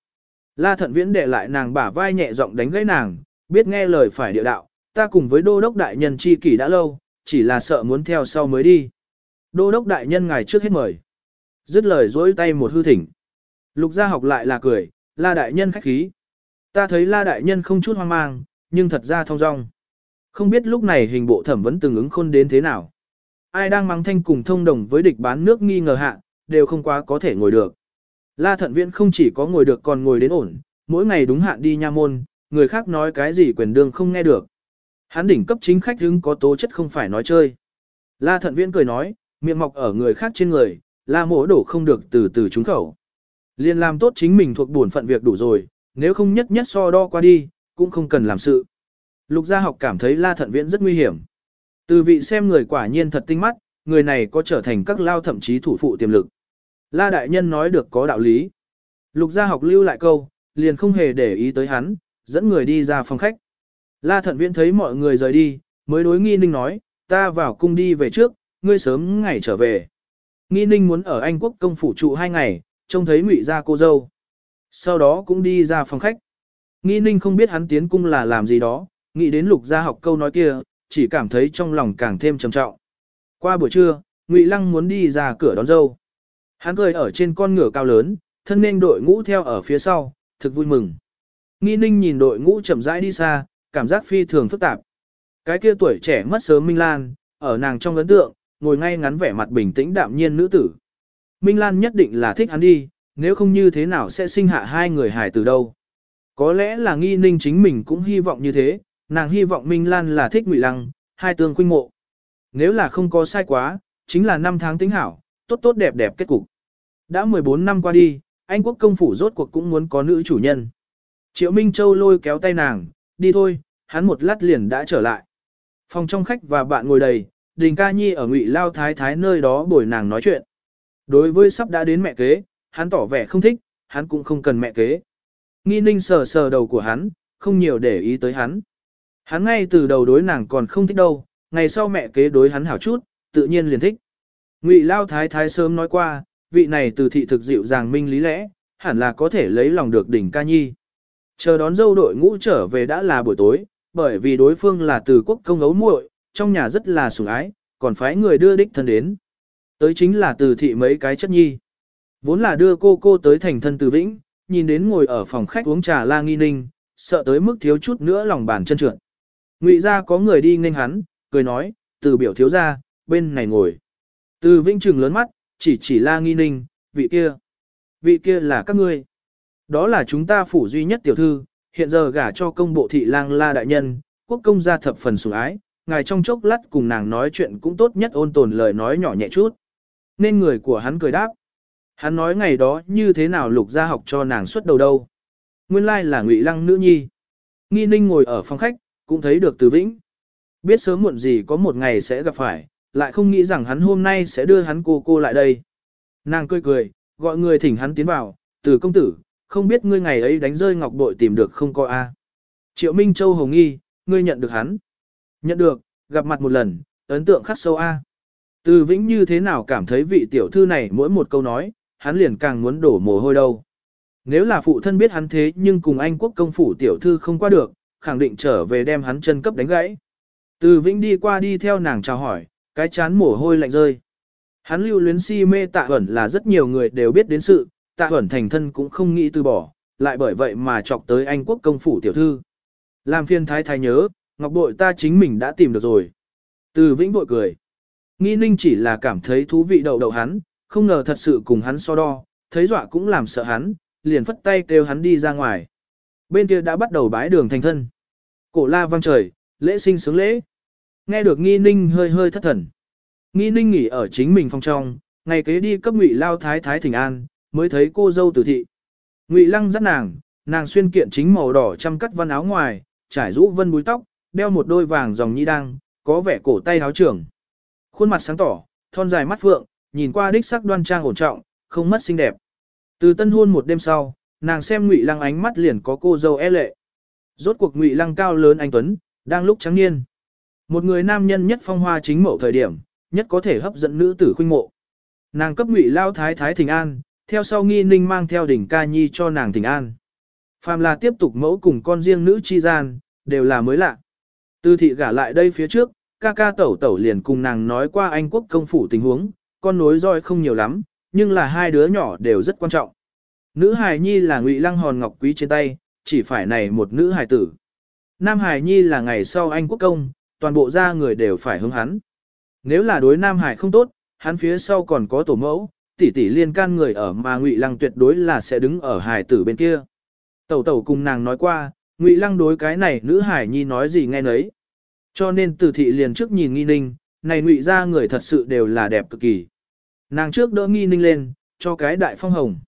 La Thận Viễn để lại nàng bả vai nhẹ giọng đánh gãy nàng, biết nghe lời phải địa đạo, ta cùng với đô đốc đại nhân chi kỷ đã lâu, chỉ là sợ muốn theo sau mới đi. Đô đốc đại nhân ngài trước hết mời. Dứt lời dối tay một hư thỉnh. Lục gia học lại là cười, la đại nhân khách khí. Ta thấy la đại nhân không chút hoang mang, nhưng thật ra thong dong. Không biết lúc này hình bộ thẩm vẫn từng ứng khôn đến thế nào. Ai đang mang thanh cùng thông đồng với địch bán nước nghi ngờ hạ, đều không quá có thể ngồi được. La thận viễn không chỉ có ngồi được còn ngồi đến ổn, mỗi ngày đúng hạn đi nha môn, người khác nói cái gì quyền đương không nghe được. Hắn đỉnh cấp chính khách hứng có tố chất không phải nói chơi. La thận viễn cười nói, miệng mọc ở người khác trên người, la mổ đổ không được từ từ trúng khẩu. Liên làm tốt chính mình thuộc bổn phận việc đủ rồi, nếu không nhất nhất so đo qua đi, cũng không cần làm sự. Lục gia học cảm thấy la thận viễn rất nguy hiểm. Từ vị xem người quả nhiên thật tinh mắt, người này có trở thành các lao thậm chí thủ phụ tiềm lực. La đại nhân nói được có đạo lý. Lục gia học lưu lại câu, liền không hề để ý tới hắn, dẫn người đi ra phòng khách. La thận viễn thấy mọi người rời đi, mới đối nghi ninh nói, ta vào cung đi về trước, ngươi sớm ngày trở về. Nghi ninh muốn ở Anh quốc công phủ trụ hai ngày, trông thấy ngụy ra cô dâu. Sau đó cũng đi ra phòng khách. Nghi ninh không biết hắn tiến cung là làm gì đó, nghĩ đến lục gia học câu nói kia, chỉ cảm thấy trong lòng càng thêm trầm trọng. Qua buổi trưa, ngụy lăng muốn đi ra cửa đón dâu. Hắn cười ở trên con ngựa cao lớn, thân nên đội ngũ theo ở phía sau, thực vui mừng. Nghi ninh nhìn đội ngũ chậm rãi đi xa, cảm giác phi thường phức tạp. Cái kia tuổi trẻ mất sớm Minh Lan, ở nàng trong ấn tượng, ngồi ngay ngắn vẻ mặt bình tĩnh đạm nhiên nữ tử. Minh Lan nhất định là thích hắn đi, nếu không như thế nào sẽ sinh hạ hai người hài từ đâu. Có lẽ là nghi ninh chính mình cũng hy vọng như thế, nàng hy vọng Minh Lan là thích Ngụy Lăng, hai tương khuynh mộ. Nếu là không có sai quá, chính là năm tháng tính hảo, tốt tốt đẹp đẹp kết cục. Đã 14 năm qua đi, Anh quốc công phủ rốt cuộc cũng muốn có nữ chủ nhân. Triệu Minh Châu lôi kéo tay nàng, đi thôi, hắn một lát liền đã trở lại. Phòng trong khách và bạn ngồi đầy, Đình Ca Nhi ở Ngụy Lao Thái Thái nơi đó bồi nàng nói chuyện. Đối với sắp đã đến mẹ kế, hắn tỏ vẻ không thích, hắn cũng không cần mẹ kế. Nghi ninh sờ sờ đầu của hắn, không nhiều để ý tới hắn. Hắn ngay từ đầu đối nàng còn không thích đâu, ngày sau mẹ kế đối hắn hảo chút, tự nhiên liền thích. Ngụy Lao Thái Thái sớm nói qua, vị này từ thị thực dịu dàng minh lý lẽ, hẳn là có thể lấy lòng được đỉnh ca nhi. Chờ đón dâu đội ngũ trở về đã là buổi tối, bởi vì đối phương là từ quốc công ấu muội, trong nhà rất là sủng ái, còn phái người đưa đích thân đến. Tới chính là từ thị mấy cái chất nhi. Vốn là đưa cô cô tới thành thân từ vĩnh, nhìn đến ngồi ở phòng khách uống trà la nghi ninh, sợ tới mức thiếu chút nữa lòng bàn chân trượt. Ngụy ra có người đi nghênh hắn, cười nói, từ biểu thiếu ra, bên này ngồi. Từ vĩnh trừng lớn mắt, chỉ chỉ la nghi ninh, vị kia. Vị kia là các ngươi. Đó là chúng ta phủ duy nhất tiểu thư, hiện giờ gả cho công bộ thị lang la đại nhân, quốc công gia thập phần sủng ái, ngài trong chốc lát cùng nàng nói chuyện cũng tốt nhất ôn tồn lời nói nhỏ nhẹ chút. Nên người của hắn cười đáp. Hắn nói ngày đó như thế nào lục gia học cho nàng xuất đầu đâu. Nguyên lai là ngụy lăng nữ nhi. Nghi ninh ngồi ở phòng khách, cũng thấy được từ vĩnh. Biết sớm muộn gì có một ngày sẽ gặp phải, lại không nghĩ rằng hắn hôm nay sẽ đưa hắn cô cô lại đây. Nàng cười cười, gọi người thỉnh hắn tiến vào, từ công tử, không biết ngươi ngày ấy đánh rơi ngọc bội tìm được không coi a? Triệu Minh Châu hồng nghi, ngươi nhận được hắn. Nhận được, gặp mặt một lần, ấn tượng khắc sâu a. Từ Vĩnh như thế nào cảm thấy vị tiểu thư này mỗi một câu nói, hắn liền càng muốn đổ mồ hôi đâu. Nếu là phụ thân biết hắn thế nhưng cùng anh quốc công phủ tiểu thư không qua được, khẳng định trở về đem hắn chân cấp đánh gãy. Từ Vĩnh đi qua đi theo nàng chào hỏi, cái chán mồ hôi lạnh rơi. Hắn lưu luyến si mê tạ ẩn là rất nhiều người đều biết đến sự, tạ ẩn thành thân cũng không nghĩ từ bỏ, lại bởi vậy mà chọc tới anh quốc công phủ tiểu thư. Làm phiên thái thái nhớ, ngọc bội ta chính mình đã tìm được rồi. Từ vĩnh bội cười. Nghi ninh chỉ là cảm thấy thú vị đậu đậu hắn, không ngờ thật sự cùng hắn so đo, thấy dọa cũng làm sợ hắn, liền phất tay kêu hắn đi ra ngoài. Bên kia đã bắt đầu bái đường thành thân. Cổ la vang trời, lễ sinh sướng lễ. Nghe được nghi ninh hơi hơi thất thần. Nghi ninh nghỉ ở chính mình phòng trong, ngày kế đi cấp ngụy lao thái thái thỉnh an, mới thấy cô dâu tử thị. Ngụy lăng dắt nàng, nàng xuyên kiện chính màu đỏ chăm cắt văn áo ngoài, trải rũ vân búi tóc, đeo một đôi vàng dòng nhĩ đăng, có vẻ cổ tay áo trưởng. Khuôn mặt sáng tỏ, thon dài mắt phượng, nhìn qua đích sắc đoan trang ổn trọng, không mất xinh đẹp. Từ tân hôn một đêm sau, nàng xem Ngụy Lăng ánh mắt liền có cô dâu e lệ. Rốt cuộc Ngụy Lăng cao lớn anh tuấn, đang lúc trắng niên. Một người nam nhân nhất phong hoa chính mẫu thời điểm, nhất có thể hấp dẫn nữ tử khuynh mộ. Nàng cấp Ngụy Lao thái thái thỉnh an, theo sau nghi ninh mang theo đỉnh ca nhi cho nàng thỉnh an. Phàm là tiếp tục mẫu cùng con riêng nữ chi gian, đều là mới lạ. Tư thị gả lại đây phía trước, ca ca tẩu tẩu liền cùng nàng nói qua Anh quốc công phủ tình huống, con nối roi không nhiều lắm, nhưng là hai đứa nhỏ đều rất quan trọng. Nữ hài nhi là ngụy lăng hòn ngọc quý trên tay, chỉ phải này một nữ hài tử. Nam hài nhi là ngày sau Anh quốc công, toàn bộ gia người đều phải hướng hắn. Nếu là đối Nam Hải không tốt, hắn phía sau còn có tổ mẫu, tỷ tỷ liên can người ở mà Ngụy Lăng tuyệt đối là sẽ đứng ở hải tử bên kia. Tẩu tẩu cùng nàng nói qua, Ngụy Lăng đối cái này nữ hải nhi nói gì nghe nấy. Cho nên Từ thị liền trước nhìn nghi ninh, này Ngụy ra người thật sự đều là đẹp cực kỳ. Nàng trước đỡ nghi ninh lên, cho cái đại phong hồng.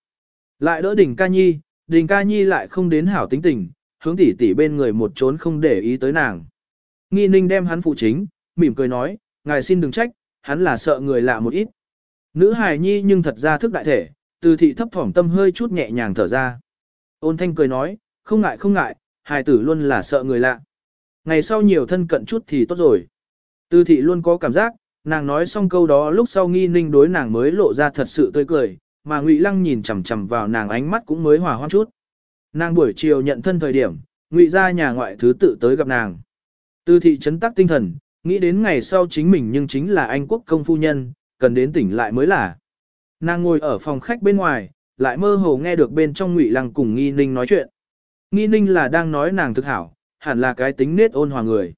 Lại đỡ đỉnh ca nhi, đỉnh ca nhi lại không đến hảo tính tình, hướng tỉ tỉ bên người một trốn không để ý tới nàng. Nghi ninh đem hắn phụ chính, mỉm cười nói, ngài xin đừng trách, hắn là sợ người lạ một ít. Nữ hài nhi nhưng thật ra thức đại thể, từ thị thấp thỏm tâm hơi chút nhẹ nhàng thở ra. Ôn thanh cười nói, không ngại không ngại, hài tử luôn là sợ người lạ. Ngày sau nhiều thân cận chút thì tốt rồi. Từ thị luôn có cảm giác, nàng nói xong câu đó lúc sau nghi ninh đối nàng mới lộ ra thật sự tươi cười, mà Ngụy Lăng nhìn chằm chằm vào nàng ánh mắt cũng mới hòa hoãn chút. Nàng buổi chiều nhận thân thời điểm, Ngụy ra nhà ngoại thứ tự tới gặp nàng. Từ thị chấn tắc tinh thần, nghĩ đến ngày sau chính mình nhưng chính là anh quốc công phu nhân, cần đến tỉnh lại mới là. Nàng ngồi ở phòng khách bên ngoài, lại mơ hồ nghe được bên trong Ngụy Lăng cùng Nghi Ninh nói chuyện. Nghi Ninh là đang nói nàng thực hảo, hẳn là cái tính nết ôn hòa người.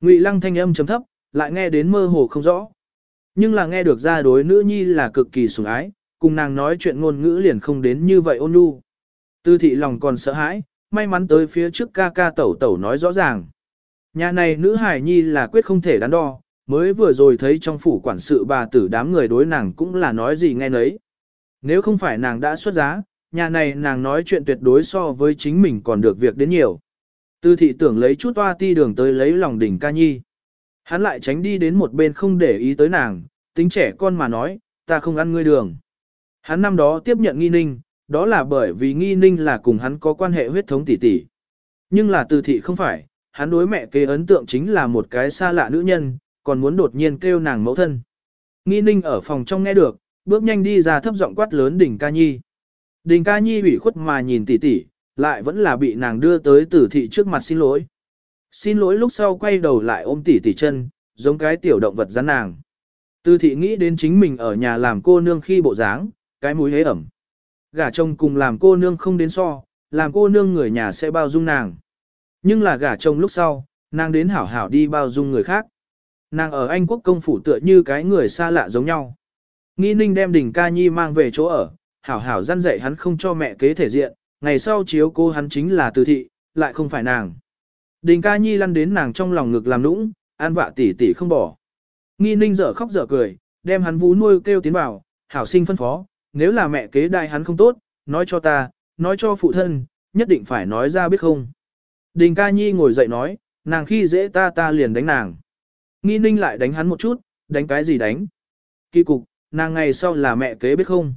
Ngụy Lăng thanh âm chấm thấp, lại nghe đến mơ hồ không rõ. Nhưng là nghe được ra đối nữ nhi là cực kỳ sủng ái, cùng nàng nói chuyện ngôn ngữ liền không đến như vậy ôn nhu. Tư thị lòng còn sợ hãi, may mắn tới phía trước ca ca tẩu tẩu nói rõ ràng. Nhà này nữ hải nhi là quyết không thể đắn đo, mới vừa rồi thấy trong phủ quản sự bà tử đám người đối nàng cũng là nói gì nghe nấy. Nếu không phải nàng đã xuất giá, nhà này nàng nói chuyện tuyệt đối so với chính mình còn được việc đến nhiều. Tư thị tưởng lấy chút toa ti đường tới lấy lòng đỉnh ca nhi. Hắn lại tránh đi đến một bên không để ý tới nàng, tính trẻ con mà nói, ta không ăn ngươi đường. Hắn năm đó tiếp nhận nghi ninh, đó là bởi vì nghi ninh là cùng hắn có quan hệ huyết thống tỷ tỷ. Nhưng là từ thị không phải, hắn đối mẹ kế ấn tượng chính là một cái xa lạ nữ nhân, còn muốn đột nhiên kêu nàng mẫu thân. Nghi ninh ở phòng trong nghe được, bước nhanh đi ra thấp giọng quát lớn đỉnh ca nhi. Đỉnh ca nhi ủy khuất mà nhìn tỷ tỷ, lại vẫn là bị nàng đưa tới tử thị trước mặt xin lỗi. Xin lỗi lúc sau quay đầu lại ôm tỷ tỷ chân, giống cái tiểu động vật rắn nàng. Tư thị nghĩ đến chính mình ở nhà làm cô nương khi bộ dáng, cái mũi hế ẩm. Gả chồng cùng làm cô nương không đến so, làm cô nương người nhà sẽ bao dung nàng. Nhưng là gả chồng lúc sau, nàng đến hảo hảo đi bao dung người khác. Nàng ở Anh quốc công phủ tựa như cái người xa lạ giống nhau. Nghi ninh đem đỉnh ca nhi mang về chỗ ở, hảo hảo dăn dạy hắn không cho mẹ kế thể diện, ngày sau chiếu cô hắn chính là từ thị, lại không phải nàng. Đình ca nhi lăn đến nàng trong lòng ngực làm nũng, an vạ tỉ tỉ không bỏ. Nghi ninh dở khóc dở cười, đem hắn vú nuôi kêu tiến vào, hảo sinh phân phó, nếu là mẹ kế đại hắn không tốt, nói cho ta, nói cho phụ thân, nhất định phải nói ra biết không. Đình ca nhi ngồi dậy nói, nàng khi dễ ta ta liền đánh nàng. Nghi ninh lại đánh hắn một chút, đánh cái gì đánh. Kỳ cục, nàng ngày sau là mẹ kế biết không.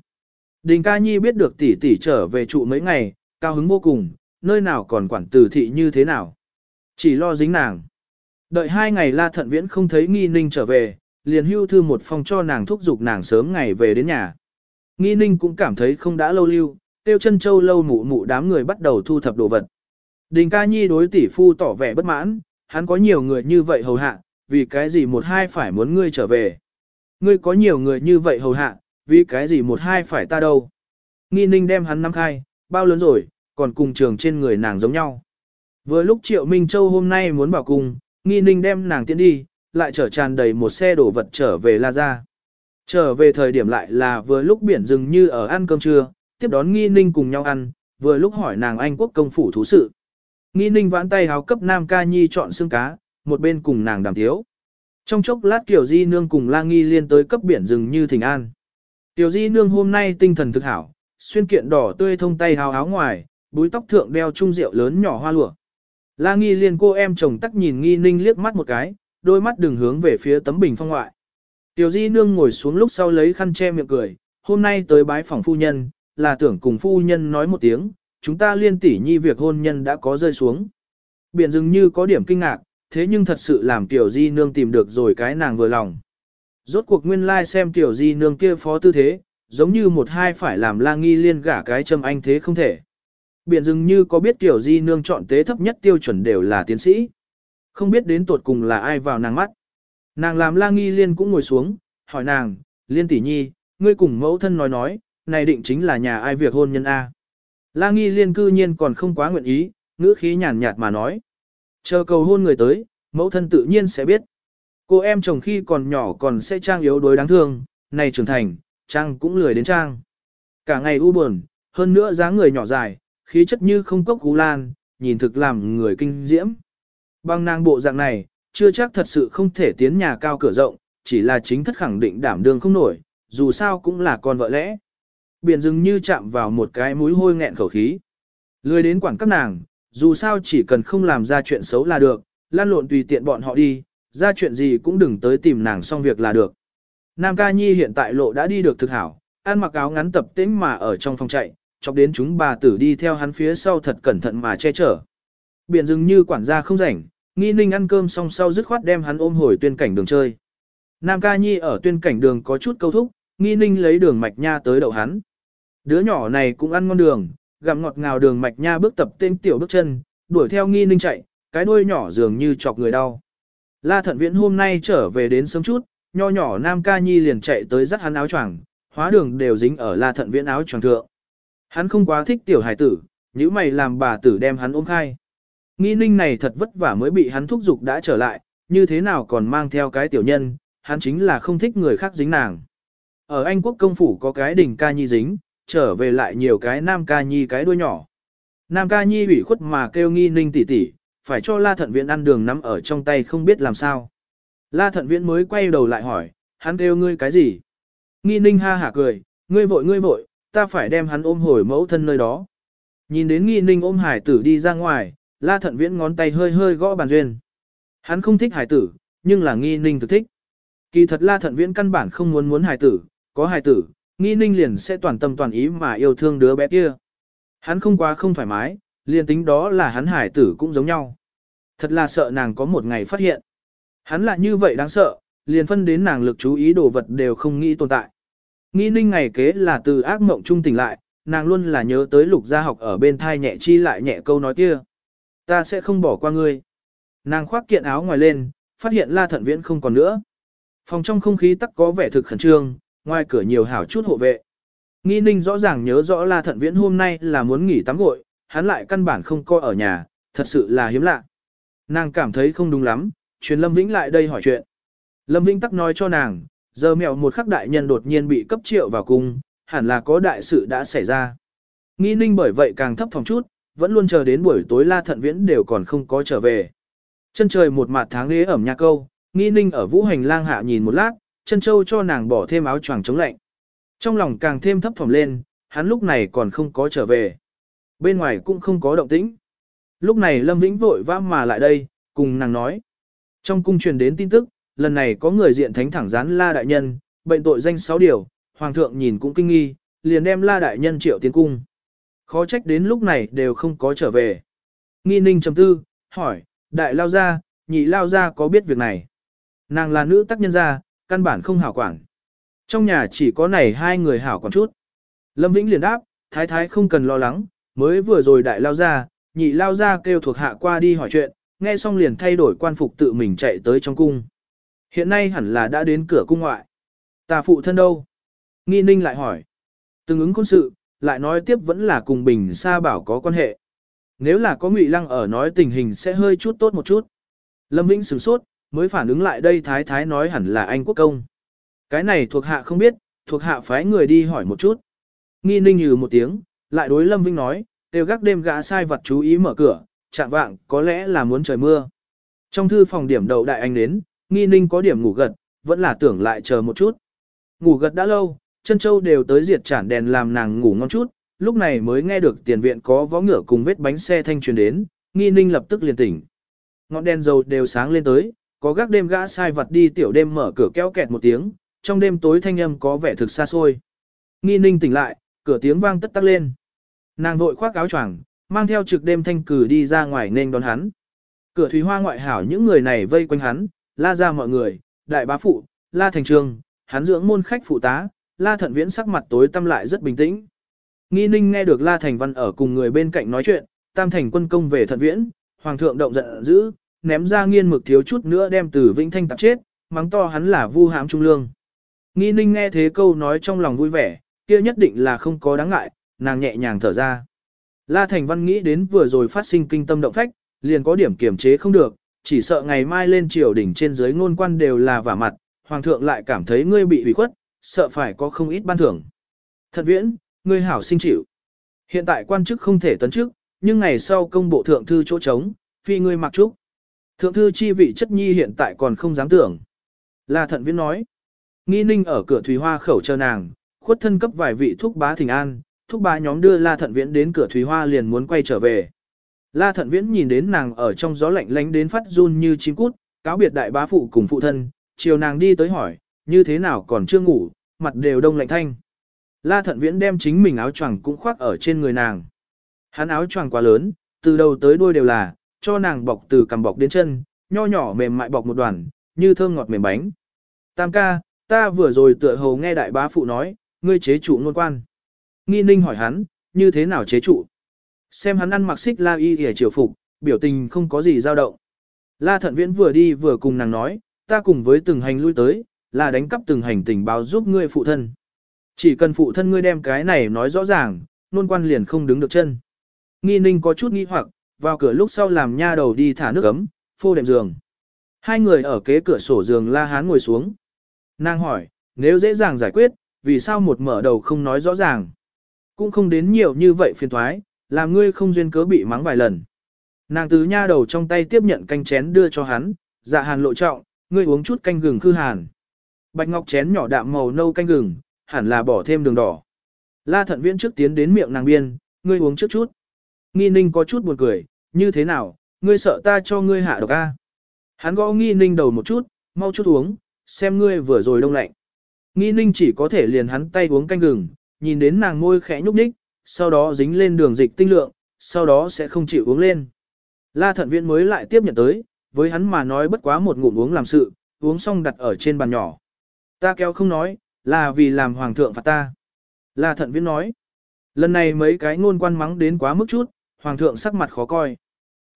Đình ca nhi biết được tỷ tỷ trở về trụ mấy ngày, cao hứng vô cùng, nơi nào còn quản tử thị như thế nào. Chỉ lo dính nàng. Đợi hai ngày la thận viễn không thấy nghi ninh trở về, liền hưu thư một phong cho nàng thúc giục nàng sớm ngày về đến nhà. Nghi ninh cũng cảm thấy không đã lâu lưu, tiêu chân châu lâu mụ mụ đám người bắt đầu thu thập đồ vật. Đình ca nhi đối tỷ phu tỏ vẻ bất mãn, hắn có nhiều người như vậy hầu hạ, vì cái gì một hai phải muốn ngươi trở về. Ngươi có nhiều người như vậy hầu hạ, vì cái gì một hai phải ta đâu. Nghi ninh đem hắn nắm khai, bao lớn rồi, còn cùng trường trên người nàng giống nhau. Vừa lúc Triệu Minh Châu hôm nay muốn vào cung, nghi ninh đem nàng tiến đi, lại chở tràn đầy một xe đổ vật trở về La Gia. Trở về thời điểm lại là vừa lúc biển rừng như ở ăn cơm trưa, tiếp đón nghi ninh cùng nhau ăn, vừa lúc hỏi nàng Anh quốc công phủ thú sự. Nghi ninh vãn tay háo cấp Nam Ca Nhi chọn xương cá, một bên cùng nàng đàm thiếu. Trong chốc lát Kiều Di Nương cùng La Nghi liên tới cấp biển rừng như thỉnh an. Tiểu Di Nương hôm nay tinh thần thực hảo, xuyên kiện đỏ tươi thông tay háo áo ngoài, búi tóc thượng đeo trung rượu lớn nhỏ hoa lụa. La Nghi liên cô em chồng tắc nhìn Nghi Ninh liếc mắt một cái, đôi mắt đường hướng về phía tấm bình phong ngoại. Tiểu Di Nương ngồi xuống lúc sau lấy khăn che miệng cười, hôm nay tới bái phòng phu nhân, là tưởng cùng phu nhân nói một tiếng, chúng ta liên tỷ nhi việc hôn nhân đã có rơi xuống. Biển dường như có điểm kinh ngạc, thế nhưng thật sự làm Tiểu Di Nương tìm được rồi cái nàng vừa lòng. Rốt cuộc nguyên lai like xem Tiểu Di Nương kia phó tư thế, giống như một hai phải làm la nghi liên gả cái châm anh thế không thể. Biển dường như có biết Tiểu Di Nương chọn tế thấp nhất tiêu chuẩn đều là tiến sĩ. Không biết đến tuột cùng là ai vào nàng mắt. Nàng làm la nghi liên cũng ngồi xuống, hỏi nàng, liên tỷ nhi, ngươi cùng mẫu thân nói nói, này định chính là nhà ai việc hôn nhân A. La nghi liên cư nhiên còn không quá nguyện ý, ngữ khí nhàn nhạt mà nói. Chờ cầu hôn người tới, mẫu thân tự nhiên sẽ biết. Cô em chồng khi còn nhỏ còn sẽ trang yếu đối đáng thương, này trưởng thành, trang cũng lười đến trang. Cả ngày u buồn, hơn nữa dáng người nhỏ dài, khí chất như không cốc cú lan, nhìn thực làm người kinh diễm. Bằng nàng bộ dạng này, chưa chắc thật sự không thể tiến nhà cao cửa rộng, chỉ là chính thất khẳng định đảm đương không nổi, dù sao cũng là con vợ lẽ. Biển dừng như chạm vào một cái mũi hôi nghẹn khẩu khí. Lười đến quản các nàng, dù sao chỉ cần không làm ra chuyện xấu là được, lan lộn tùy tiện bọn họ đi, ra chuyện gì cũng đừng tới tìm nàng xong việc là được. Nam ca nhi hiện tại lộ đã đi được thực hảo, ăn mặc áo ngắn tập tĩnh mà ở trong phòng chạy, chọc đến chúng bà tử đi theo hắn phía sau thật cẩn thận mà che chở. Biển dừng như quản gia không rảnh, nghi ninh ăn cơm xong sau dứt khoát đem hắn ôm hồi tuyên cảnh đường chơi. Nam ca nhi ở tuyên cảnh đường có chút câu thúc, nghi ninh lấy đường mạch nha tới đậu hắn. Đứa nhỏ này cũng ăn ngon đường, gặm ngọt ngào đường mạch nha bước tập tên tiểu bước chân, đuổi theo nghi ninh chạy, cái đuôi nhỏ dường như chọc người đau. La thận viễn hôm nay trở về đến sớm chút, nho nhỏ Nam ca nhi liền chạy tới dắt hắn áo choàng, hóa đường đều dính ở la thận viễn áo choàng thượng. Hắn không quá thích tiểu hải tử, nếu mày làm bà tử đem hắn ôm khai. Nghi ninh này thật vất vả mới bị hắn thúc giục đã trở lại, như thế nào còn mang theo cái tiểu nhân, hắn chính là không thích người khác dính nàng. Ở Anh quốc công phủ có cái đỉnh ca nhi dính, trở về lại nhiều cái nam ca nhi cái đuôi nhỏ. Nam ca nhi ủy khuất mà kêu nghi ninh tỉ tỉ, phải cho la thận viện ăn đường nắm ở trong tay không biết làm sao. La thận viện mới quay đầu lại hỏi, hắn kêu ngươi cái gì? Nghi ninh ha hả cười, ngươi vội ngươi vội, ta phải đem hắn ôm hồi mẫu thân nơi đó. Nhìn đến nghi ninh ôm hải tử đi ra ngoài, La thận viễn ngón tay hơi hơi gõ bàn duyên. Hắn không thích hải tử, nhưng là nghi ninh thực thích. Kỳ thật la thận viễn căn bản không muốn muốn hải tử, có hải tử, nghi ninh liền sẽ toàn tâm toàn ý mà yêu thương đứa bé kia. Hắn không quá không thoải mái, liền tính đó là hắn hải tử cũng giống nhau. Thật là sợ nàng có một ngày phát hiện. Hắn là như vậy đáng sợ, liền phân đến nàng lực chú ý đồ vật đều không nghĩ tồn tại. Nghi ninh ngày kế là từ ác mộng trung tỉnh lại, nàng luôn là nhớ tới lục gia học ở bên thai nhẹ chi lại nhẹ câu nói kia. Ta sẽ không bỏ qua ngươi. Nàng khoác kiện áo ngoài lên, phát hiện la thận viễn không còn nữa. Phòng trong không khí tắc có vẻ thực khẩn trương, ngoài cửa nhiều hảo chút hộ vệ. Nghi ninh rõ ràng nhớ rõ la thận viễn hôm nay là muốn nghỉ tắm gội, hắn lại căn bản không coi ở nhà, thật sự là hiếm lạ. Nàng cảm thấy không đúng lắm, truyền Lâm Vĩnh lại đây hỏi chuyện. Lâm Vĩnh tắc nói cho nàng, giờ mèo một khắc đại nhân đột nhiên bị cấp triệu vào cung, hẳn là có đại sự đã xảy ra. Nghi ninh bởi vậy càng thấp phòng chút, vẫn luôn chờ đến buổi tối la thận viễn đều còn không có trở về. Chân trời một mặt tháng ghế ẩm nhà câu, nghi ninh ở vũ hành lang hạ nhìn một lát, chân châu cho nàng bỏ thêm áo choàng chống lạnh. Trong lòng càng thêm thấp phòng lên, hắn lúc này còn không có trở về. Bên ngoài cũng không có động tĩnh. Lúc này Lâm Vĩnh vội vã mà lại đây, cùng nàng nói. Trong cung truyền đến tin tức, lần này có người diện thánh thẳng gián La Đại Nhân, bệnh tội danh 6 điều, Hoàng thượng nhìn cũng kinh nghi, liền đem La Đại Nhân triệu tiến cung. Khó trách đến lúc này đều không có trở về. Nghi ninh chấm tư, hỏi, đại lao gia, nhị lao gia có biết việc này? Nàng là nữ tác nhân gia, căn bản không hảo quản. Trong nhà chỉ có này hai người hảo quản chút. Lâm Vĩnh liền đáp, thái thái không cần lo lắng, mới vừa rồi đại lao gia, nhị lao gia kêu thuộc hạ qua đi hỏi chuyện, nghe xong liền thay đổi quan phục tự mình chạy tới trong cung. Hiện nay hẳn là đã đến cửa cung ngoại. Ta phụ thân đâu? Nghi ninh lại hỏi. Từng ứng quân sự, lại nói tiếp vẫn là cùng Bình Sa Bảo có quan hệ. Nếu là có Ngụy Lăng ở nói tình hình sẽ hơi chút tốt một chút. Lâm Vĩnh sửng sốt, mới phản ứng lại đây Thái Thái nói hẳn là anh quốc công. Cái này thuộc hạ không biết, thuộc hạ phái người đi hỏi một chút. Nghi ninh như một tiếng, lại đối Lâm Vĩnh nói, đều gác đêm gã sai vật chú ý mở cửa, chạm vạng, có lẽ là muốn trời mưa. Trong thư phòng điểm đầu đại anh đến, nghi ninh có điểm ngủ gật, vẫn là tưởng lại chờ một chút. Ngủ gật đã lâu, chân châu đều tới diệt chản đèn làm nàng ngủ ngon chút, lúc này mới nghe được tiền viện có vó ngựa cùng vết bánh xe thanh truyền đến, nghi ninh lập tức liền tỉnh. Ngọn đèn dầu đều sáng lên tới, có gác đêm gã sai vật đi tiểu đêm mở cửa kéo kẹt một tiếng, trong đêm tối thanh âm có vẻ thực xa xôi. Nghi ninh tỉnh lại, cửa tiếng vang tất tắc lên. Nàng vội khoác áo choàng, mang theo trực đêm thanh cử đi ra ngoài nên đón hắn. Cửa thủy hoa ngoại hảo những người này vây quanh hắn, la ra mọi người, đại bá phụ, la thành trường, hắn dưỡng môn khách phụ tá, la thận viễn sắc mặt tối tăm lại rất bình tĩnh. Nghi ninh nghe được la thành văn ở cùng người bên cạnh nói chuyện, tam thành quân công về thận viễn, hoàng thượng động giận dữ, ném ra nghiên mực thiếu chút nữa đem từ vĩnh thanh tạp chết, mắng to hắn là vu hãm trung lương. Nghi ninh nghe thế câu nói trong lòng vui vẻ, kia nhất định là không có đáng ngại, nàng nhẹ nhàng thở ra. La Thành Văn nghĩ đến vừa rồi phát sinh kinh tâm động phách, liền có điểm kiểm chế không được, chỉ sợ ngày mai lên triều đỉnh trên dưới ngôn quan đều là vả mặt, hoàng thượng lại cảm thấy ngươi bị hủy khuất, sợ phải có không ít ban thưởng. Thật viễn, ngươi hảo sinh chịu. Hiện tại quan chức không thể tấn chức, nhưng ngày sau công bộ thượng thư chỗ trống, phi ngươi mặc trúc. Thượng thư chi vị chất nhi hiện tại còn không dám tưởng. La thận viễn nói. Nghi ninh ở cửa thủy hoa khẩu chờ nàng, khuất thân cấp vài vị thúc bá thỉnh an, thúc bá nhóm đưa La thận viễn đến cửa thủy hoa liền muốn quay trở về. La thận viễn nhìn đến nàng ở trong gió lạnh lánh đến phát run như chim cút, cáo biệt đại bá phụ cùng phụ thân, chiều nàng đi tới hỏi, như thế nào còn chưa ngủ, mặt đều đông lạnh thanh. La thận viễn đem chính mình áo choàng cũng khoác ở trên người nàng. Hắn áo choàng quá lớn, từ đầu tới đuôi đều là, cho nàng bọc từ cằm bọc đến chân, nho nhỏ mềm mại bọc một đoàn, như thơm ngọt mềm bánh. Tam ca, ta vừa rồi tựa hồ nghe đại bá phụ nói, ngươi chế trụ ngôn quan. Nghi ninh hỏi hắn, như thế nào chế trụ? Xem hắn ăn mặc xích la y hề triều phục, biểu tình không có gì dao động. La thận viễn vừa đi vừa cùng nàng nói, ta cùng với từng hành lui tới, là đánh cắp từng hành tình báo giúp ngươi phụ thân. Chỉ cần phụ thân ngươi đem cái này nói rõ ràng, nôn quan liền không đứng được chân. Nghi ninh có chút nghi hoặc, vào cửa lúc sau làm nha đầu đi thả nước ấm, phô đệm giường. Hai người ở kế cửa sổ giường la hán ngồi xuống. Nàng hỏi, nếu dễ dàng giải quyết, vì sao một mở đầu không nói rõ ràng? Cũng không đến nhiều như vậy phiền thoái, làm ngươi không duyên cớ bị mắng vài lần. Nàng tứ nha đầu trong tay tiếp nhận canh chén đưa cho hắn, dạ hàn lộ trọng, ngươi uống chút canh gừng khư hàn. Bạch ngọc chén nhỏ đạm màu nâu canh gừng, hẳn là bỏ thêm đường đỏ. La thận viễn trước tiến đến miệng nàng biên, ngươi uống trước chút. Nghi ninh có chút buồn cười, như thế nào, ngươi sợ ta cho ngươi hạ độc a? Hắn gõ nghi ninh đầu một chút, mau chút uống, xem ngươi vừa rồi đông lạnh. Nghi ninh chỉ có thể liền hắn tay uống canh gừng, nhìn đến nàng môi khẽ nhúc nhích, sau đó dính lên đường dịch tinh lượng, sau đó sẽ không chịu uống lên. La thận viện mới lại tiếp nhận tới, với hắn mà nói bất quá một ngụm uống làm sự, uống xong đặt ở trên bàn nhỏ. Ta kéo không nói, là vì làm hoàng thượng phạt ta. La thận viện nói, lần này mấy cái ngôn quan mắng đến quá mức chút, hoàng thượng sắc mặt khó coi.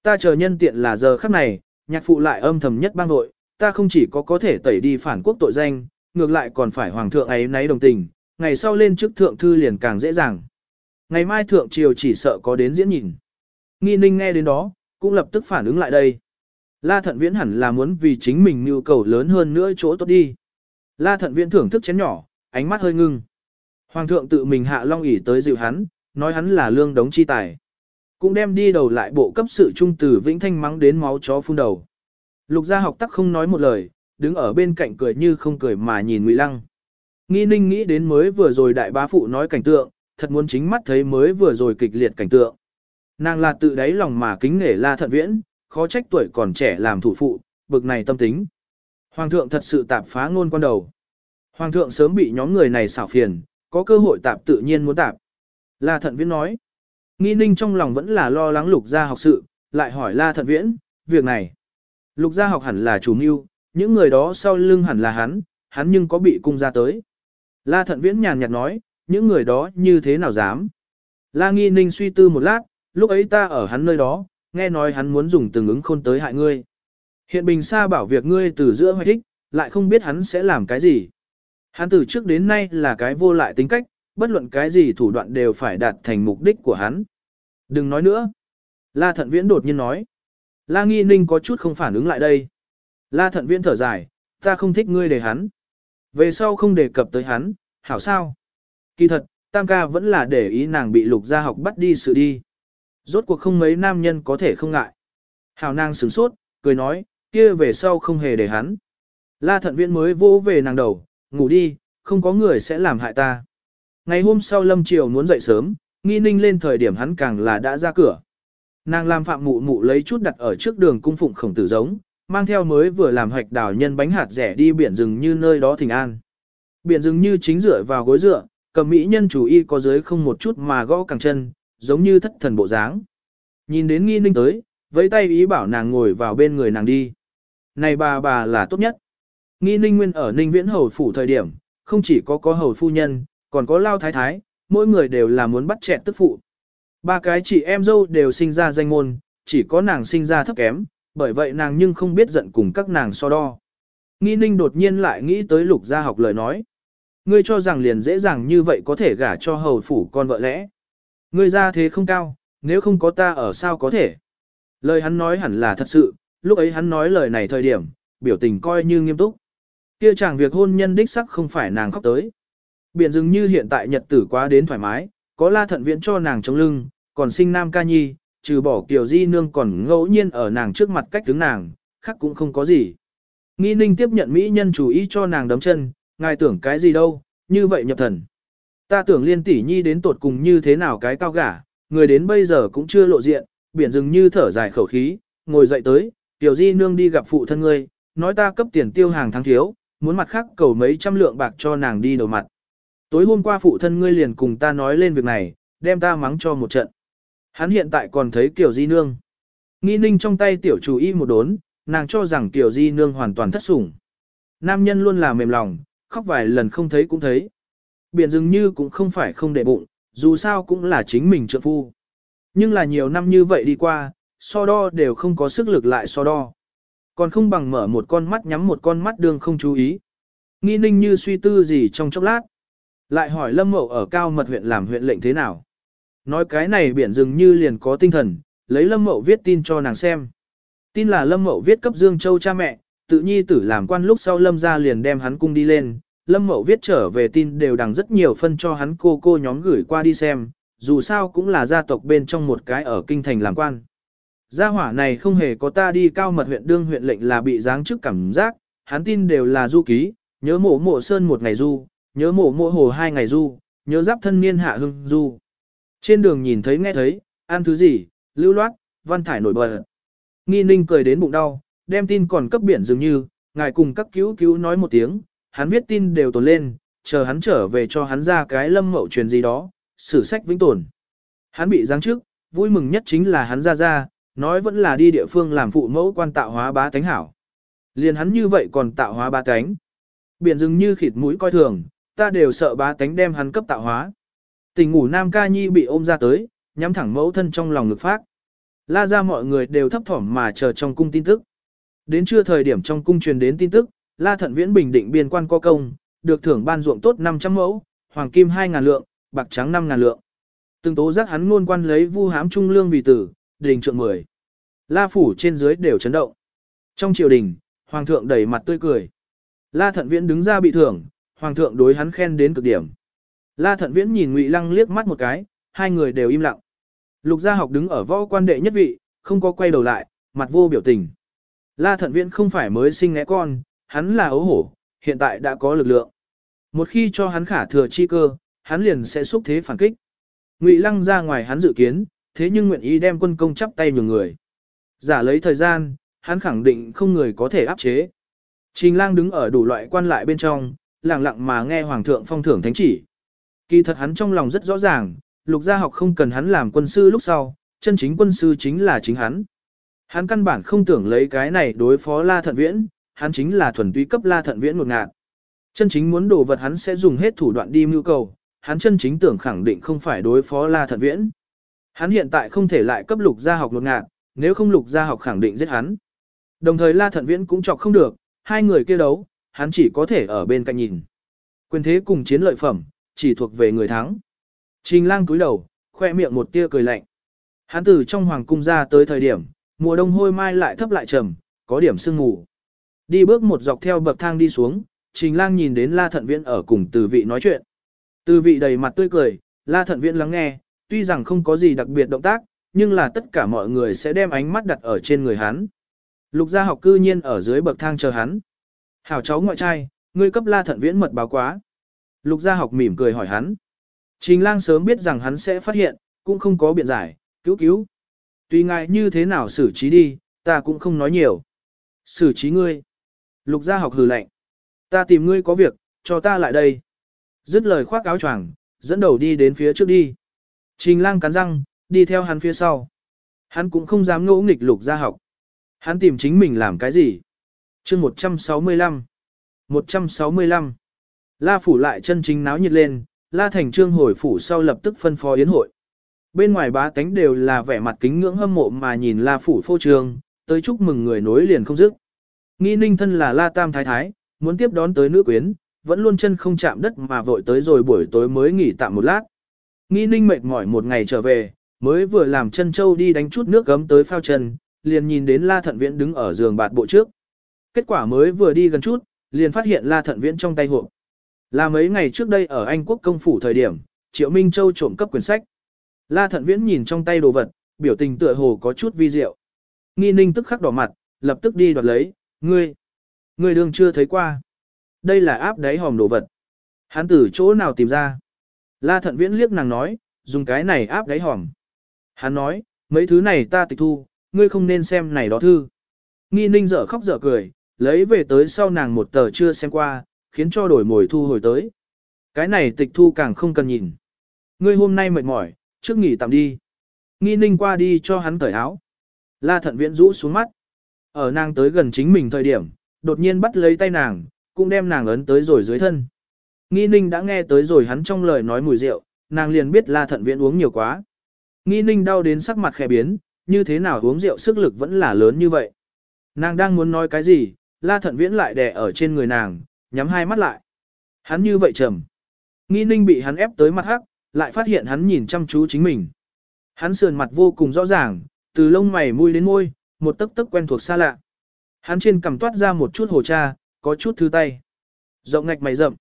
Ta chờ nhân tiện là giờ khắc này, nhạc phụ lại âm thầm nhất bang nội, ta không chỉ có có thể tẩy đi phản quốc tội danh, ngược lại còn phải hoàng thượng ấy nấy đồng tình, ngày sau lên chức thượng thư liền càng dễ dàng. Ngày mai thượng triều chỉ sợ có đến diễn nhìn. Nghi ninh nghe đến đó, cũng lập tức phản ứng lại đây. La thận viễn hẳn là muốn vì chính mình nhu cầu lớn hơn nữa chỗ tốt đi. La thận viễn thưởng thức chén nhỏ, ánh mắt hơi ngưng. Hoàng thượng tự mình hạ long ỷ tới dịu hắn, nói hắn là lương đống chi tài. Cũng đem đi đầu lại bộ cấp sự trung từ vĩnh thanh mắng đến máu chó phun đầu. Lục gia học tắc không nói một lời, đứng ở bên cạnh cười như không cười mà nhìn Ngụy Lăng. Nghi ninh nghĩ đến mới vừa rồi đại bá phụ nói cảnh tượng, thật muốn chính mắt thấy mới vừa rồi kịch liệt cảnh tượng. Nàng là tự đáy lòng mà kính nể la thận viễn, khó trách tuổi còn trẻ làm thủ phụ, bực này tâm tính. Hoàng thượng thật sự tạp phá ngôn quan đầu. Hoàng thượng sớm bị nhóm người này xảo phiền, có cơ hội tạp tự nhiên muốn tạp. La thận viễn nói. Nghi ninh trong lòng vẫn là lo lắng lục gia học sự, lại hỏi la thận viễn, việc này. Lục gia học hẳn là chủ mưu, những người đó sau lưng hẳn là hắn, hắn nhưng có bị cung ra tới. La thận viễn nhàn nhạt nói, những người đó như thế nào dám. La nghi ninh suy tư một lát, lúc ấy ta ở hắn nơi đó, nghe nói hắn muốn dùng từng ứng khôn tới hại ngươi. Hiện bình sa bảo việc ngươi từ giữa hoài thích, lại không biết hắn sẽ làm cái gì. Hắn từ trước đến nay là cái vô lại tính cách, bất luận cái gì thủ đoạn đều phải đạt thành mục đích của hắn. Đừng nói nữa. La thận viễn đột nhiên nói. La nghi ninh có chút không phản ứng lại đây. La thận viễn thở dài, ta không thích ngươi để hắn. Về sau không đề cập tới hắn, hảo sao? Kỳ thật, tam ca vẫn là để ý nàng bị lục gia học bắt đi sự đi. Rốt cuộc không mấy nam nhân có thể không ngại. Hảo nàng sửng sốt, cười nói, kia về sau không hề để hắn. La thận viễn mới vô về nàng đầu, ngủ đi, không có người sẽ làm hại ta. Ngày hôm sau Lâm Triều muốn dậy sớm, nghi ninh lên thời điểm hắn càng là đã ra cửa. Nàng làm phạm mụ mụ lấy chút đặt ở trước đường cung phụng khổng tử giống, mang theo mới vừa làm hoạch đảo nhân bánh hạt rẻ đi biển rừng như nơi đó thỉnh an. Biển rừng như chính dựa vào gối dựa, cầm mỹ nhân chủ y có dưới không một chút mà gõ càng chân, giống như thất thần bộ dáng. Nhìn đến nghi ninh tới, với tay ý bảo nàng ngồi vào bên người nàng đi. Này bà bà là tốt nhất. Nghi ninh nguyên ở ninh viễn hầu phủ thời điểm, không chỉ có có hầu phu nhân, còn có lao thái thái, mỗi người đều là muốn bắt trẻ tức phụ. Ba cái chị em dâu đều sinh ra danh môn, chỉ có nàng sinh ra thấp kém, bởi vậy nàng nhưng không biết giận cùng các nàng so đo. Nghi ninh đột nhiên lại nghĩ tới lục gia học lời nói. Ngươi cho rằng liền dễ dàng như vậy có thể gả cho hầu phủ con vợ lẽ. Ngươi ra thế không cao, nếu không có ta ở sao có thể. Lời hắn nói hẳn là thật sự, lúc ấy hắn nói lời này thời điểm, biểu tình coi như nghiêm túc. Kia chàng việc hôn nhân đích sắc không phải nàng khóc tới. Biển dường như hiện tại nhật tử quá đến thoải mái, có la thận viễn cho nàng chống lưng, còn sinh nam ca nhi, trừ bỏ kiểu di nương còn ngẫu nhiên ở nàng trước mặt cách tướng nàng, khác cũng không có gì. Nghi ninh tiếp nhận mỹ nhân chủ ý cho nàng đấm chân, ngài tưởng cái gì đâu, như vậy nhập thần. Ta tưởng liên tỷ nhi đến tột cùng như thế nào cái cao gả, người đến bây giờ cũng chưa lộ diện, biển rừng như thở dài khẩu khí, ngồi dậy tới, tiểu di nương đi gặp phụ thân ngươi, nói ta cấp tiền tiêu hàng tháng thiếu, muốn mặt khác cầu mấy trăm lượng bạc cho nàng đi đầu mặt. Tối hôm qua phụ thân ngươi liền cùng ta nói lên việc này, đem ta mắng cho một trận. Hắn hiện tại còn thấy kiểu di nương. Nghi ninh trong tay tiểu chủ y một đốn, nàng cho rằng tiểu di nương hoàn toàn thất sủng. Nam nhân luôn là mềm lòng, khóc vài lần không thấy cũng thấy. Biển dường như cũng không phải không để bụng, dù sao cũng là chính mình trợ phu. Nhưng là nhiều năm như vậy đi qua, so đo đều không có sức lực lại so đo. Còn không bằng mở một con mắt nhắm một con mắt đường không chú ý. Nghi ninh như suy tư gì trong chốc lát. Lại hỏi Lâm Mậu ở cao mật huyện làm huyện lệnh thế nào. Nói cái này biển dường như liền có tinh thần, lấy Lâm Mậu viết tin cho nàng xem. Tin là Lâm Mậu viết cấp Dương Châu cha mẹ, tự nhi tử làm quan lúc sau Lâm ra liền đem hắn cung đi lên. Lâm Mậu viết trở về tin đều đằng rất nhiều phân cho hắn cô cô nhóm gửi qua đi xem, dù sao cũng là gia tộc bên trong một cái ở kinh thành làm quan. Gia hỏa này không hề có ta đi cao mật huyện đương huyện lệnh là bị giáng chức cảm giác, hắn tin đều là du ký, nhớ mộ mộ sơn một ngày du, nhớ mộ mộ hồ hai ngày du, nhớ giáp thân niên hạ hưng du. Trên đường nhìn thấy nghe thấy, ăn thứ gì, lưu loát, văn thải nổi bật. Nghi ninh cười đến bụng đau, đem tin còn cấp biển dường như, ngài cùng các cứu cứu nói một tiếng, hắn viết tin đều tồn lên, chờ hắn trở về cho hắn ra cái lâm mậu truyền gì đó, sử sách vĩnh tồn. Hắn bị giáng trước, vui mừng nhất chính là hắn ra ra, nói vẫn là đi địa phương làm phụ mẫu quan tạo hóa bá tánh hảo. Liền hắn như vậy còn tạo hóa bá tánh. Biển dường như khịt mũi coi thường, ta đều sợ bá tánh đem hắn cấp tạo hóa. Tình ngủ nam ca nhi bị ôm ra tới, nhắm thẳng mẫu thân trong lòng ngực phát. La ra mọi người đều thấp thỏm mà chờ trong cung tin tức. Đến trưa thời điểm trong cung truyền đến tin tức, La Thận Viễn bình định biên quan có công, được thưởng ban ruộng tốt 500 mẫu, hoàng kim 2000 lượng, bạc trắng 5000 lượng. Từng tố giác hắn ngôn quan lấy vu hám trung lương vì tử, đình trượng 10. La phủ trên dưới đều chấn động. Trong triều đình, hoàng thượng đầy mặt tươi cười. La Thận Viễn đứng ra bị thưởng, hoàng thượng đối hắn khen đến cực điểm. La Thận Viễn nhìn Ngụy Lăng liếc mắt một cái, hai người đều im lặng. Lục Gia Học đứng ở võ quan đệ nhất vị, không có quay đầu lại, mặt vô biểu tình. La Thận Viễn không phải mới sinh ngẽ con, hắn là ấu hổ, hiện tại đã có lực lượng. Một khi cho hắn khả thừa chi cơ, hắn liền sẽ xúc thế phản kích. Ngụy Lăng ra ngoài hắn dự kiến, thế nhưng nguyện ý đem quân công chắp tay nhường người. Giả lấy thời gian, hắn khẳng định không người có thể áp chế. Trình lang đứng ở đủ loại quan lại bên trong, lặng lặng mà nghe hoàng thượng phong thưởng thánh chỉ. Kỳ thật hắn trong lòng rất rõ ràng, lục gia học không cần hắn làm quân sư lúc sau, chân chính quân sư chính là chính hắn. Hắn căn bản không tưởng lấy cái này đối phó la thận viễn, hắn chính là thuần túy cấp la thận viễn một ngạn. Chân chính muốn đồ vật hắn sẽ dùng hết thủ đoạn đi mưu cầu, hắn chân chính tưởng khẳng định không phải đối phó la thận viễn. Hắn hiện tại không thể lại cấp lục gia học một ngạn, nếu không lục gia học khẳng định giết hắn. Đồng thời la thận viễn cũng chọc không được, hai người kia đấu, hắn chỉ có thể ở bên cạnh nhìn. Quyền thế cùng chiến lợi phẩm, chỉ thuộc về người thắng. Trình lang cúi đầu, khoe miệng một tia cười lạnh. Hắn từ trong hoàng cung ra tới thời điểm, mùa đông hôi mai lại thấp lại trầm, có điểm sương mù. Đi bước một dọc theo bậc thang đi xuống, Trình Lang nhìn đến La Thận Viễn ở cùng Từ Vị nói chuyện. Từ Vị đầy mặt tươi cười, La Thận Viễn lắng nghe, tuy rằng không có gì đặc biệt động tác, nhưng là tất cả mọi người sẽ đem ánh mắt đặt ở trên người hắn. Lục gia học cư nhiên ở dưới bậc thang chờ hắn. Hảo cháu ngoại trai, ngươi cấp La Thận Viễn mật báo quá. Lục gia học mỉm cười hỏi hắn. Trình lang sớm biết rằng hắn sẽ phát hiện, cũng không có biện giải, cứu cứu. Tuy ngại như thế nào xử trí đi, ta cũng không nói nhiều. Xử trí ngươi. Lục gia học hừ lạnh. Ta tìm ngươi có việc, cho ta lại đây. Dứt lời khoác áo choàng, dẫn đầu đi đến phía trước đi. Trình lang cắn răng, đi theo hắn phía sau. Hắn cũng không dám ngỗ nghịch lục gia học. Hắn tìm chính mình làm cái gì? chương 165 165 La phủ lại chân chính náo nhiệt lên, La Thành Trương hồi phủ sau lập tức phân phó yến hội. Bên ngoài bá tánh đều là vẻ mặt kính ngưỡng hâm mộ mà nhìn La phủ phô trường tới chúc mừng người nối liền không dứt. Nghi ninh thân là La Tam Thái Thái, muốn tiếp đón tới nữ quyến, vẫn luôn chân không chạm đất mà vội tới rồi buổi tối mới nghỉ tạm một lát. Nghi ninh mệt mỏi một ngày trở về, mới vừa làm chân châu đi đánh chút nước gấm tới phao chân, liền nhìn đến La Thận Viễn đứng ở giường bạt bộ trước. Kết quả mới vừa đi gần chút, liền phát hiện La Thận Viễn trong tay hộp. Là mấy ngày trước đây ở Anh quốc công phủ thời điểm, Triệu Minh Châu trộm cấp quyển sách. La Thận Viễn nhìn trong tay đồ vật, biểu tình tựa hồ có chút vi diệu. Nghi ninh tức khắc đỏ mặt, lập tức đi đoạt lấy, ngươi, ngươi đương chưa thấy qua. Đây là áp đáy hòm đồ vật. Hắn từ chỗ nào tìm ra? La Thận Viễn liếc nàng nói, dùng cái này áp đáy hòm. Hắn nói, mấy thứ này ta tịch thu, ngươi không nên xem này đó thư. Nghi ninh dở khóc dở cười, lấy về tới sau nàng một tờ chưa xem qua, khiến cho đổi mồi thu hồi tới. Cái này tịch thu càng không cần nhìn. Ngươi hôm nay mệt mỏi, trước nghỉ tạm đi. Nghi ninh qua đi cho hắn cởi áo. La thận viễn rũ xuống mắt. Ở nàng tới gần chính mình thời điểm, đột nhiên bắt lấy tay nàng, cũng đem nàng ấn tới rồi dưới thân. Nghi ninh đã nghe tới rồi hắn trong lời nói mùi rượu, nàng liền biết la thận viễn uống nhiều quá. Nghi ninh đau đến sắc mặt khẽ biến, như thế nào uống rượu sức lực vẫn là lớn như vậy. Nàng đang muốn nói cái gì, la thận viễn lại đè ở trên người nàng, nhắm hai mắt lại. Hắn như vậy trầm. Nghi ninh bị hắn ép tới mặt hắc, lại phát hiện hắn nhìn chăm chú chính mình. Hắn sườn mặt vô cùng rõ ràng, từ lông mày môi đến môi, một tấc tấc quen thuộc xa lạ. Hắn trên cằm toát ra một chút hồ cha, có chút thư tay. Rộng ngạch mày rậm.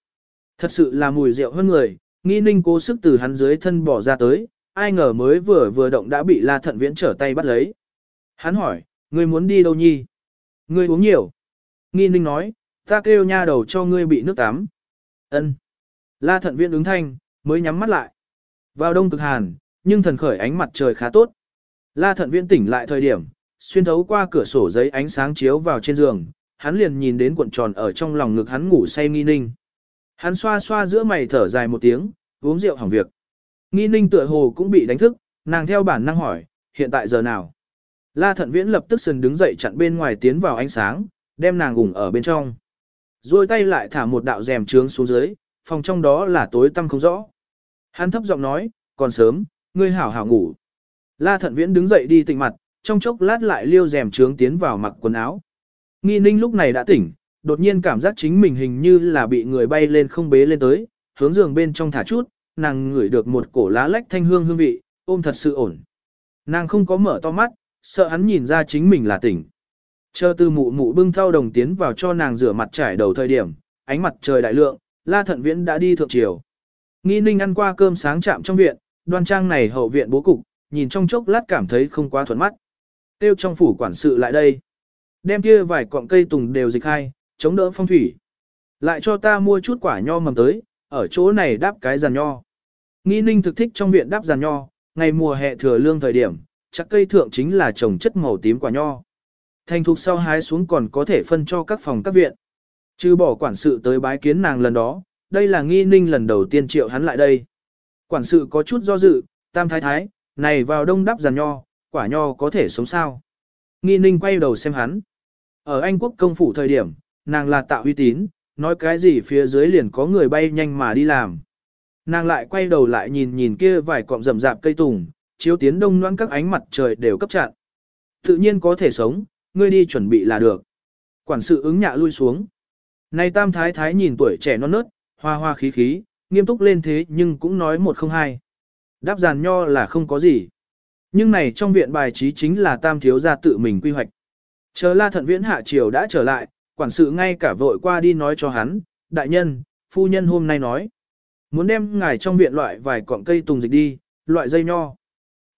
Thật sự là mùi rượu hơn người, nghi ninh cố sức từ hắn dưới thân bỏ ra tới, ai ngờ mới vừa vừa động đã bị la thận viễn trở tay bắt lấy. Hắn hỏi, ngươi muốn đi đâu nhi? Ngươi uống nhiều. Nghi ninh nói, ta kêu nha đầu cho ngươi bị nước tắm. Ân. La thận viễn ứng thanh, mới nhắm mắt lại. Vào đông cực hàn, nhưng thần khởi ánh mặt trời khá tốt. La thận viễn tỉnh lại thời điểm, xuyên thấu qua cửa sổ giấy ánh sáng chiếu vào trên giường, hắn liền nhìn đến cuộn tròn ở trong lòng ngực hắn ngủ say nghi ninh. Hắn xoa xoa giữa mày thở dài một tiếng, uống rượu hỏng việc. Nghi ninh tựa hồ cũng bị đánh thức, nàng theo bản năng hỏi, hiện tại giờ nào? La thận viễn lập tức sừng đứng dậy chặn bên ngoài tiến vào ánh sáng, đem nàng ủng ở bên trong. Rồi tay lại thả một đạo rèm trướng xuống dưới, phòng trong đó là tối tăm không rõ. Hắn thấp giọng nói, còn sớm, ngươi hảo hảo ngủ. La thận viễn đứng dậy đi tỉnh mặt, trong chốc lát lại liêu rèm trướng tiến vào mặc quần áo. Nghi ninh lúc này đã tỉnh, đột nhiên cảm giác chính mình hình như là bị người bay lên không bế lên tới, hướng giường bên trong thả chút, nàng ngửi được một cổ lá lách thanh hương hương vị, ôm thật sự ổn. Nàng không có mở to mắt, sợ hắn nhìn ra chính mình là tỉnh. Chờ từ mụ mụ bưng thau đồng tiến vào cho nàng rửa mặt trải đầu thời điểm, ánh mặt trời đại lượng, la thận viễn đã đi thượng triều. Nghi ninh ăn qua cơm sáng chạm trong viện, đoan trang này hậu viện bố cục, nhìn trong chốc lát cảm thấy không quá thuận mắt. Tiêu trong phủ quản sự lại đây. Đem kia vài cọng cây tùng đều dịch hai, chống đỡ phong thủy. Lại cho ta mua chút quả nho mầm tới, ở chỗ này đáp cái giàn nho. Nghi ninh thực thích trong viện đáp giàn nho, ngày mùa hè thừa lương thời điểm, chắc cây thượng chính là trồng chất màu tím quả nho. Thành thục sau hái xuống còn có thể phân cho các phòng các viện. Chứ bỏ quản sự tới bái kiến nàng lần đó, đây là nghi ninh lần đầu tiên triệu hắn lại đây. Quản sự có chút do dự, tam thái thái, này vào đông đắp giàn nho, quả nho có thể sống sao. Nghi ninh quay đầu xem hắn. Ở Anh quốc công phủ thời điểm, nàng là tạo uy tín, nói cái gì phía dưới liền có người bay nhanh mà đi làm. Nàng lại quay đầu lại nhìn nhìn kia vài cọng rậm rạp cây tùng, chiếu tiến đông loãng các ánh mặt trời đều cấp chặn. Tự nhiên có thể sống, ngươi đi chuẩn bị là được. Quản sự ứng nhạ lui xuống. Này tam thái thái nhìn tuổi trẻ non nớt, hoa hoa khí khí, nghiêm túc lên thế nhưng cũng nói một không hai. Đáp giàn nho là không có gì. Nhưng này trong viện bài trí chính là tam thiếu gia tự mình quy hoạch. Chờ la thận viễn hạ triều đã trở lại, quản sự ngay cả vội qua đi nói cho hắn, đại nhân, phu nhân hôm nay nói. Muốn đem ngài trong viện loại vài cọng cây tùng dịch đi, loại dây nho.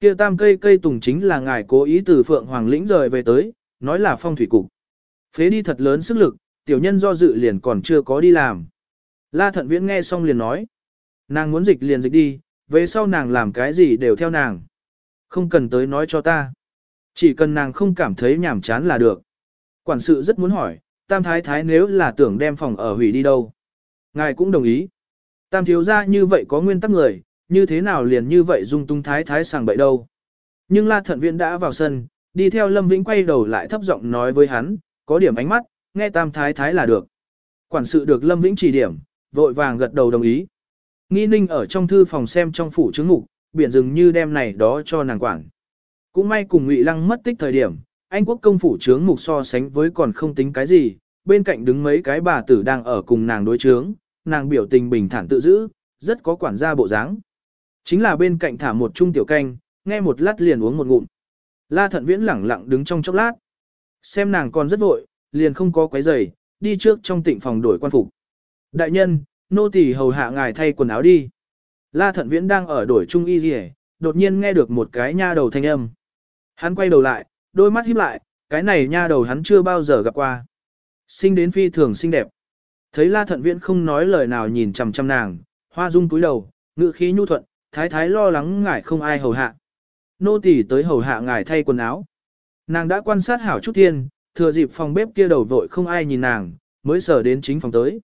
kia tam cây cây tùng chính là ngài cố ý từ Phượng Hoàng lĩnh rời về tới, nói là phong thủy cục. Phế đi thật lớn sức lực, tiểu nhân do dự liền còn chưa có đi làm. La thận viễn nghe xong liền nói. Nàng muốn dịch liền dịch đi, về sau nàng làm cái gì đều theo nàng. Không cần tới nói cho ta. Chỉ cần nàng không cảm thấy nhàm chán là được. Quản sự rất muốn hỏi, tam thái thái nếu là tưởng đem phòng ở hủy đi đâu. Ngài cũng đồng ý. Tam thiếu ra như vậy có nguyên tắc người, như thế nào liền như vậy dung tung thái thái sàng bậy đâu. Nhưng la thận Viễn đã vào sân, đi theo Lâm Vĩnh quay đầu lại thấp giọng nói với hắn, có điểm ánh mắt, nghe tam thái thái là được. Quản sự được Lâm Vĩnh chỉ điểm, vội vàng gật đầu đồng ý. Nghi ninh ở trong thư phòng xem trong phủ chứng ngục, biển rừng như đem này đó cho nàng quản. Cũng may cùng Ngụy Lăng mất tích thời điểm, Anh quốc công phủ trướng mục so sánh với còn không tính cái gì, bên cạnh đứng mấy cái bà tử đang ở cùng nàng đối chướng, nàng biểu tình bình thản tự giữ, rất có quản gia bộ dáng. Chính là bên cạnh thả một chung tiểu canh, nghe một lát liền uống một ngụm. La thận viễn lẳng lặng đứng trong chốc lát. Xem nàng còn rất vội, liền không có quấy giày, đi trước trong tịnh phòng đổi quan phục. Đại nhân, nô tỳ hầu hạ ngài thay quần áo đi. La thận viễn đang ở đổi trung y gì đột nhiên nghe được một cái nha đầu thanh âm. Hắn quay đầu lại, đôi mắt híp lại, cái này nha đầu hắn chưa bao giờ gặp qua. Sinh đến phi thường xinh đẹp. Thấy la thận viễn không nói lời nào nhìn chằm chằm nàng, hoa dung túi đầu, ngự khí nhu thuận, thái thái lo lắng ngài không ai hầu hạ. Nô tỳ tới hầu hạ ngài thay quần áo. Nàng đã quan sát hảo chút thiên, thừa dịp phòng bếp kia đầu vội không ai nhìn nàng, mới sở đến chính phòng tới.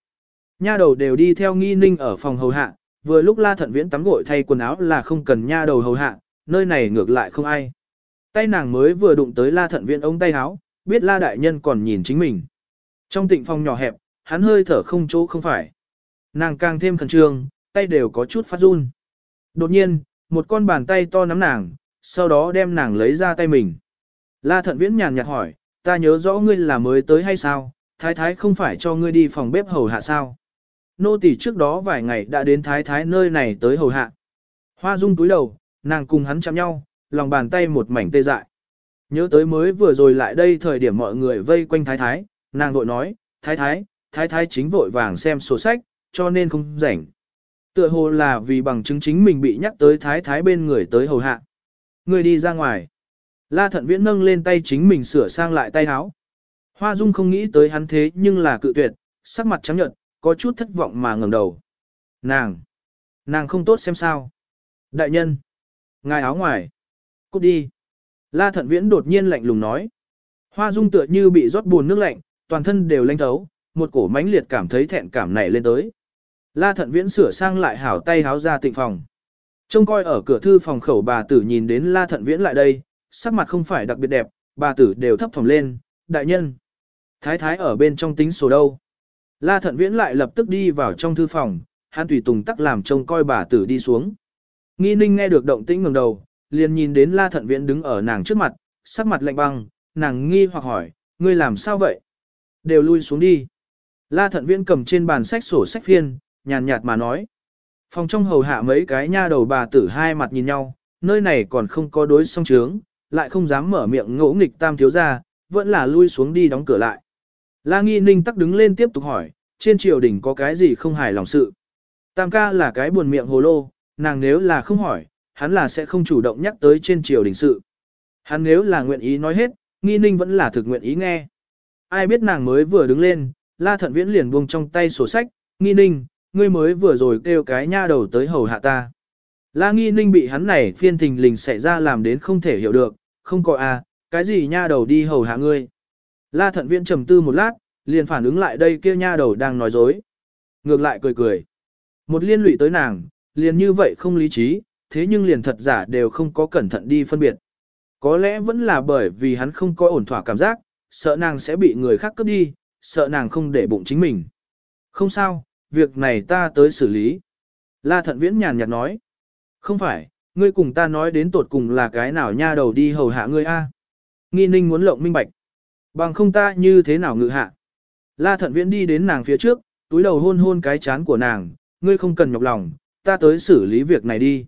Nha đầu đều đi theo nghi ninh ở phòng hầu hạ, vừa lúc la thận viễn tắm gội thay quần áo là không cần nha đầu hầu hạ, nơi này ngược lại không ai. Tay nàng mới vừa đụng tới la thận viễn ống tay áo, biết la đại nhân còn nhìn chính mình. Trong tịnh phòng nhỏ hẹp, hắn hơi thở không chỗ không phải. Nàng càng thêm khẩn trương, tay đều có chút phát run. Đột nhiên, một con bàn tay to nắm nàng, sau đó đem nàng lấy ra tay mình. La thận viễn nhàn nhạt hỏi, ta nhớ rõ ngươi là mới tới hay sao, thái thái không phải cho ngươi đi phòng bếp hầu hạ sao. Nô tỳ trước đó vài ngày đã đến thái thái nơi này tới hầu hạ. Hoa dung túi đầu, nàng cùng hắn chạm nhau, lòng bàn tay một mảnh tê dại. Nhớ tới mới vừa rồi lại đây thời điểm mọi người vây quanh thái thái, nàng vội nói, thái thái, thái thái chính vội vàng xem sổ sách, cho nên không rảnh. Tựa hồ là vì bằng chứng chính mình bị nhắc tới thái thái bên người tới hầu hạ. Người đi ra ngoài. La thận viễn nâng lên tay chính mình sửa sang lại tay áo. Hoa dung không nghĩ tới hắn thế nhưng là cự tuyệt, sắc mặt trắng nhợt, có chút thất vọng mà ngẩng đầu. Nàng! Nàng không tốt xem sao. Đại nhân! Ngài áo ngoài! Cút đi! La thận viễn đột nhiên lạnh lùng nói. Hoa dung tựa như bị rót buồn nước lạnh, toàn thân đều lanh thấu, một cổ mãnh liệt cảm thấy thẹn cảm nảy lên tới. La thận viễn sửa sang lại hảo tay háo ra tịnh phòng. Trông coi ở cửa thư phòng khẩu bà tử nhìn đến la thận viễn lại đây, sắc mặt không phải đặc biệt đẹp, bà tử đều thấp phòng lên, đại nhân. Thái thái ở bên trong tính sổ đâu. La thận viễn lại lập tức đi vào trong thư phòng, hắn tùy tùng tắc làm trông coi bà tử đi xuống. Nghi ninh nghe được động tĩnh ngẩng đầu, liền nhìn đến la thận viễn đứng ở nàng trước mặt, sắc mặt lạnh băng, nàng nghi hoặc hỏi, ngươi làm sao vậy? Đều lui xuống đi. La thận viễn cầm trên bàn sách sổ sách phiên, nhàn nhạt mà nói. Phòng trong hầu hạ mấy cái nha đầu bà tử hai mặt nhìn nhau, nơi này còn không có đối song trướng, lại không dám mở miệng ngỗ nghịch tam thiếu ra, vẫn là lui xuống đi đóng cửa lại. La nghi ninh tắc đứng lên tiếp tục hỏi, trên triều đình có cái gì không hài lòng sự. Tam ca là cái buồn miệng hồ lô, nàng nếu là không hỏi, hắn là sẽ không chủ động nhắc tới trên triều đình sự. Hắn nếu là nguyện ý nói hết, nghi ninh vẫn là thực nguyện ý nghe. Ai biết nàng mới vừa đứng lên, la thận viễn liền buông trong tay sổ sách, nghi ninh, ngươi mới vừa rồi kêu cái nha đầu tới hầu hạ ta. La nghi ninh bị hắn này phiên thình lình xảy ra làm đến không thể hiểu được, không có à, cái gì nha đầu đi hầu hạ ngươi. La thận viễn trầm tư một lát, liền phản ứng lại đây kia nha đầu đang nói dối. Ngược lại cười cười. Một liên lụy tới nàng, liền như vậy không lý trí, thế nhưng liền thật giả đều không có cẩn thận đi phân biệt. Có lẽ vẫn là bởi vì hắn không có ổn thỏa cảm giác, sợ nàng sẽ bị người khác cướp đi, sợ nàng không để bụng chính mình. Không sao, việc này ta tới xử lý. La thận viễn nhàn nhạt nói. Không phải, ngươi cùng ta nói đến tột cùng là cái nào nha đầu đi hầu hạ ngươi a? Nghi ninh muốn lộng minh bạch. Bằng không ta như thế nào ngự hạ. La thận viễn đi đến nàng phía trước, túi đầu hôn hôn cái chán của nàng, ngươi không cần nhọc lòng, ta tới xử lý việc này đi.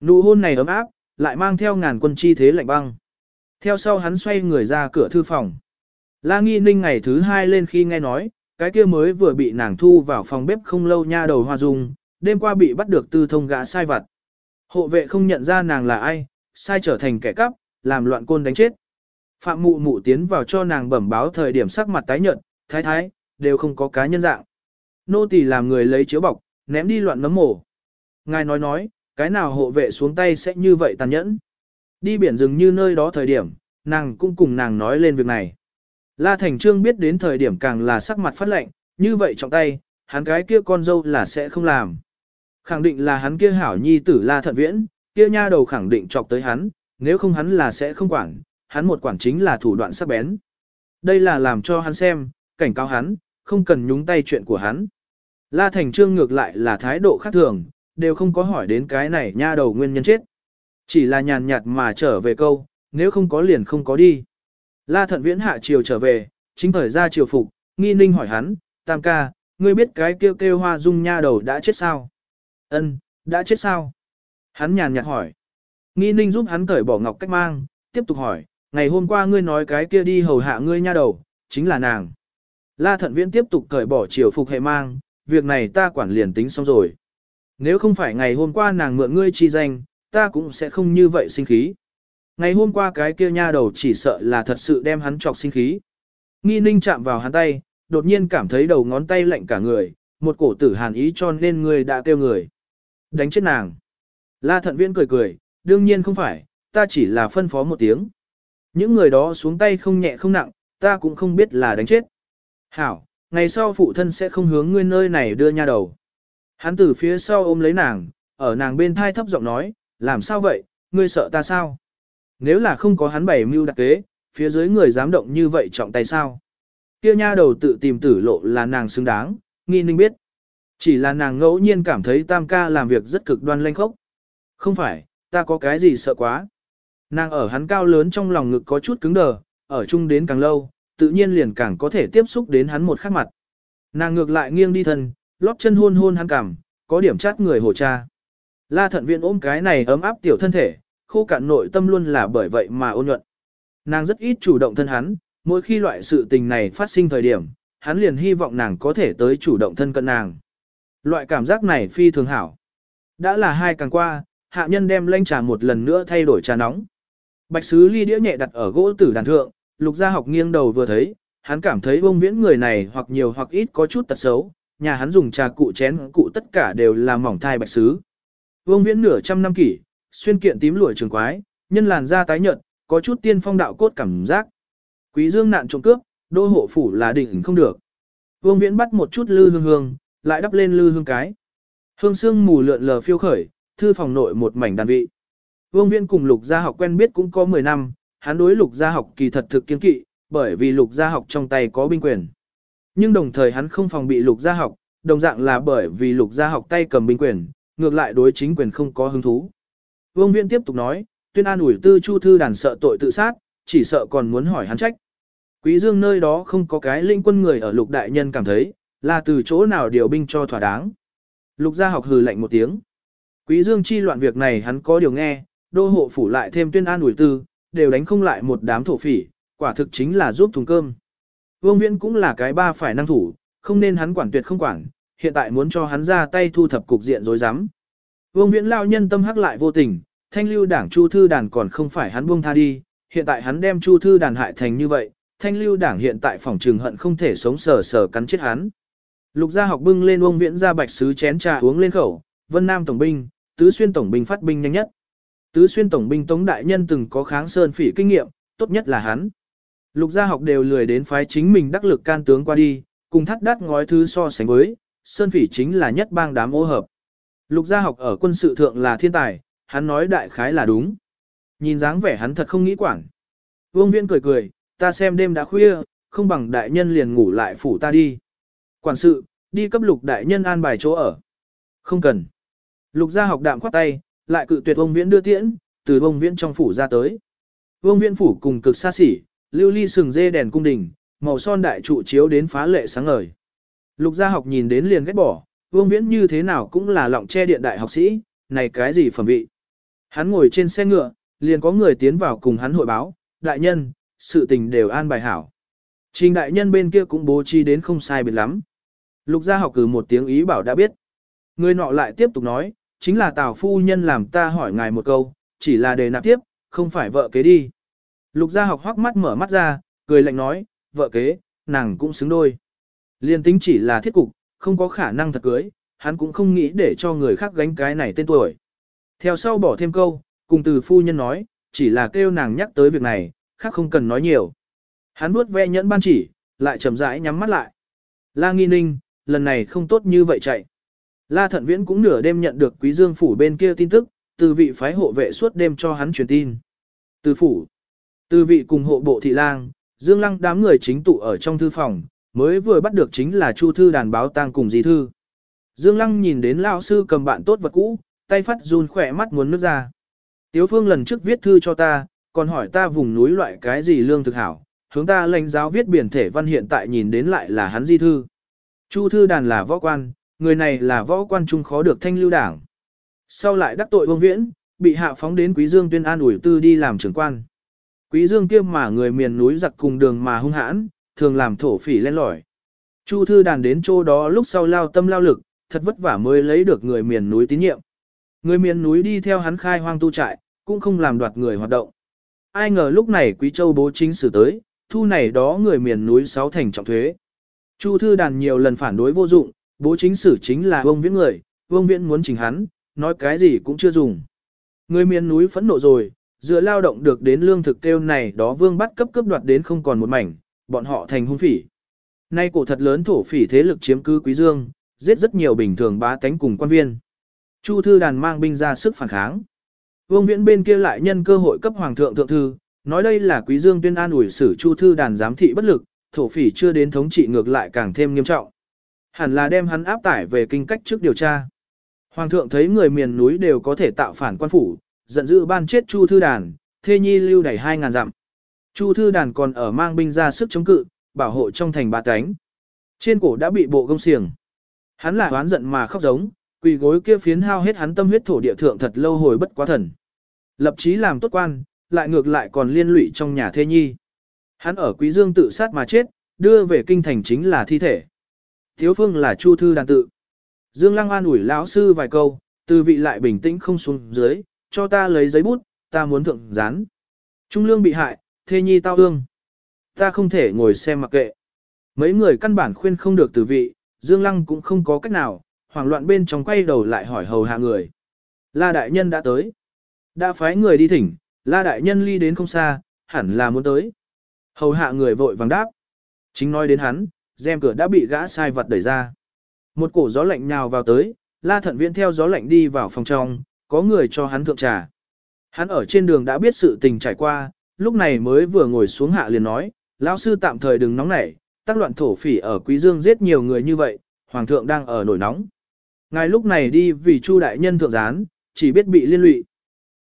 Nụ hôn này ấm áp, lại mang theo ngàn quân chi thế lạnh băng. Theo sau hắn xoay người ra cửa thư phòng. La Nghi Ninh ngày thứ hai lên khi nghe nói, cái kia mới vừa bị nàng thu vào phòng bếp không lâu nha đầu hoa dung, đêm qua bị bắt được tư thông gã sai vặt. Hộ vệ không nhận ra nàng là ai, sai trở thành kẻ cắp, làm loạn côn đánh chết. Phạm mụ mụ tiến vào cho nàng bẩm báo thời điểm sắc mặt tái nhợt, thái thái, đều không có cá nhân dạng. Nô tỳ làm người lấy chiếu bọc, ném đi loạn nấm mổ. Ngài nói nói, cái nào hộ vệ xuống tay sẽ như vậy tàn nhẫn. Đi biển rừng như nơi đó thời điểm, nàng cũng cùng nàng nói lên việc này. La Thành Trương biết đến thời điểm càng là sắc mặt phát lệnh, như vậy trọng tay, hắn cái kia con dâu là sẽ không làm. Khẳng định là hắn kia hảo nhi tử La Thận Viễn, kia nha đầu khẳng định chọc tới hắn, nếu không hắn là sẽ không quản, hắn một quản chính là thủ đoạn sắc bén. Đây là làm cho hắn xem, cảnh cáo hắn, không cần nhúng tay chuyện của hắn. La Thành Trương ngược lại là thái độ khác thường, đều không có hỏi đến cái này nha đầu nguyên nhân chết. Chỉ là nhàn nhạt mà trở về câu, nếu không có liền không có đi. La Thận Viễn hạ chiều trở về, chính thời ra chiều phục, nghi ninh hỏi hắn, tam ca, ngươi biết cái kêu kêu hoa dung nha đầu đã chết sao? Ân, đã chết sao? Hắn nhàn nhạt hỏi. Nghi ninh giúp hắn cởi bỏ ngọc cách mang, tiếp tục hỏi, ngày hôm qua ngươi nói cái kia đi hầu hạ ngươi nha đầu, chính là nàng. La thận viễn tiếp tục cởi bỏ chiều phục hệ mang, việc này ta quản liền tính xong rồi. Nếu không phải ngày hôm qua nàng mượn ngươi chi danh, ta cũng sẽ không như vậy sinh khí. Ngày hôm qua cái kia nha đầu chỉ sợ là thật sự đem hắn chọc sinh khí. Nghi ninh chạm vào hắn tay, đột nhiên cảm thấy đầu ngón tay lạnh cả người, một cổ tử hàn ý cho nên người đã kêu người. Đánh chết nàng. La thận viễn cười cười, đương nhiên không phải, ta chỉ là phân phó một tiếng. Những người đó xuống tay không nhẹ không nặng, ta cũng không biết là đánh chết. Hảo, ngày sau phụ thân sẽ không hướng ngươi nơi này đưa nha đầu. Hắn từ phía sau ôm lấy nàng, ở nàng bên thai thấp giọng nói, làm sao vậy, ngươi sợ ta sao? Nếu là không có hắn bảy mưu đặc kế, phía dưới người dám động như vậy trọng tay sao? Kia nha đầu tự tìm tử lộ là nàng xứng đáng, nghi ninh biết. Chỉ là nàng ngẫu nhiên cảm thấy tam ca làm việc rất cực đoan lanh khốc. Không phải, ta có cái gì sợ quá. Nàng ở hắn cao lớn trong lòng ngực có chút cứng đờ, ở chung đến càng lâu, tự nhiên liền càng có thể tiếp xúc đến hắn một khắc mặt. Nàng ngược lại nghiêng đi thân, lóp chân hôn hôn hắn cảm, có điểm chát người hồ cha. La thận viện ôm cái này ấm áp tiểu thân thể, khô cạn nội tâm luôn là bởi vậy mà ôn nhuận. Nàng rất ít chủ động thân hắn, mỗi khi loại sự tình này phát sinh thời điểm, hắn liền hy vọng nàng có thể tới chủ động thân cận nàng. Loại cảm giác này phi thường hảo. Đã là hai càng qua, hạ nhân đem lanh trà một lần nữa thay đổi trà nóng. Bạch sứ ly đĩa nhẹ đặt ở gỗ tử đàn thượng, lục gia học nghiêng đầu vừa thấy, hắn cảm thấy bông viễn người này hoặc nhiều hoặc ít có chút tật xấu, nhà hắn dùng trà cụ chén cụ tất cả đều là mỏng thai bạch sứ. Vương viễn nửa trăm năm kỷ, xuyên kiện tím lụa trường quái, nhân làn da tái nhợt, có chút tiên phong đạo cốt cảm giác. Quý dương nạn trộm cướp, đô hộ phủ là đỉnh không được. Vương viễn bắt một chút lư hương hương, lại đắp lên lư hương cái. Hương sương mù lượn lờ phiêu khởi, thư phòng nội một mảnh đàn vị. Vương Viễn cùng Lục Gia học quen biết cũng có 10 năm, hắn đối Lục Gia học kỳ thật thực kiên kỵ, bởi vì Lục Gia học trong tay có binh quyền. Nhưng đồng thời hắn không phòng bị Lục Gia học, đồng dạng là bởi vì Lục Gia học tay cầm binh quyền, ngược lại đối chính quyền không có hứng thú. Vương Viễn tiếp tục nói, tuyên an ủi tư chu thư đàn sợ tội tự sát, chỉ sợ còn muốn hỏi hắn trách. Quý Dương nơi đó không có cái linh quân người ở Lục Đại Nhân cảm thấy, là từ chỗ nào điều binh cho thỏa đáng. Lục Gia học hừ lạnh một tiếng. Quý Dương chi loạn việc này hắn có điều nghe, đô hộ phủ lại thêm tuyên an ủi tư, đều đánh không lại một đám thổ phỉ, quả thực chính là giúp thùng cơm. Vương Viễn cũng là cái ba phải năng thủ, không nên hắn quản tuyệt không quản, hiện tại muốn cho hắn ra tay thu thập cục diện rối rắm. Vương Viễn lao nhân tâm hắc lại vô tình, thanh lưu đảng Chu Thư đàn còn không phải hắn buông tha đi, hiện tại hắn đem Chu Thư đàn hại thành như vậy, thanh lưu đảng hiện tại phòng trường hận không thể sống sờ sờ cắn chết hắn. Lục gia học bưng lên Vương Viễn ra bạch sứ chén trà uống lên khẩu, Vân Nam tổng binh, Tứ Xuyên tổng binh phát binh nhanh nhất. Tứ xuyên tổng binh Tống Đại Nhân từng có kháng sơn phỉ kinh nghiệm, tốt nhất là hắn. Lục gia học đều lười đến phái chính mình đắc lực can tướng qua đi, cùng thắt đắt ngói thứ so sánh với, sơn phỉ chính là nhất bang đám ô hợp. Lục gia học ở quân sự thượng là thiên tài, hắn nói đại khái là đúng. Nhìn dáng vẻ hắn thật không nghĩ quản. Vương viên cười cười, ta xem đêm đã khuya, không bằng đại nhân liền ngủ lại phủ ta đi. Quản sự, đi cấp lục đại nhân an bài chỗ ở. Không cần. Lục gia học đạm khoát tay, lại cự tuyệt ông viễn đưa tiễn, từ ông viễn trong phủ ra tới. Ông viễn phủ cùng cực xa xỉ, lưu ly sừng dê đèn cung đình, màu son đại trụ chiếu đến phá lệ sáng ngời. Lục gia học nhìn đến liền ghét bỏ, Vương Viễn như thế nào cũng là lọng che điện đại học sĩ, này cái gì phẩm vị. Hắn ngồi trên xe ngựa, liền có người tiến vào cùng hắn hội báo, đại nhân, sự tình đều an bài hảo. Trình đại nhân bên kia cũng bố trí đến không sai biệt lắm. Lục gia học cử một tiếng ý bảo đã biết. Người nọ lại tiếp tục nói, chính là Tào phu nhân làm ta hỏi ngài một câu, chỉ là để nạp tiếp, không phải vợ kế đi. Lục gia học hoắc mắt mở mắt ra, cười lạnh nói, vợ kế, nàng cũng xứng đôi. Liên tính chỉ là thiết cục, không có khả năng thật cưới, hắn cũng không nghĩ để cho người khác gánh cái này tên tuổi. Theo sau bỏ thêm câu, cùng từ phu nhân nói, chỉ là kêu nàng nhắc tới việc này, khác không cần nói nhiều. Hắn nuốt ve nhẫn ban chỉ, lại chậm rãi nhắm mắt lại. La nghi ninh, lần này không tốt như vậy chạy. La thận viễn cũng nửa đêm nhận được quý dương phủ bên kia tin tức, từ vị phái hộ vệ suốt đêm cho hắn truyền tin. Từ phủ, từ vị cùng hộ bộ thị lang, dương lăng đám người chính tụ ở trong thư phòng, mới vừa bắt được chính là chu thư đàn báo tang cùng di thư. Dương lăng nhìn đến lão sư cầm bạn tốt vật cũ, tay phát run khỏe mắt muốn nước ra. Tiếu phương lần trước viết thư cho ta, còn hỏi ta vùng núi loại cái gì lương thực hảo, hướng ta lãnh giáo viết biển thể văn hiện tại nhìn đến lại là hắn di thư. Chu thư đàn là võ quan, người này là võ quan trung khó được thanh lưu đảng. Sau lại đắc tội vương viễn, bị hạ phóng đến Quý Dương tuyên an ủi tư đi làm trưởng quan. Quý Dương kia mà người miền núi giặc cùng đường mà hung hãn, thường làm thổ phỉ lên lỏi. Chu thư đàn đến chỗ đó lúc sau lao tâm lao lực, thật vất vả mới lấy được người miền núi tín nhiệm. Người miền núi đi theo hắn khai hoang tu trại, cũng không làm đoạt người hoạt động. Ai ngờ lúc này Quý Châu bố chính xử tới, thu này đó người miền núi sáu thành trọng thuế. Chu thư đàn nhiều lần phản đối vô dụng, bố chính sử chính là vương viễn người, vương viễn muốn chỉnh hắn, nói cái gì cũng chưa dùng. Người miền núi phẫn nộ rồi, dựa lao động được đến lương thực kêu này đó vương bắt cấp cấp đoạt đến không còn một mảnh, bọn họ thành hung phỉ. Nay cổ thật lớn thổ phỉ thế lực chiếm cư quý dương, giết rất nhiều bình thường bá tánh cùng quan viên. Chu thư đàn mang binh ra sức phản kháng. Vương viễn bên kia lại nhân cơ hội cấp hoàng thượng thượng thư, nói đây là quý dương tuyên an ủi xử chu thư đàn giám thị bất lực, thổ phỉ chưa đến thống trị ngược lại càng thêm nghiêm trọng. Hẳn là đem hắn áp tải về kinh cách trước điều tra. Hoàng thượng thấy người miền núi đều có thể tạo phản quan phủ, giận dữ ban chết Chu Thư Đàn, thê nhi lưu đẩy hai ngàn dặm. Chu Thư Đàn còn ở mang binh ra sức chống cự, bảo hộ trong thành ba cánh. Trên cổ đã bị bộ gông xiềng. Hắn là oán giận mà khóc giống, quỳ gối kia phiến hao hết hắn tâm huyết thổ địa thượng thật lâu hồi bất quá thần. Lập chí làm tốt quan, lại ngược lại còn liên lụy trong nhà thê nhi. Hắn ở Quý Dương tự sát mà chết, đưa về kinh thành chính là thi thể. Thiếu phương là Chu Thư đàn tự. Dương Lăng an ủi lão sư vài câu, từ vị lại bình tĩnh không xuống dưới, cho ta lấy giấy bút, ta muốn thượng dán. Trung lương bị hại, thê nhi tao ương. Ta không thể ngồi xem mặc kệ. Mấy người căn bản khuyên không được từ vị, Dương Lăng cũng không có cách nào, hoảng loạn bên trong quay đầu lại hỏi hầu hạ người. La đại nhân đã tới. Đã phái người đi thỉnh, La đại nhân ly đến không xa, hẳn là muốn tới. Hầu hạ người vội vàng đáp. Chính nói đến hắn, rèm cửa đã bị gã sai vật đẩy ra. Một cổ gió lạnh nhào vào tới, La Thận Viễn theo gió lạnh đi vào phòng trong, có người cho hắn thượng trà. Hắn ở trên đường đã biết sự tình trải qua, lúc này mới vừa ngồi xuống hạ liền nói, lão sư tạm thời đừng nóng nảy, tác loạn thổ phỉ ở Quý Dương giết nhiều người như vậy, hoàng thượng đang ở nổi nóng. Ngài lúc này đi vì Chu đại nhân thượng gián, chỉ biết bị liên lụy.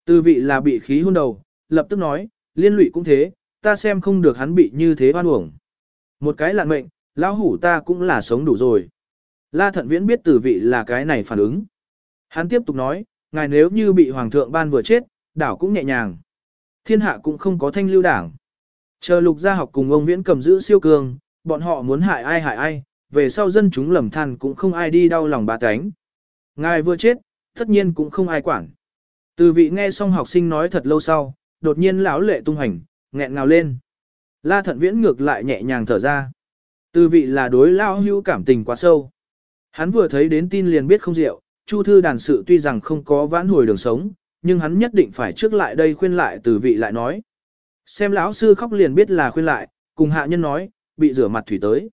Từ vị là bị khí hôn đầu, lập tức nói, liên lụy cũng thế, ta xem không được hắn bị như thế oan uổng. Một cái lạn mệnh, lão hủ ta cũng là sống đủ rồi. La thận viễn biết từ vị là cái này phản ứng. Hắn tiếp tục nói, ngài nếu như bị hoàng thượng ban vừa chết, đảo cũng nhẹ nhàng. Thiên hạ cũng không có thanh lưu đảng. Chờ lục gia học cùng ông viễn cầm giữ siêu cường, bọn họ muốn hại ai hại ai, về sau dân chúng lầm than cũng không ai đi đau lòng bà cánh. Ngài vừa chết, tất nhiên cũng không ai quản. Từ vị nghe xong học sinh nói thật lâu sau, đột nhiên lão lệ tung hành, nghẹn ngào lên. La thận viễn ngược lại nhẹ nhàng thở ra. Từ vị là đối lao hưu cảm tình quá sâu. Hắn vừa thấy đến tin liền biết không rượu, Chu thư đàn sự tuy rằng không có vãn hồi đường sống, nhưng hắn nhất định phải trước lại đây khuyên lại từ vị lại nói. Xem lão sư khóc liền biết là khuyên lại, cùng hạ nhân nói, bị rửa mặt thủy tới.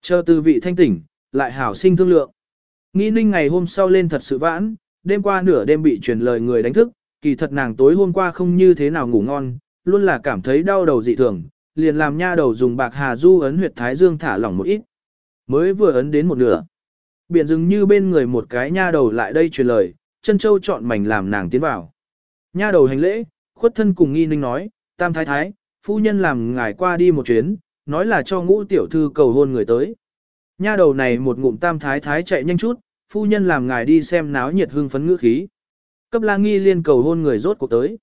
Chờ từ vị thanh tỉnh, lại hảo sinh thương lượng. Nghĩ ninh ngày hôm sau lên thật sự vãn, đêm qua nửa đêm bị truyền lời người đánh thức, kỳ thật nàng tối hôm qua không như thế nào ngủ ngon, luôn là cảm thấy đau đầu dị thường, liền làm nha đầu dùng bạc hà du ấn huyệt thái dương thả lỏng một ít. Mới vừa ấn đến một nửa. Biển dừng như bên người một cái nha đầu lại đây truyền lời, chân châu chọn mảnh làm nàng tiến vào. Nha đầu hành lễ, khuất thân cùng nghi ninh nói, tam thái thái, phu nhân làm ngài qua đi một chuyến, nói là cho ngũ tiểu thư cầu hôn người tới. Nha đầu này một ngụm tam thái thái chạy nhanh chút, phu nhân làm ngài đi xem náo nhiệt hương phấn ngữ khí. Cấp la nghi liên cầu hôn người rốt cuộc tới.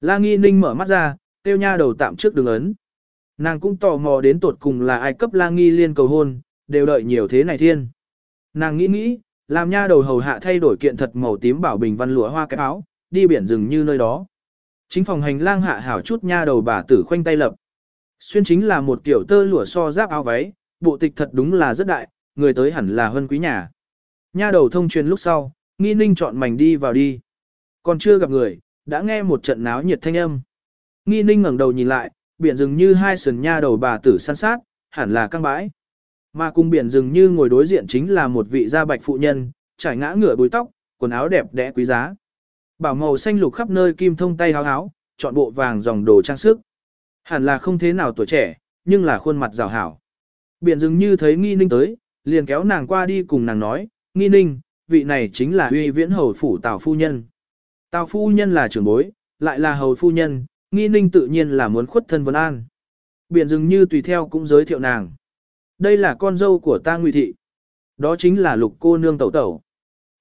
La nghi ninh mở mắt ra, tiêu nha đầu tạm trước đường ấn. Nàng cũng tò mò đến tột cùng là ai cấp la nghi liên cầu hôn, đều đợi nhiều thế này thiên. Nàng nghĩ nghĩ, làm nha đầu hầu hạ thay đổi kiện thật màu tím bảo bình văn lụa hoa cái áo, đi biển rừng như nơi đó. Chính phòng hành lang hạ hảo chút nha đầu bà tử khoanh tay lập. Xuyên chính là một kiểu tơ lụa so giáp áo váy, bộ tịch thật đúng là rất đại, người tới hẳn là hơn quý nhà. Nha đầu thông truyền lúc sau, nghi ninh chọn mảnh đi vào đi. Còn chưa gặp người, đã nghe một trận náo nhiệt thanh âm. Nghi ninh ngẩng đầu nhìn lại, biển rừng như hai sườn nha đầu bà tử săn sát, hẳn là căng bãi. Mà cùng biển rừng như ngồi đối diện chính là một vị gia bạch phụ nhân, trải ngã ngửa búi tóc, quần áo đẹp đẽ quý giá. Bảo màu xanh lục khắp nơi kim thông tay háo háo, chọn bộ vàng dòng đồ trang sức. Hẳn là không thế nào tuổi trẻ, nhưng là khuôn mặt rào hảo. Biển rừng như thấy nghi ninh tới, liền kéo nàng qua đi cùng nàng nói, nghi ninh, vị này chính là uy viễn hầu phủ tào phu nhân. Tào phu nhân là trưởng bối, lại là hầu phu nhân, nghi ninh tự nhiên là muốn khuất thân vấn an. Biển dừng như tùy theo cũng giới thiệu nàng. Đây là con dâu của ta ngụy thị. Đó chính là lục cô nương tẩu tẩu.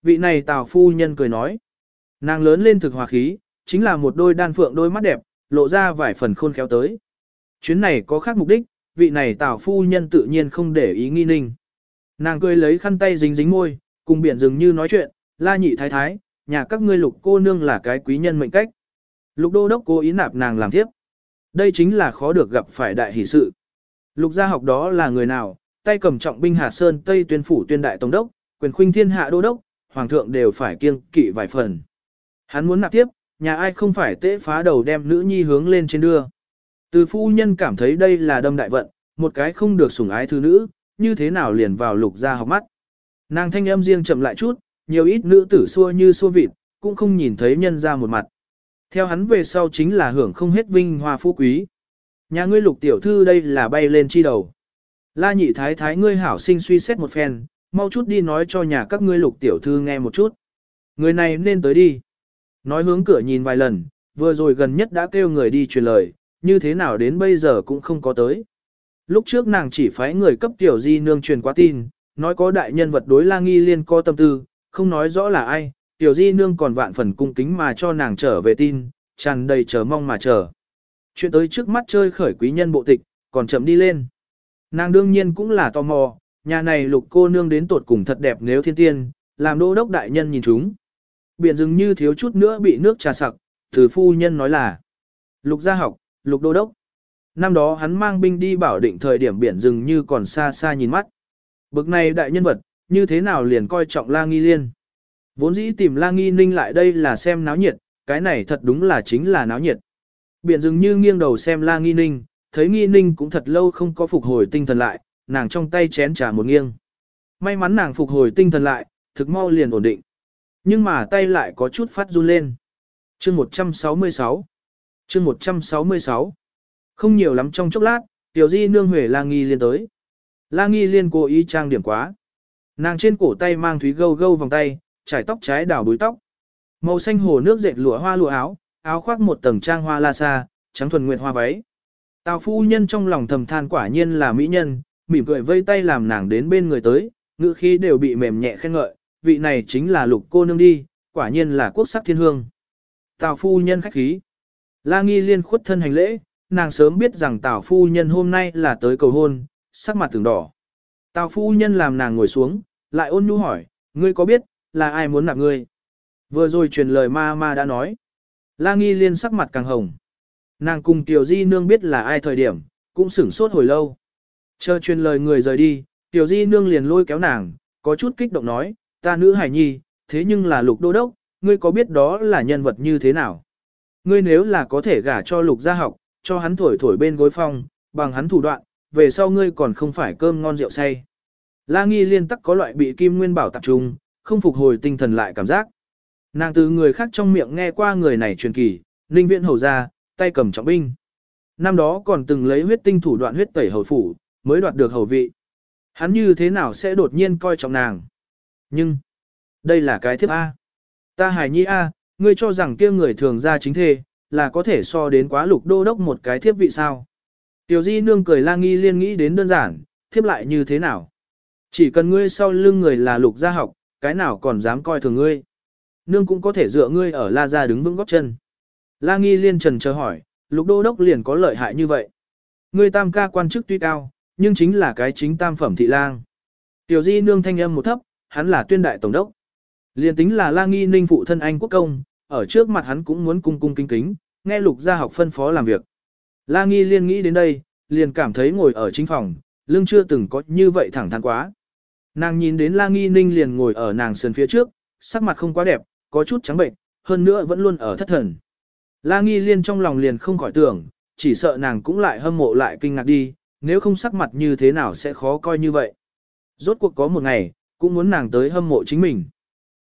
Vị này tào phu nhân cười nói. Nàng lớn lên thực hòa khí, chính là một đôi đan phượng đôi mắt đẹp, lộ ra vài phần khôn khéo tới. Chuyến này có khác mục đích, vị này tào phu nhân tự nhiên không để ý nghi ninh. Nàng cười lấy khăn tay dính dính môi, cùng biển dừng như nói chuyện, la nhị thái thái, nhà các ngươi lục cô nương là cái quý nhân mệnh cách. Lục đô đốc cố ý nạp nàng làm tiếp. Đây chính là khó được gặp phải đại hỷ sự. Lục gia học đó là người nào, tay cầm trọng binh Hà Sơn Tây tuyên phủ tuyên đại tổng đốc, quyền khuynh thiên hạ đô đốc, hoàng thượng đều phải kiêng kỵ vài phần. Hắn muốn nạp tiếp, nhà ai không phải tễ phá đầu đem nữ nhi hướng lên trên đưa. Từ phu nhân cảm thấy đây là đâm đại vận, một cái không được sủng ái thư nữ, như thế nào liền vào lục gia học mắt. Nàng thanh âm riêng chậm lại chút, nhiều ít nữ tử xua như xua vịt, cũng không nhìn thấy nhân ra một mặt. Theo hắn về sau chính là hưởng không hết vinh hoa phú quý. Nhà ngươi lục tiểu thư đây là bay lên chi đầu. La nhị thái thái ngươi hảo sinh suy xét một phen, mau chút đi nói cho nhà các ngươi lục tiểu thư nghe một chút. Người này nên tới đi. Nói hướng cửa nhìn vài lần, vừa rồi gần nhất đã kêu người đi truyền lời, như thế nào đến bây giờ cũng không có tới. Lúc trước nàng chỉ phái người cấp tiểu di nương truyền qua tin, nói có đại nhân vật đối la nghi liên co tâm tư, không nói rõ là ai, tiểu di nương còn vạn phần cung kính mà cho nàng trở về tin, tràn đầy chờ mong mà chờ. Chuyện tới trước mắt chơi khởi quý nhân bộ tịch, còn chậm đi lên. Nàng đương nhiên cũng là tò mò, nhà này lục cô nương đến tột cùng thật đẹp nếu thiên tiên, làm đô đốc đại nhân nhìn chúng. Biển rừng như thiếu chút nữa bị nước trà sặc, từ phu nhân nói là lục gia học, lục đô đốc. Năm đó hắn mang binh đi bảo định thời điểm biển rừng như còn xa xa nhìn mắt. Bực này đại nhân vật, như thế nào liền coi trọng la nghi liên. Vốn dĩ tìm la nghi ninh lại đây là xem náo nhiệt, cái này thật đúng là chính là náo nhiệt. Biển dường như nghiêng đầu xem la nghi ninh, thấy nghi ninh cũng thật lâu không có phục hồi tinh thần lại, nàng trong tay chén trà một nghiêng. May mắn nàng phục hồi tinh thần lại, thực mau liền ổn định. Nhưng mà tay lại có chút phát run lên. Chương 166 Chương 166 Không nhiều lắm trong chốc lát, tiểu di nương huệ la nghi liên tới. La nghi liên cố ý trang điểm quá. Nàng trên cổ tay mang thúy gâu gâu vòng tay, trải tóc trái đảo búi tóc. Màu xanh hồ nước dệt lụa hoa lụa áo, áo khoác một tầng trang hoa la sa, trắng thuần nguyệt hoa váy. Tào phu nhân trong lòng thầm than quả nhiên là mỹ nhân, mỉm cười vây tay làm nàng đến bên người tới, ngữ khí đều bị mềm nhẹ khen ngợi, vị này chính là lục cô nương đi, quả nhiên là quốc sắc thiên hương. Tào phu nhân khách khí. La nghi liên khuất thân hành lễ, nàng sớm biết rằng tào phu nhân hôm nay là tới cầu hôn, sắc mặt từng đỏ. Tào phu nhân làm nàng ngồi xuống, lại ôn nhu hỏi, ngươi có biết, là ai muốn nạp ngươi? Vừa rồi truyền lời ma ma đã nói. La nghi liên sắc mặt càng hồng. Nàng cùng Tiểu Di Nương biết là ai thời điểm, cũng sửng sốt hồi lâu. Chờ truyền lời người rời đi, Tiểu Di Nương liền lôi kéo nàng, có chút kích động nói, ta nữ hải nhi, thế nhưng là lục đô đốc, ngươi có biết đó là nhân vật như thế nào? Ngươi nếu là có thể gả cho lục gia học, cho hắn thổi thổi bên gối phong, bằng hắn thủ đoạn, về sau ngươi còn không phải cơm ngon rượu say. La nghi liên tắc có loại bị kim nguyên bảo tập trung, không phục hồi tinh thần lại cảm giác. Nàng từ người khác trong miệng nghe qua người này truyền kỳ, ninh viện hầu ra, tay cầm trọng binh. Năm đó còn từng lấy huyết tinh thủ đoạn huyết tẩy hầu phủ, mới đoạt được hầu vị. Hắn như thế nào sẽ đột nhiên coi trọng nàng? Nhưng, đây là cái thiếp A. Ta hài nhi A, ngươi cho rằng kia người thường ra chính thê, là có thể so đến quá lục đô đốc một cái thiếp vị sao? Tiểu di nương cười la nghi liên nghĩ đến đơn giản, thiếp lại như thế nào? Chỉ cần ngươi sau lưng người là lục gia học, cái nào còn dám coi thường ngươi? Nương cũng có thể dựa ngươi ở la gia đứng vững góc chân. La nghi liên trần chờ hỏi, lục đô đốc liền có lợi hại như vậy. Ngươi tam ca quan chức tuy cao, nhưng chính là cái chính tam phẩm thị lang. Tiểu di nương thanh âm một thấp, hắn là tuyên đại tổng đốc. Liên tính là la nghi ninh phụ thân anh quốc công, ở trước mặt hắn cũng muốn cung cung kính kính, nghe lục gia học phân phó làm việc. La nghi liên nghĩ đến đây, liền cảm thấy ngồi ở chính phòng, lưng chưa từng có như vậy thẳng thắn quá. Nàng nhìn đến la nghi ninh liền ngồi ở nàng sườn phía trước, sắc mặt không quá đẹp, có chút trắng bệnh, hơn nữa vẫn luôn ở thất thần. La nghi liên trong lòng liền không khỏi tưởng, chỉ sợ nàng cũng lại hâm mộ lại kinh ngạc đi, nếu không sắc mặt như thế nào sẽ khó coi như vậy. Rốt cuộc có một ngày, cũng muốn nàng tới hâm mộ chính mình.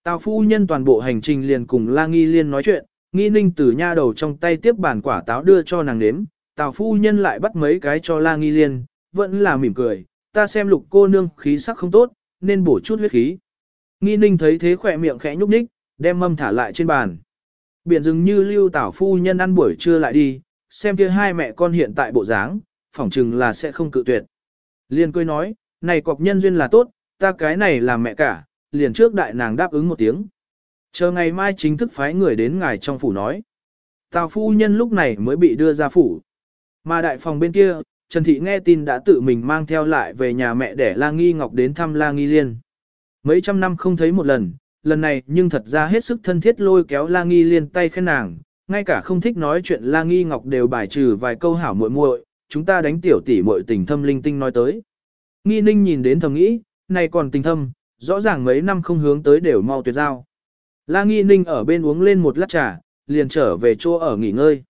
Tào phu nhân toàn bộ hành trình liền cùng La Nghi Liên nói chuyện, Nghi Ninh từ nha đầu trong tay tiếp bản quả táo đưa cho nàng nếm, Tào phu nhân lại bắt mấy cái cho La Nghi Liên, vẫn là mỉm cười, ta xem lục cô nương khí sắc không tốt, nên bổ chút huyết khí. Nghi Ninh thấy thế khỏe miệng khẽ nhúc nhích, đem mâm thả lại trên bàn. Biển dừng như lưu tảo phu nhân ăn buổi trưa lại đi, xem kia hai mẹ con hiện tại bộ dáng, phỏng chừng là sẽ không cự tuyệt. Liên cười nói, này cọc nhân duyên là tốt, ta cái này làm mẹ cả, liền trước đại nàng đáp ứng một tiếng. Chờ ngày mai chính thức phái người đến ngài trong phủ nói. Tào phu nhân lúc này mới bị đưa ra phủ. Mà đại phòng bên kia, Trần Thị nghe tin đã tự mình mang theo lại về nhà mẹ để La Nghi Ngọc đến thăm La Nghi Liên. Mấy trăm năm không thấy một lần, lần này nhưng thật ra hết sức thân thiết lôi kéo La Nghi Liên tay khen nàng, ngay cả không thích nói chuyện La Nghi Ngọc đều bài trừ vài câu hảo muội muội, chúng ta đánh tiểu tỷ muội tình thâm linh tinh nói tới. Nghi Ninh nhìn đến thầm nghĩ, này còn tình thâm, rõ ràng mấy năm không hướng tới đều mau tuyệt giao. La Nghi Ninh ở bên uống lên một lát trà, liền trở về chỗ ở nghỉ ngơi.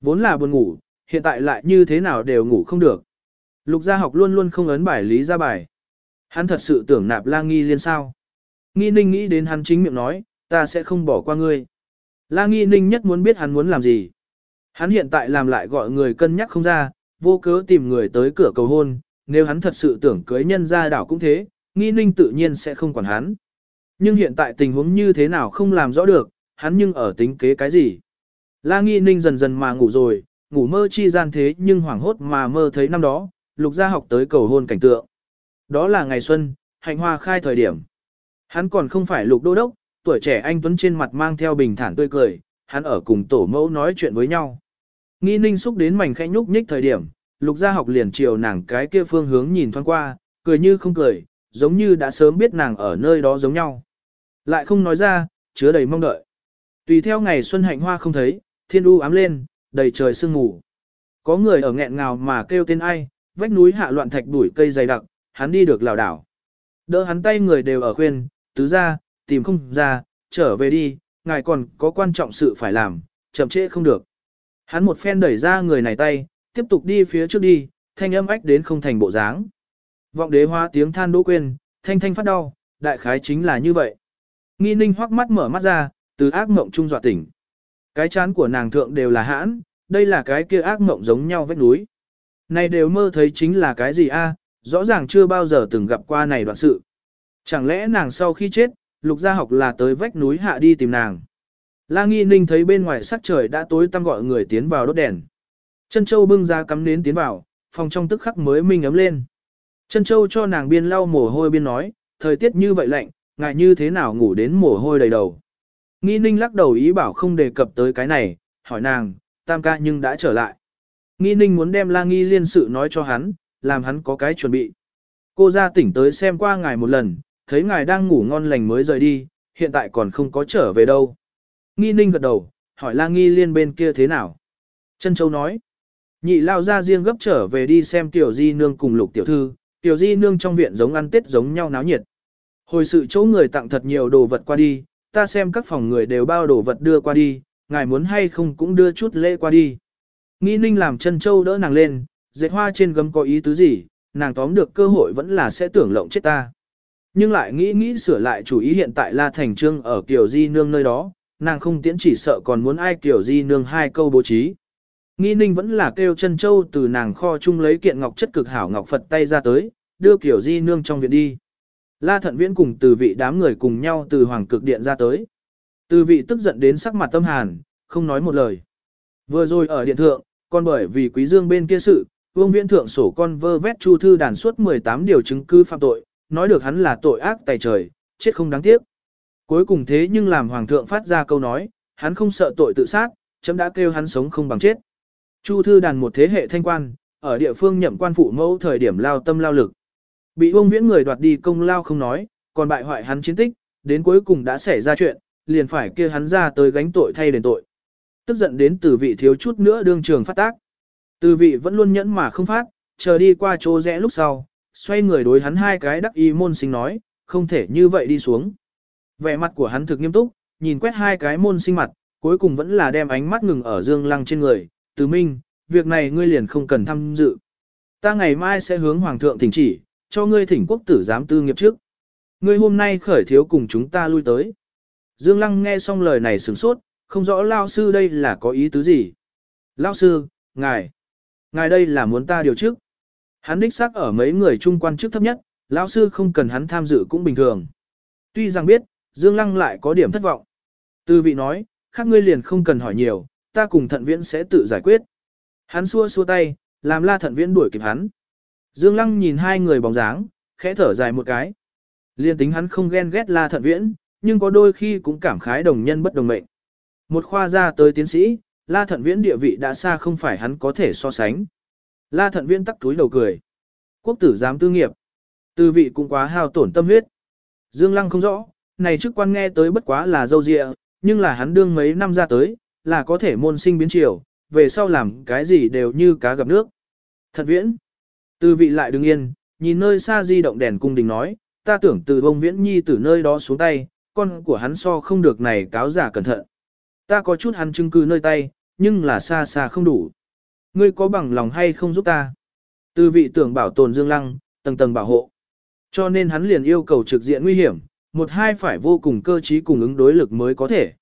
Vốn là buồn ngủ, hiện tại lại như thế nào đều ngủ không được. Lục gia học luôn luôn không ấn bài lý ra bài. Hắn thật sự tưởng nạp La Nghi liên sao. Nghi Ninh nghĩ đến hắn chính miệng nói, ta sẽ không bỏ qua ngươi. La Nghi Ninh nhất muốn biết hắn muốn làm gì. Hắn hiện tại làm lại gọi người cân nhắc không ra, vô cớ tìm người tới cửa cầu hôn, nếu hắn thật sự tưởng cưới nhân ra đảo cũng thế, Nghi Ninh tự nhiên sẽ không quản hắn. Nhưng hiện tại tình huống như thế nào không làm rõ được, hắn nhưng ở tính kế cái gì. La Nghi Ninh dần dần mà ngủ rồi, ngủ mơ chi gian thế nhưng hoảng hốt mà mơ thấy năm đó, lục gia học tới cầu hôn cảnh tượng. Đó là ngày xuân, hạnh hoa khai thời điểm. Hắn còn không phải lục đô đốc, tuổi trẻ anh Tuấn trên mặt mang theo bình thản tươi cười, hắn ở cùng tổ mẫu nói chuyện với nhau. Nghi ninh xúc đến mảnh khẽ nhúc nhích thời điểm, lục gia học liền chiều nàng cái kia phương hướng nhìn thoáng qua, cười như không cười, giống như đã sớm biết nàng ở nơi đó giống nhau. Lại không nói ra, chứa đầy mong đợi. Tùy theo ngày xuân hạnh hoa không thấy, thiên u ám lên, đầy trời sương mù. Có người ở nghẹn ngào mà kêu tên ai, vách núi hạ loạn thạch đuổi cây dày đặc, hắn đi được lảo đảo. Đỡ hắn tay người đều ở khuyên, tứ ra, tìm không ra, trở về đi, ngài còn có quan trọng sự phải làm, chậm trễ không được. Hắn một phen đẩy ra người này tay, tiếp tục đi phía trước đi, thanh âm ách đến không thành bộ dáng. Vọng đế hoa tiếng than đỗ quên, thanh thanh phát đau, đại khái chính là như vậy. Nghi ninh hoắc mắt mở mắt ra, từ ác mộng trung dọa tỉnh. Cái chán của nàng thượng đều là hãn, đây là cái kia ác mộng giống nhau vách núi. Này đều mơ thấy chính là cái gì a? À, rõ ràng chưa bao giờ từng gặp qua này đoạn sự. Chẳng lẽ nàng sau khi chết, lục gia học là tới vách núi hạ đi tìm nàng. La Nghi Ninh thấy bên ngoài sắc trời đã tối tăm gọi người tiến vào đốt đèn. Chân Châu bưng ra cắm nến tiến vào, phòng trong tức khắc mới minh ấm lên. Chân Châu cho nàng biên lau mồ hôi biên nói, thời tiết như vậy lạnh, ngại như thế nào ngủ đến mồ hôi đầy đầu. Nghi Ninh lắc đầu ý bảo không đề cập tới cái này, hỏi nàng, tam ca nhưng đã trở lại. Nghi Ninh muốn đem La Nghi liên sự nói cho hắn, làm hắn có cái chuẩn bị. Cô ra tỉnh tới xem qua ngài một lần, thấy ngài đang ngủ ngon lành mới rời đi, hiện tại còn không có trở về đâu. Nghi ninh gật đầu, hỏi la nghi liên bên kia thế nào. Trân Châu nói, nhị lao ra riêng gấp trở về đi xem tiểu di nương cùng lục tiểu thư, tiểu di nương trong viện giống ăn tết giống nhau náo nhiệt. Hồi sự chỗ người tặng thật nhiều đồ vật qua đi, ta xem các phòng người đều bao đồ vật đưa qua đi, ngài muốn hay không cũng đưa chút lễ qua đi. Nghi ninh làm chân châu đỡ nàng lên, dệt hoa trên gấm có ý tứ gì, nàng tóm được cơ hội vẫn là sẽ tưởng lộng chết ta. Nhưng lại nghĩ nghĩ sửa lại chủ ý hiện tại La Thành Trương ở Kiều Di Nương nơi đó, nàng không tiễn chỉ sợ còn muốn ai Kiều Di Nương hai câu bố trí. Nghi ninh vẫn là kêu chân châu từ nàng kho chung lấy kiện ngọc chất cực hảo ngọc Phật tay ra tới, đưa Kiều Di Nương trong viện đi. La Thận Viễn cùng từ vị đám người cùng nhau từ Hoàng Cực Điện ra tới. Từ vị tức giận đến sắc mặt tâm hàn, không nói một lời. Vừa rồi ở điện thượng, còn bởi vì quý dương bên kia sự, Vương Viễn thượng sổ con vơ vét chu thư đàn suốt 18 điều chứng cứ phạm tội, nói được hắn là tội ác tài trời, chết không đáng tiếc. Cuối cùng thế nhưng làm hoàng thượng phát ra câu nói, hắn không sợ tội tự sát, chấm đã kêu hắn sống không bằng chết. Chu thư đàn một thế hệ thanh quan, ở địa phương nhậm quan phụ mẫu thời điểm lao tâm lao lực. Bị vương viễn người đoạt đi công lao không nói, còn bại hoại hắn chiến tích, đến cuối cùng đã xảy ra chuyện, liền phải kia hắn ra tới gánh tội thay đền tội. Tức giận đến từ vị thiếu chút nữa đương trường phát tác. Từ vị vẫn luôn nhẫn mà không phát, chờ đi qua chỗ rẽ lúc sau, xoay người đối hắn hai cái đắc y môn sinh nói, không thể như vậy đi xuống. Vẻ mặt của hắn thực nghiêm túc, nhìn quét hai cái môn sinh mặt, cuối cùng vẫn là đem ánh mắt ngừng ở Dương Lăng trên người, từ minh, việc này ngươi liền không cần tham dự. Ta ngày mai sẽ hướng Hoàng thượng thỉnh chỉ, cho ngươi thỉnh quốc tử giám tư nghiệp trước. Ngươi hôm nay khởi thiếu cùng chúng ta lui tới. Dương Lăng nghe xong lời này sửng sốt, không rõ Lao sư đây là có ý tứ gì. Lao sư, ngài, ngài đây là muốn ta điều trước. Hắn đích xác ở mấy người trung quan chức thấp nhất, lão sư không cần hắn tham dự cũng bình thường. Tuy rằng biết, Dương Lăng lại có điểm thất vọng. Tư vị nói, khác ngươi liền không cần hỏi nhiều, ta cùng thận viễn sẽ tự giải quyết. Hắn xua xua tay, làm la thận viễn đuổi kịp hắn. Dương Lăng nhìn hai người bóng dáng, khẽ thở dài một cái. Liên tính hắn không ghen ghét la thận viễn, nhưng có đôi khi cũng cảm khái đồng nhân bất đồng mệnh. Một khoa ra tới tiến sĩ, la thận viễn địa vị đã xa không phải hắn có thể so sánh. La thận viễn tắc túi đầu cười. Quốc tử giám tư nghiệp. Tư vị cũng quá hao tổn tâm huyết. Dương Lăng không rõ, này chức quan nghe tới bất quá là dâu dịa, nhưng là hắn đương mấy năm ra tới, là có thể môn sinh biến chiều, về sau làm cái gì đều như cá gặp nước. Thật viễn. Tư vị lại đứng yên, nhìn nơi xa di động đèn cung đình nói, ta tưởng từ bông viễn nhi từ nơi đó xuống tay, con của hắn so không được này cáo giả cẩn thận. Ta có chút hắn chứng cứ nơi tay, nhưng là xa xa không đủ. Ngươi có bằng lòng hay không giúp ta? Từ vị tưởng bảo tồn Dương Lăng, tầng tầng bảo hộ. Cho nên hắn liền yêu cầu trực diện nguy hiểm, một hai phải vô cùng cơ trí cùng ứng đối lực mới có thể.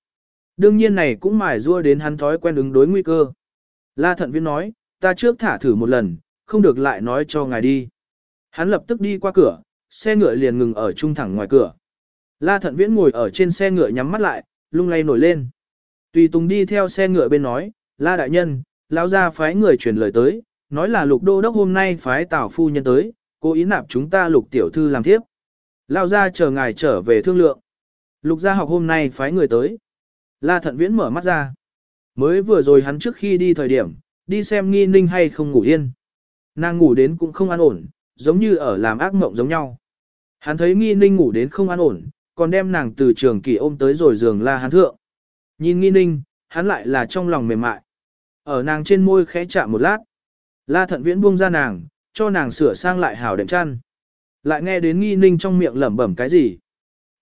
Đương nhiên này cũng mài rua đến hắn thói quen ứng đối nguy cơ. La thận viên nói, ta trước thả thử một lần, không được lại nói cho ngài đi. Hắn lập tức đi qua cửa, xe ngựa liền ngừng ở trung thẳng ngoài cửa. La thận viễn ngồi ở trên xe ngựa nhắm mắt lại, lung lay nổi lên. Tùy Tùng đi theo xe ngựa bên nói, La đại nhân, lão gia phái người truyền lời tới, nói là lục đô đốc hôm nay phái tào phu nhân tới, cố ý nạp chúng ta lục tiểu thư làm thiếp. Lão gia chờ ngài trở về thương lượng. Lục gia học hôm nay phái người tới. La thận viễn mở mắt ra. Mới vừa rồi hắn trước khi đi thời điểm, đi xem nghi ninh hay không ngủ yên. Nàng ngủ đến cũng không an ổn, giống như ở làm ác mộng giống nhau. Hắn thấy nghi ninh ngủ đến không an ổn, còn đem nàng từ trường kỳ ôm tới rồi giường la hắn thượng. Nhìn nghi ninh, hắn lại là trong lòng mềm mại. Ở nàng trên môi khẽ chạm một lát. La thận viễn buông ra nàng, cho nàng sửa sang lại hảo đệm chăn. Lại nghe đến nghi ninh trong miệng lẩm bẩm cái gì.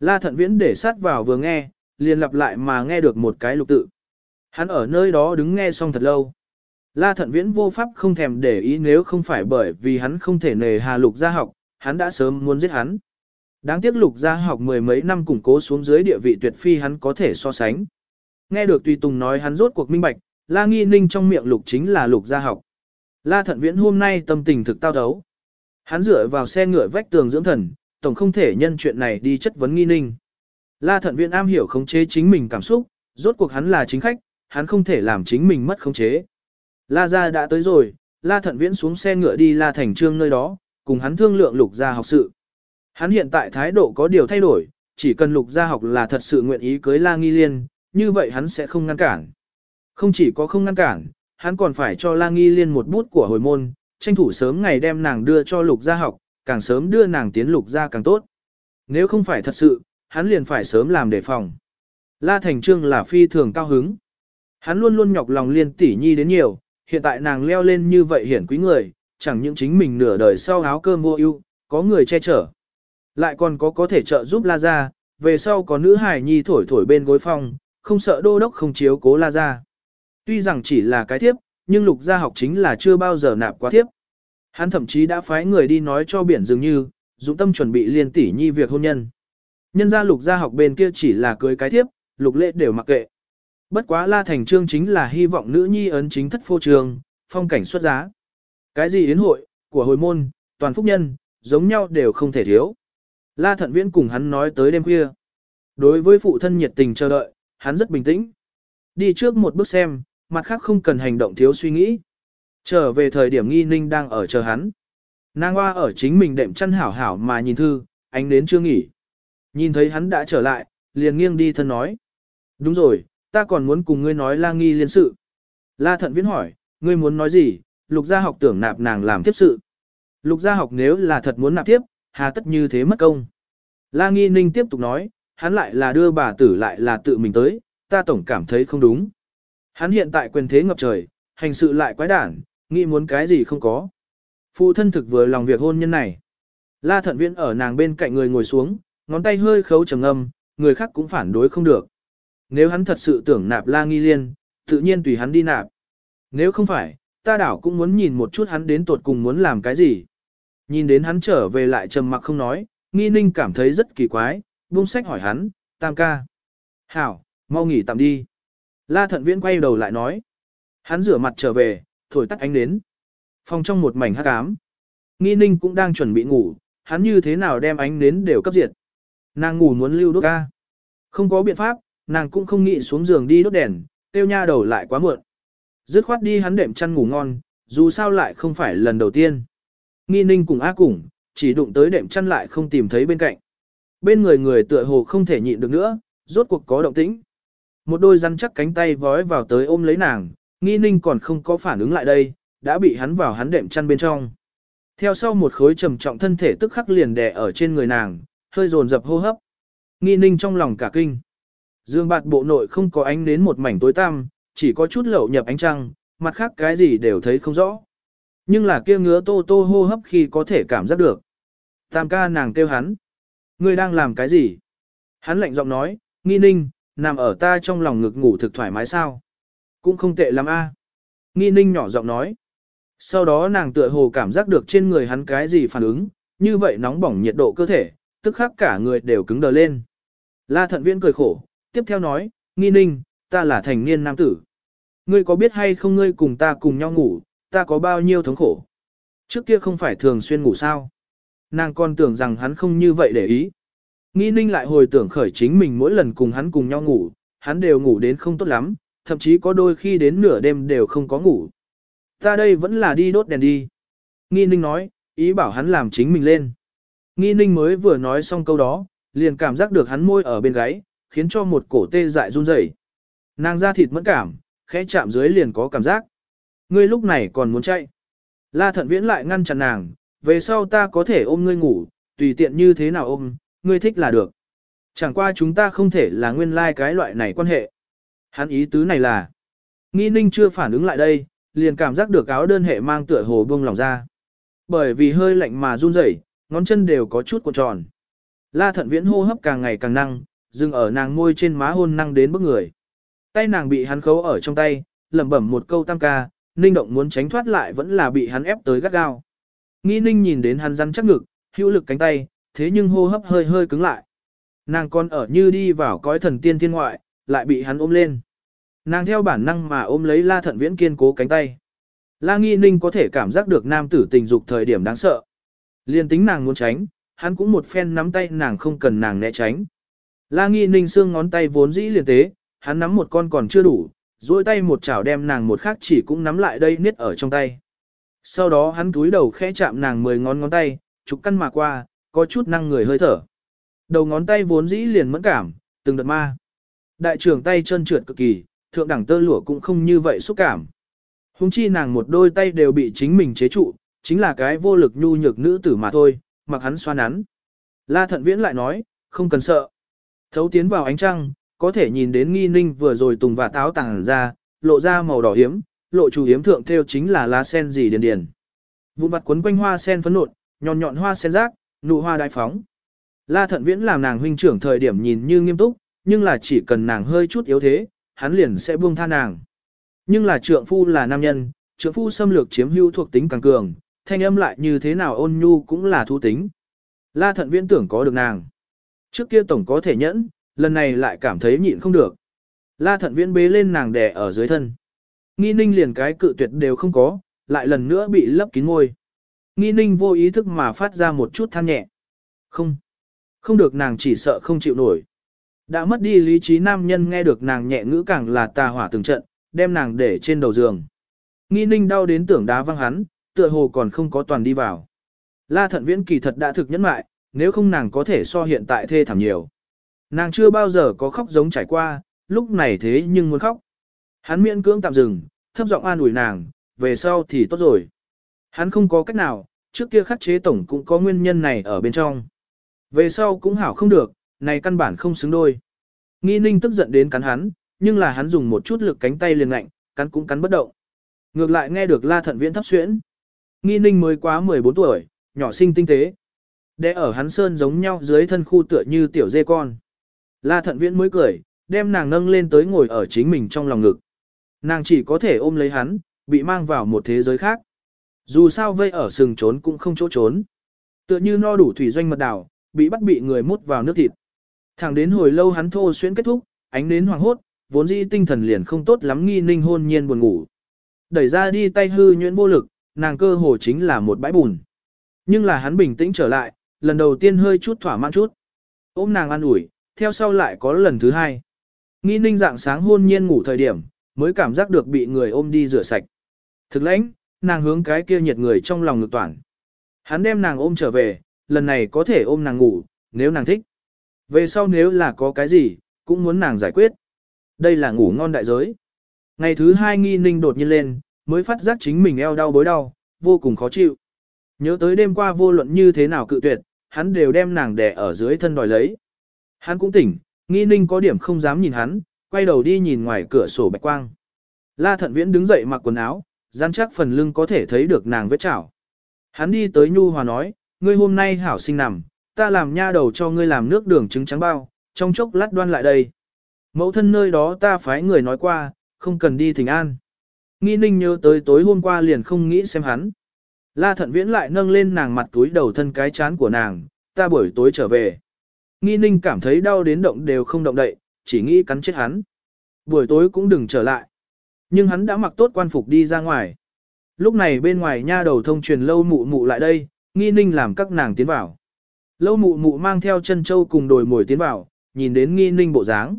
La thận viễn để sát vào vừa nghe, liền lặp lại mà nghe được một cái lục tự. Hắn ở nơi đó đứng nghe xong thật lâu. La thận viễn vô pháp không thèm để ý nếu không phải bởi vì hắn không thể nề hà lục gia học, hắn đã sớm muốn giết hắn. Đáng tiếc lục gia học mười mấy năm củng cố xuống dưới địa vị tuyệt phi hắn có thể so sánh. Nghe được Tùy Tùng nói hắn rốt cuộc minh bạch, La Nghi Ninh trong miệng lục chính là lục gia học. La Thận Viễn hôm nay tâm tình thực tao đấu. Hắn dựa vào xe ngựa vách tường dưỡng thần, tổng không thể nhân chuyện này đi chất vấn Nghi Ninh. La Thận Viễn am hiểu khống chế chính mình cảm xúc, rốt cuộc hắn là chính khách, hắn không thể làm chính mình mất khống chế. La gia đã tới rồi, La Thận Viễn xuống xe ngựa đi La Thành Trương nơi đó, cùng hắn thương lượng lục gia học sự. Hắn hiện tại thái độ có điều thay đổi, chỉ cần lục gia học là thật sự nguyện ý cưới La Nghi Liên, như vậy hắn sẽ không ngăn cản. Không chỉ có không ngăn cản, hắn còn phải cho La Nghi Liên một bút của hồi môn, tranh thủ sớm ngày đem nàng đưa cho lục gia học, càng sớm đưa nàng tiến lục gia càng tốt. Nếu không phải thật sự, hắn liền phải sớm làm đề phòng. La Thành Trương là phi thường cao hứng. Hắn luôn luôn nhọc lòng liên tỷ nhi đến nhiều, hiện tại nàng leo lên như vậy hiển quý người, chẳng những chính mình nửa đời sau áo cơm vô ưu, có người che chở. Lại còn có có thể trợ giúp La Gia, về sau có nữ hài nhi thổi thổi bên gối phòng, không sợ đô đốc không chiếu cố La Gia. Tuy rằng chỉ là cái tiếp, nhưng lục gia học chính là chưa bao giờ nạp quá tiếp. Hắn thậm chí đã phái người đi nói cho biển dường như, dụng tâm chuẩn bị liên tỷ nhi việc hôn nhân. Nhân gia lục gia học bên kia chỉ là cưới cái tiếp, lục lệ đều mặc kệ. Bất quá La Thành Trương chính là hy vọng nữ nhi ấn chính thất phô trường, phong cảnh xuất giá. Cái gì yến hội, của hồi môn, toàn phúc nhân, giống nhau đều không thể thiếu. La Thận Viễn cùng hắn nói tới đêm khuya. Đối với phụ thân nhiệt tình chờ đợi, hắn rất bình tĩnh. Đi trước một bước xem, mặt khác không cần hành động thiếu suy nghĩ. Trở về thời điểm nghi ninh đang ở chờ hắn. Nàng hoa ở chính mình đệm chăn hảo hảo mà nhìn thư, ánh đến chưa nghỉ. Nhìn thấy hắn đã trở lại, liền nghiêng đi thân nói. Đúng rồi, ta còn muốn cùng ngươi nói la nghi liên sự. La thận viễn hỏi, ngươi muốn nói gì, lục gia học tưởng nạp nàng làm tiếp sự. Lục gia học nếu là thật muốn nạp tiếp, hà tất như thế mất công. La Nghi Ninh tiếp tục nói, hắn lại là đưa bà tử lại là tự mình tới, ta tổng cảm thấy không đúng. Hắn hiện tại quyền thế ngập trời, hành sự lại quái đản, nghĩ muốn cái gì không có. Phụ thân thực vừa lòng việc hôn nhân này. La thận viễn ở nàng bên cạnh người ngồi xuống, ngón tay hơi khấu trầm âm, người khác cũng phản đối không được. Nếu hắn thật sự tưởng nạp la nghi liên, tự nhiên tùy hắn đi nạp. Nếu không phải, ta đảo cũng muốn nhìn một chút hắn đến tuột cùng muốn làm cái gì. Nhìn đến hắn trở về lại trầm mặc không nói, nghi ninh cảm thấy rất kỳ quái, buông sách hỏi hắn, tam ca. Hảo, mau nghỉ tạm đi. La thận viễn quay đầu lại nói. Hắn rửa mặt trở về, thổi tắt ánh nến. Phòng trong một mảnh hắc ám. Nghi ninh cũng đang chuẩn bị ngủ, hắn như thế nào đem ánh nến đều cấp diệt. Nàng ngủ muốn lưu đốt ca. Không có biện pháp, nàng cũng không nghĩ xuống giường đi đốt đèn, tiêu nha đầu lại quá muộn. Dứt khoát đi hắn đệm chăn ngủ ngon, dù sao lại không phải lần đầu tiên. Nghi ninh cùng A cùng, chỉ đụng tới đệm chăn lại không tìm thấy bên cạnh. Bên người người tựa hồ không thể nhịn được nữa, rốt cuộc có động tĩnh. Một đôi rắn chắc cánh tay vói vào tới ôm lấy nàng, nghi ninh còn không có phản ứng lại đây, đã bị hắn vào hắn đệm chăn bên trong. Theo sau một khối trầm trọng thân thể tức khắc liền đè ở trên người nàng, hơi dồn dập hô hấp. Nghi ninh trong lòng cả kinh. Dương bạt bộ nội không có ánh đến một mảnh tối tăm, chỉ có chút lậu nhập ánh trăng, mặt khác cái gì đều thấy không rõ. Nhưng là kia ngứa tô tô hô hấp khi có thể cảm giác được. Tam ca nàng kêu hắn. Ngươi đang làm cái gì? Hắn lạnh giọng nói, nghi ninh, nằm ở ta trong lòng ngực ngủ thực thoải mái sao? Cũng không tệ lắm a. Nghi ninh nhỏ giọng nói. Sau đó nàng tựa hồ cảm giác được trên người hắn cái gì phản ứng, như vậy nóng bỏng nhiệt độ cơ thể, tức khắc cả người đều cứng đờ lên. La thận viễn cười khổ, tiếp theo nói, nghi ninh, ta là thành niên nam tử. Ngươi có biết hay không ngươi cùng ta cùng nhau ngủ, ta có bao nhiêu thống khổ. Trước kia không phải thường xuyên ngủ sao. Nàng còn tưởng rằng hắn không như vậy để ý. Nghi ninh lại hồi tưởng khởi chính mình mỗi lần cùng hắn cùng nhau ngủ, hắn đều ngủ đến không tốt lắm, thậm chí có đôi khi đến nửa đêm đều không có ngủ. Ta đây vẫn là đi đốt đèn đi. Nghi ninh nói, ý bảo hắn làm chính mình lên. Nghi ninh mới vừa nói xong câu đó, liền cảm giác được hắn môi ở bên gáy, khiến cho một cổ tê dại run rẩy. Nàng da thịt mẫn cảm, khẽ chạm dưới liền có cảm giác. Ngươi lúc này còn muốn chạy. La thận viễn lại ngăn chặn nàng, về sau ta có thể ôm ngươi ngủ, tùy tiện như thế nào ôm, ngươi thích là được. Chẳng qua chúng ta không thể là nguyên lai like cái loại này quan hệ. Hắn ý tứ này là, nghi ninh chưa phản ứng lại đây, liền cảm giác được áo đơn hệ mang tựa hồ bông lòng ra. Bởi vì hơi lạnh mà run rẩy, ngón chân đều có chút cuộn tròn. La thận viễn hô hấp càng ngày càng năng, dừng ở nàng môi trên má hôn năng đến bức người. Tay nàng bị hắn khấu ở trong tay, lẩm bẩm một câu tam ca, ninh động muốn tránh thoát lại vẫn là bị hắn ép tới gắt gao. Nghi ninh nhìn đến hắn rắn chắc ngực, hữu lực cánh tay, thế nhưng hô hấp hơi hơi cứng lại. Nàng còn ở như đi vào cõi thần tiên thiên ngoại, lại bị hắn ôm lên. Nàng theo bản năng mà ôm lấy la thận viễn kiên cố cánh tay. La nghi ninh có thể cảm giác được nam tử tình dục thời điểm đáng sợ. Liên tính nàng muốn tránh, hắn cũng một phen nắm tay nàng không cần nàng né tránh. La nghi ninh xương ngón tay vốn dĩ liền tế, hắn nắm một con còn chưa đủ, duỗi tay một chảo đem nàng một khác chỉ cũng nắm lại đây niết ở trong tay. Sau đó hắn túi đầu khẽ chạm nàng mười ngón ngón tay, trục căn mà qua, có chút năng người hơi thở. Đầu ngón tay vốn dĩ liền mẫn cảm, từng đợt ma. Đại trưởng tay chân trượt cực kỳ, thượng đẳng tơ lụa cũng không như vậy xúc cảm. Hùng chi nàng một đôi tay đều bị chính mình chế trụ, chính là cái vô lực nhu nhược nữ tử mà thôi, mặc hắn xoa nắn. La thận viễn lại nói, không cần sợ. Thấu tiến vào ánh trăng, có thể nhìn đến nghi ninh vừa rồi tùng và táo tàng ra, lộ ra màu đỏ hiếm, lộ chủ hiếm thượng theo chính là lá sen gì điền điền. Vụn vặt quấn quanh hoa sen phấn nộn, nhọn nhọn hoa sen rác, nụ hoa đại phóng. La thận viễn làm nàng huynh trưởng thời điểm nhìn như nghiêm túc, nhưng là chỉ cần nàng hơi chút yếu thế, hắn liền sẽ buông tha nàng. Nhưng là trượng phu là nam nhân, trượng phu xâm lược chiếm hữu thuộc tính càng cường, thanh âm lại như thế nào ôn nhu cũng là thu tính. La thận viễn tưởng có được nàng. Trước kia tổng có thể nhẫn, lần này lại cảm thấy nhịn không được. La thận viễn bế lên nàng đè ở dưới thân. Nghi ninh liền cái cự tuyệt đều không có, lại lần nữa bị lấp kín môi. Nghi ninh vô ý thức mà phát ra một chút than nhẹ. Không. Không được nàng chỉ sợ không chịu nổi. Đã mất đi lý trí nam nhân nghe được nàng nhẹ ngữ càng là tà hỏa từng trận, đem nàng để trên đầu giường. Nghi ninh đau đến tưởng đá văng hắn, tựa hồ còn không có toàn đi vào. La thận viễn kỳ thật đã thực nhẫn mại, nếu không nàng có thể so hiện tại thê thảm nhiều. Nàng chưa bao giờ có khóc giống trải qua, lúc này thế nhưng muốn khóc. Hắn miễn cưỡng tạm dừng, thấp giọng an ủi nàng, về sau thì tốt rồi. Hắn không có cách nào, trước kia khắc chế tổng cũng có nguyên nhân này ở bên trong. Về sau cũng hảo không được, này căn bản không xứng đôi. Nghi ninh tức giận đến cắn hắn, nhưng là hắn dùng một chút lực cánh tay liền lạnh, cắn cũng cắn bất động. Ngược lại nghe được la thận viễn thấp xuyễn. Nghi ninh mới quá 14 tuổi, nhỏ sinh tinh tế. Để ở hắn sơn giống nhau dưới thân khu tựa như tiểu dê con. La thận viễn mới cười, đem nàng nâng lên tới ngồi ở chính mình trong lòng ngực. Nàng chỉ có thể ôm lấy hắn, bị mang vào một thế giới khác. Dù sao vây ở sừng trốn cũng không chỗ trốn. Tựa như no đủ thủy doanh mật đảo, bị bắt bị người mút vào nước thịt. Thẳng đến hồi lâu hắn thô xuyên kết thúc, ánh đến hoàng hốt, vốn dĩ tinh thần liền không tốt lắm nghi ninh hôn nhiên buồn ngủ. Đẩy ra đi tay hư nhuyễn vô lực, nàng cơ hồ chính là một bãi bùn. Nhưng là hắn bình tĩnh trở lại, lần đầu tiên hơi chút thỏa mãn chút. Ôm nàng an ủi, theo sau lại có lần thứ hai. Nghi ninh dạng sáng hôn nhiên ngủ thời điểm, mới cảm giác được bị người ôm đi rửa sạch. Thực lãnh, nàng hướng cái kia nhiệt người trong lòng ngực toàn. Hắn đem nàng ôm trở về, lần này có thể ôm nàng ngủ, nếu nàng thích. Về sau nếu là có cái gì, cũng muốn nàng giải quyết. Đây là ngủ ngon đại giới. Ngày thứ hai nghi ninh đột nhiên lên, mới phát giác chính mình eo đau bối đau, vô cùng khó chịu. Nhớ tới đêm qua vô luận như thế nào cự tuyệt, hắn đều đem nàng đè ở dưới thân đòi lấy. Hắn cũng tỉnh, nghi ninh có điểm không dám nhìn hắn, quay đầu đi nhìn ngoài cửa sổ bạch quang. La thận viễn đứng dậy mặc quần áo, gian chắc phần lưng có thể thấy được nàng vết chảo. Hắn đi tới nhu hòa nói, ngươi hôm nay hảo sinh nằm, ta làm nha đầu cho ngươi làm nước đường trứng trắng bao, trong chốc lát đoan lại đây. Mẫu thân nơi đó ta phái người nói qua, không cần đi thỉnh an. Nghi ninh nhớ tới tối hôm qua liền không nghĩ xem hắn. La thận viễn lại nâng lên nàng mặt túi đầu thân cái chán của nàng, ta buổi tối trở về. Nghi ninh cảm thấy đau đến động đều không động đậy, chỉ nghĩ cắn chết hắn. Buổi tối cũng đừng trở lại. Nhưng hắn đã mặc tốt quan phục đi ra ngoài. Lúc này bên ngoài nha đầu thông truyền lâu mụ mụ lại đây, nghi ninh làm các nàng tiến vào. Lâu mụ mụ mang theo chân châu cùng đồi mồi tiến vào, nhìn đến nghi ninh bộ dáng.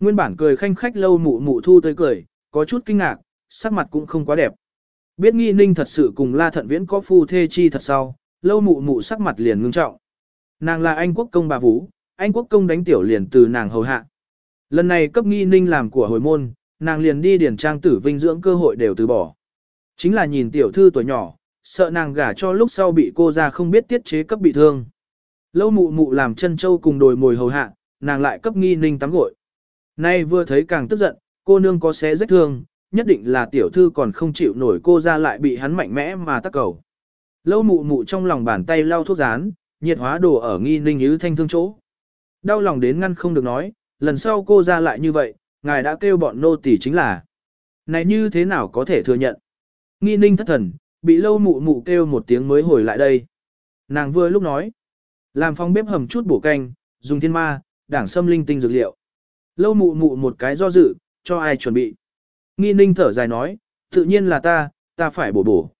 Nguyên bản cười khanh khách lâu mụ mụ thu tới cười, có chút kinh ngạc, sắc mặt cũng không quá đẹp. Biết nghi ninh thật sự cùng la thận viễn có phu thê chi thật sau, lâu mụ mụ sắc mặt liền ngưng trọng. Nàng là anh quốc công bà Vũ, anh quốc công đánh tiểu liền từ nàng hầu hạ. Lần này cấp nghi ninh làm của hồi môn, nàng liền đi điển trang tử vinh dưỡng cơ hội đều từ bỏ. Chính là nhìn tiểu thư tuổi nhỏ, sợ nàng gả cho lúc sau bị cô ra không biết tiết chế cấp bị thương. Lâu mụ mụ làm chân châu cùng đồi mồi hầu hạ, nàng lại cấp nghi ninh tắm gội. Nay vừa thấy càng tức giận, cô nương có xé rách thương, nhất định là tiểu thư còn không chịu nổi cô ra lại bị hắn mạnh mẽ mà tắc cầu. Lâu mụ mụ trong lòng bàn tay lau thuốc rán, nhiệt hóa đồ ở nghi ninh như thanh thương chỗ. Đau lòng đến ngăn không được nói, lần sau cô ra lại như vậy, ngài đã kêu bọn nô tỳ chính là. Này như thế nào có thể thừa nhận? Nghi ninh thất thần, bị lâu mụ mụ kêu một tiếng mới hồi lại đây. Nàng vừa lúc nói, làm phong bếp hầm chút bổ canh, dùng thiên ma, đảng sâm linh tinh dược liệu. Lâu mụ mụ một cái do dự, cho ai chuẩn bị. Nghi ninh thở dài nói, tự nhiên là ta, ta phải bổ bổ.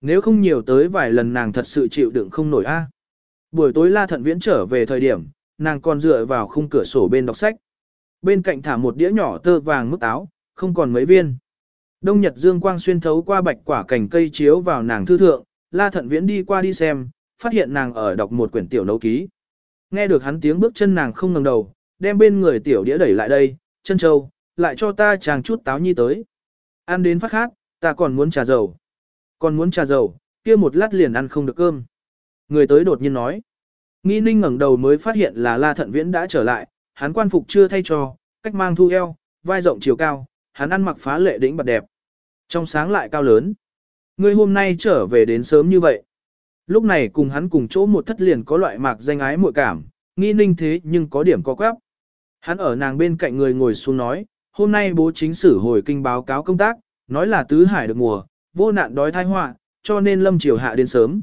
Nếu không nhiều tới vài lần nàng thật sự chịu đựng không nổi a. Buổi tối la thận viễn trở về thời điểm, nàng còn dựa vào khung cửa sổ bên đọc sách. Bên cạnh thả một đĩa nhỏ tơ vàng mức táo, không còn mấy viên. Đông Nhật Dương quang xuyên thấu qua bạch quả cành cây chiếu vào nàng thư thượng, La Thận Viễn đi qua đi xem, phát hiện nàng ở đọc một quyển tiểu nấu ký. Nghe được hắn tiếng bước chân nàng không ngẩng đầu, đem bên người tiểu đĩa đẩy lại đây, chân châu, lại cho ta chàng chút táo nhi tới. Ăn đến phát khát, ta còn muốn trà dầu. Còn muốn trà dầu, kia một lát liền ăn không được cơm. Người tới đột nhiên nói. Nghi ninh ngẩng đầu mới phát hiện là La Thận Viễn đã trở lại, hắn quan phục chưa thay cho, cách mang thu eo, vai rộng chiều cao, hắn ăn mặc phá lệ đỉnh bật đẹp. Trong sáng lại cao lớn. Ngươi hôm nay trở về đến sớm như vậy. Lúc này cùng hắn cùng chỗ một thất liền có loại mạc danh ái muội cảm, nghi ninh thế nhưng có điểm có quáp. Hắn ở nàng bên cạnh người ngồi xuống nói, hôm nay bố chính sử hồi kinh báo cáo công tác, nói là tứ hải được mùa, vô nạn đói thai họa, cho nên lâm triều hạ đến sớm.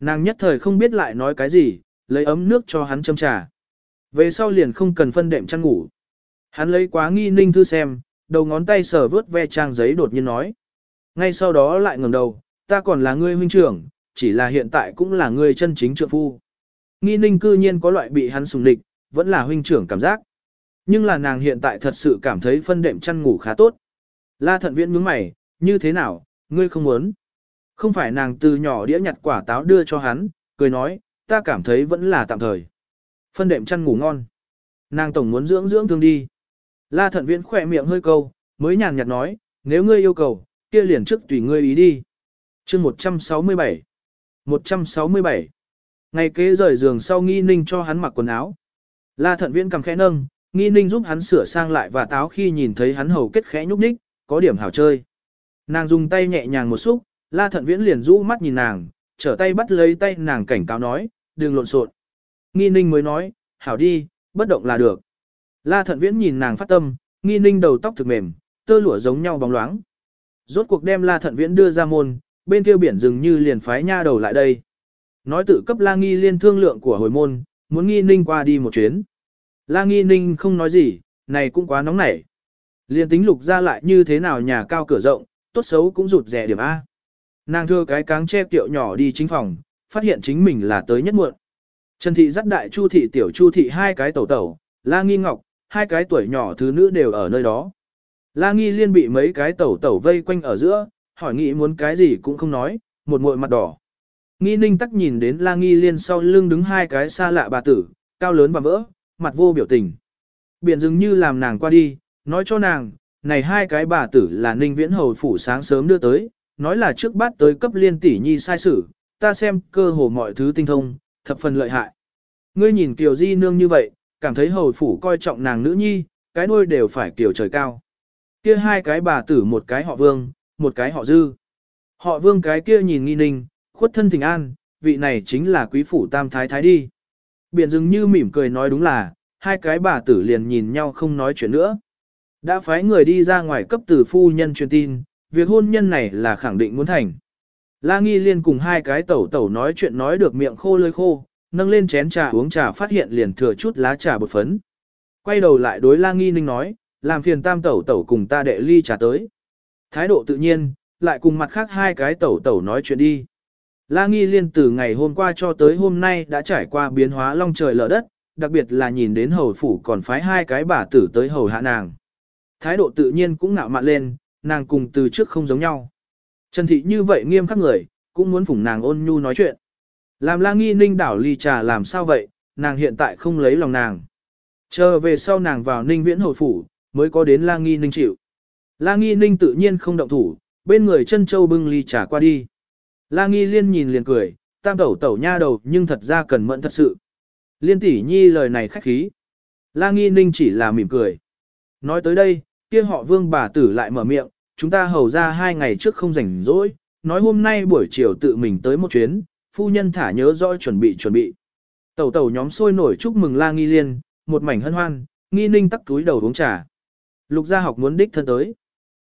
Nàng nhất thời không biết lại nói cái gì, lấy ấm nước cho hắn châm trà. Về sau liền không cần phân đệm chăn ngủ. Hắn lấy quá nghi ninh thư xem, đầu ngón tay sờ vớt ve trang giấy đột nhiên nói. Ngay sau đó lại ngẩng đầu, ta còn là ngươi huynh trưởng, chỉ là hiện tại cũng là ngươi chân chính trượng phu. Nghi ninh cư nhiên có loại bị hắn sùng địch, vẫn là huynh trưởng cảm giác. Nhưng là nàng hiện tại thật sự cảm thấy phân đệm chăn ngủ khá tốt. La thận viễn nhướng mày, như thế nào, ngươi không muốn. Không phải nàng từ nhỏ đĩa nhặt quả táo đưa cho hắn, cười nói, ta cảm thấy vẫn là tạm thời. Phân đệm chăn ngủ ngon. Nàng tổng muốn dưỡng dưỡng thương đi. La thận viễn khỏe miệng hơi câu, mới nhàn nhạt nói, nếu ngươi yêu cầu, kia liền trước tùy ngươi ý đi. chương 167 167 Ngày kế rời giường sau nghi ninh cho hắn mặc quần áo. La thận viễn cầm khẽ nâng, nghi ninh giúp hắn sửa sang lại và táo khi nhìn thấy hắn hầu kết khẽ nhúc nhích, có điểm hảo chơi. Nàng dùng tay nhẹ nhàng một xúc, la thận viễn liền rũ mắt nhìn nàng, trở tay bắt lấy tay nàng cảnh cáo nói, đừng lộn xộn. Nghi ninh mới nói, hảo đi, bất động là được. La thận viễn nhìn nàng phát tâm, nghi ninh đầu tóc thực mềm, tơ lụa giống nhau bóng loáng. Rốt cuộc đem la thận viễn đưa ra môn, bên kia biển dường như liền phái nha đầu lại đây. Nói tự cấp la nghi liên thương lượng của hồi môn, muốn nghi ninh qua đi một chuyến. La nghi ninh không nói gì, này cũng quá nóng nảy. Liên tính lục ra lại như thế nào nhà cao cửa rộng, tốt xấu cũng rụt rẻ điểm A. Nàng thưa cái cáng che tiệu nhỏ đi chính phòng, phát hiện chính mình là tới nhất muộn. Trần thị dắt đại chu thị tiểu chu thị hai cái tẩu tẩu, la nghi ngọc, hai cái tuổi nhỏ thứ nữ đều ở nơi đó. La nghi liên bị mấy cái tẩu tẩu vây quanh ở giữa, hỏi nghĩ muốn cái gì cũng không nói, một muội mặt đỏ. Nghi ninh tắc nhìn đến la nghi liên sau lưng đứng hai cái xa lạ bà tử, cao lớn và vỡ, mặt vô biểu tình. Biển dường như làm nàng qua đi, nói cho nàng, này hai cái bà tử là ninh viễn hầu phủ sáng sớm đưa tới, nói là trước bắt tới cấp liên tỷ nhi sai sử, ta xem cơ hồ mọi thứ tinh thông, thập phần lợi hại. Ngươi nhìn Kiều Di nương như vậy, cảm thấy hầu phủ coi trọng nàng nữ nhi, cái đuôi đều phải kiểu trời cao. Kia hai cái bà tử một cái họ vương, một cái họ dư. Họ vương cái kia nhìn nghi ninh, khuất thân thình an, vị này chính là quý phủ tam thái thái đi. Biển dừng như mỉm cười nói đúng là, hai cái bà tử liền nhìn nhau không nói chuyện nữa. Đã phái người đi ra ngoài cấp tử phu nhân truyền tin, việc hôn nhân này là khẳng định muốn thành. La Nghi Liên cùng hai cái tẩu tẩu nói chuyện nói được miệng khô lơi khô, nâng lên chén trà uống trà phát hiện liền thừa chút lá trà bột phấn. Quay đầu lại đối La Nghi Ninh nói, làm phiền tam tẩu tẩu cùng ta đệ ly trà tới. Thái độ tự nhiên, lại cùng mặt khác hai cái tẩu tẩu nói chuyện đi. La Nghi Liên từ ngày hôm qua cho tới hôm nay đã trải qua biến hóa long trời lở đất, đặc biệt là nhìn đến hầu phủ còn phái hai cái bà tử tới hầu hạ nàng. Thái độ tự nhiên cũng ngạo mạn lên, nàng cùng từ trước không giống nhau. Trần Thị như vậy nghiêm khắc người, cũng muốn phủng nàng ôn nhu nói chuyện. Làm la nghi ninh đảo ly trà làm sao vậy, nàng hiện tại không lấy lòng nàng. Chờ về sau nàng vào ninh viễn hồi phủ, mới có đến la nghi ninh chịu. La nghi ninh tự nhiên không động thủ, bên người chân châu bưng ly trà qua đi. La nghi liên nhìn liền cười, tam tẩu tẩu nha đầu nhưng thật ra cần mẫn thật sự. Liên tỷ nhi lời này khách khí. La nghi ninh chỉ là mỉm cười. Nói tới đây, kia họ vương bà tử lại mở miệng, chúng ta hầu ra hai ngày trước không rảnh rỗi, nói hôm nay buổi chiều tự mình tới một chuyến, phu nhân thả nhớ rõ chuẩn bị chuẩn bị. Tẩu tẩu nhóm sôi nổi chúc mừng la nghi liên, một mảnh hân hoan, nghi ninh tắc túi đầu uống trà. Lục gia học muốn đích thân tới.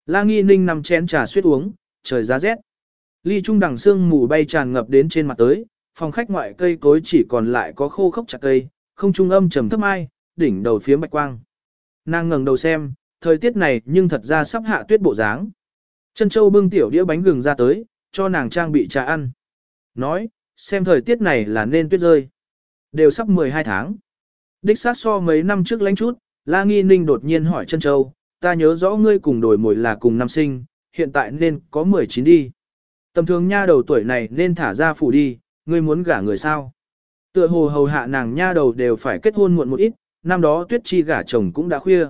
La nghi ninh nằm chén trà suýt uống, trời giá rét. Ly trung đằng sương mù bay tràn ngập đến trên mặt tới, phòng khách ngoại cây cối chỉ còn lại có khô khốc chặt cây, không trung âm trầm thấp ai, đỉnh đầu phía bạch quang. Nàng ngẩng đầu xem, thời tiết này nhưng thật ra sắp hạ tuyết bộ dáng. Chân châu bưng tiểu đĩa bánh gừng ra tới, cho nàng trang bị trà ăn. Nói, xem thời tiết này là nên tuyết rơi. Đều sắp 12 tháng. Đích sát so mấy năm trước lánh chút, La Nghi Ninh đột nhiên hỏi chân châu, ta nhớ rõ ngươi cùng đổi mồi là cùng năm sinh, hiện tại nên có 19 đi. Tầm thường nha đầu tuổi này nên thả ra phủ đi, ngươi muốn gả người sao? Tựa hồ hầu hạ nàng nha đầu đều phải kết hôn muộn một ít, năm đó tuyết chi gả chồng cũng đã khuya.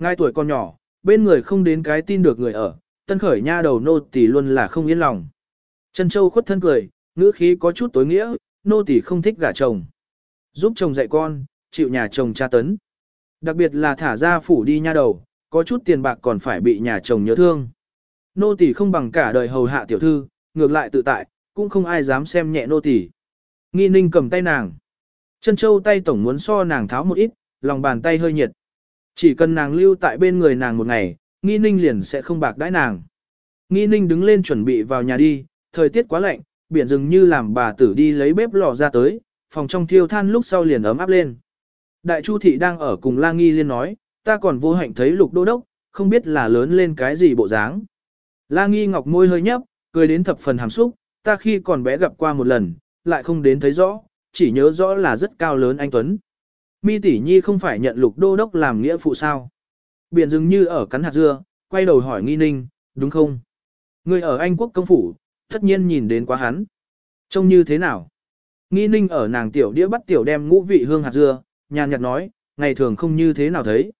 Ngay tuổi còn nhỏ, bên người không đến cái tin được người ở, tân khởi nha đầu nô tỳ luôn là không yên lòng. Trân Châu khuất thân cười, ngữ khí có chút tối nghĩa, nô tỳ không thích gả chồng. Giúp chồng dạy con, chịu nhà chồng tra tấn. Đặc biệt là thả ra phủ đi nha đầu, có chút tiền bạc còn phải bị nhà chồng nhớ thương. Nô tỳ không bằng cả đời hầu hạ tiểu thư, ngược lại tự tại, cũng không ai dám xem nhẹ nô tỳ. Nghi ninh cầm tay nàng. Trân châu tay tổng muốn so nàng tháo một ít, lòng bàn tay hơi nhiệt. Chỉ cần nàng lưu tại bên người nàng một ngày, nghi ninh liền sẽ không bạc đãi nàng. Nghi ninh đứng lên chuẩn bị vào nhà đi, thời tiết quá lạnh, biển rừng như làm bà tử đi lấy bếp lò ra tới, phòng trong thiêu than lúc sau liền ấm áp lên. Đại Chu thị đang ở cùng La Nghi Liên nói, ta còn vô hạnh thấy lục đô đốc, không biết là lớn lên cái gì bộ dáng. La Nghi Ngọc môi hơi nhấp, cười đến thập phần hàm xúc, ta khi còn bé gặp qua một lần, lại không đến thấy rõ, chỉ nhớ rõ là rất cao lớn anh Tuấn. Mi tỷ nhi không phải nhận lục đô đốc làm nghĩa phụ sao. Biển dường như ở cắn hạt dưa, quay đầu hỏi nghi ninh, đúng không? Người ở Anh quốc công phủ, tất nhiên nhìn đến quá hắn. Trông như thế nào? Nghi ninh ở nàng tiểu đĩa bắt tiểu đem ngũ vị hương hạt dưa, nhàn nhạt nói, ngày thường không như thế nào thấy.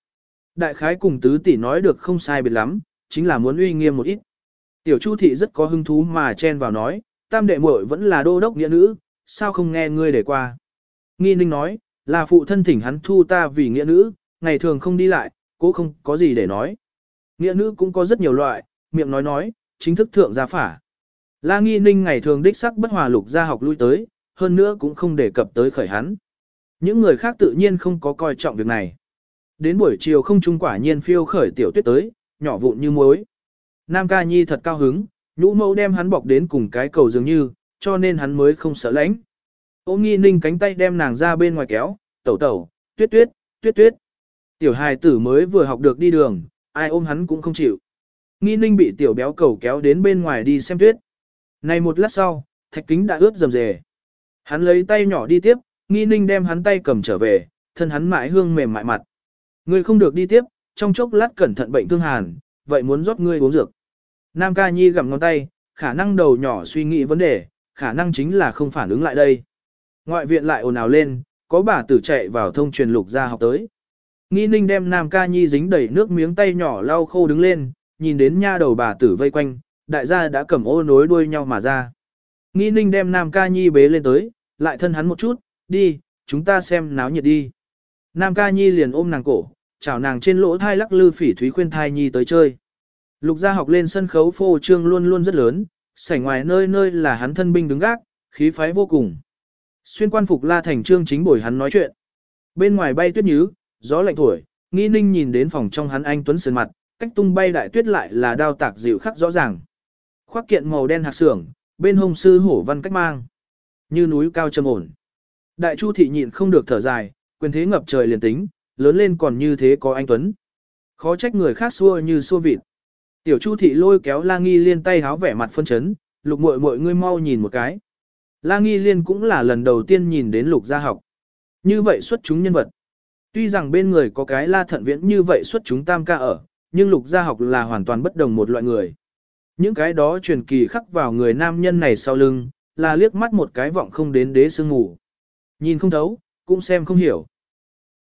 Đại khái cùng tứ tỷ nói được không sai biệt lắm, chính là muốn uy nghiêm một ít. Tiểu Chu thị rất có hứng thú mà chen vào nói, tam đệ muội vẫn là đô đốc nghĩa nữ, sao không nghe ngươi để qua. Nghi ninh nói, là phụ thân thỉnh hắn thu ta vì nghĩa nữ, ngày thường không đi lại, cố không có gì để nói. Nghĩa nữ cũng có rất nhiều loại, miệng nói nói, chính thức thượng gia phả. La nghi ninh ngày thường đích sắc bất hòa lục gia học lui tới, hơn nữa cũng không đề cập tới khởi hắn. Những người khác tự nhiên không có coi trọng việc này. Đến buổi chiều không trung quả nhiên phiêu khởi tiểu tuyết tới, nhỏ vụn như muối. Nam ca nhi thật cao hứng, nhũ mẫu đem hắn bọc đến cùng cái cầu dường như, cho nên hắn mới không sợ lãnh. Ôm nghi ninh cánh tay đem nàng ra bên ngoài kéo, tẩu tẩu, tuyết tuyết, tuyết tuyết. Tiểu hài tử mới vừa học được đi đường, ai ôm hắn cũng không chịu. Nghi ninh bị tiểu béo cầu kéo đến bên ngoài đi xem tuyết. Này một lát sau, thạch kính đã ướt rầm rề. Hắn lấy tay nhỏ đi tiếp, nghi ninh đem hắn tay cầm trở về, thân hắn mãi hương mềm mại mặt. Ngươi không được đi tiếp, trong chốc lát cẩn thận bệnh thương hàn, vậy muốn rót ngươi uống dược. Nam ca nhi gặm ngón tay, khả năng đầu nhỏ suy nghĩ vấn đề, khả năng chính là không phản ứng lại đây. Ngoại viện lại ồn ào lên, có bà tử chạy vào thông truyền lục ra học tới. Nghi ninh đem Nam ca nhi dính đầy nước miếng tay nhỏ lau khô đứng lên, nhìn đến nha đầu bà tử vây quanh, đại gia đã cầm ô nối đuôi nhau mà ra. Nghi ninh đem Nam ca nhi bế lên tới, lại thân hắn một chút, đi, chúng ta xem náo nhiệt đi. Nam ca nhi liền ôm nàng cổ, chào nàng trên lỗ thai lắc lư phỉ thúy khuyên thai nhi tới chơi. Lục gia học lên sân khấu phô trương luôn luôn rất lớn, sảnh ngoài nơi nơi là hắn thân binh đứng gác, khí phái vô cùng. Xuyên quan phục la thành trương chính bồi hắn nói chuyện. Bên ngoài bay tuyết nhứ, gió lạnh thổi, nghi ninh nhìn đến phòng trong hắn anh tuấn sơn mặt, cách tung bay đại tuyết lại là đao tạc dịu khắc rõ ràng. Khoác kiện màu đen hạt xưởng, bên hông sư hổ văn cách mang. Như núi cao trầm ổn. Đại chu thị nhịn không được thở dài, quyền thế ngập trời liền tính, lớn lên còn như thế có anh Tuấn. Khó trách người khác xua như xua vịt. Tiểu chu thị lôi kéo la nghi liên tay háo vẻ mặt phân chấn, lục muội muội ngươi mau nhìn một cái. La nghi liên cũng là lần đầu tiên nhìn đến lục gia học. Như vậy xuất chúng nhân vật. Tuy rằng bên người có cái la thận viễn như vậy xuất chúng tam ca ở, nhưng lục gia học là hoàn toàn bất đồng một loại người. Những cái đó truyền kỳ khắc vào người nam nhân này sau lưng, là liếc mắt một cái vọng không đến đế sương ngủ. Nhìn không thấu, cũng xem không hiểu.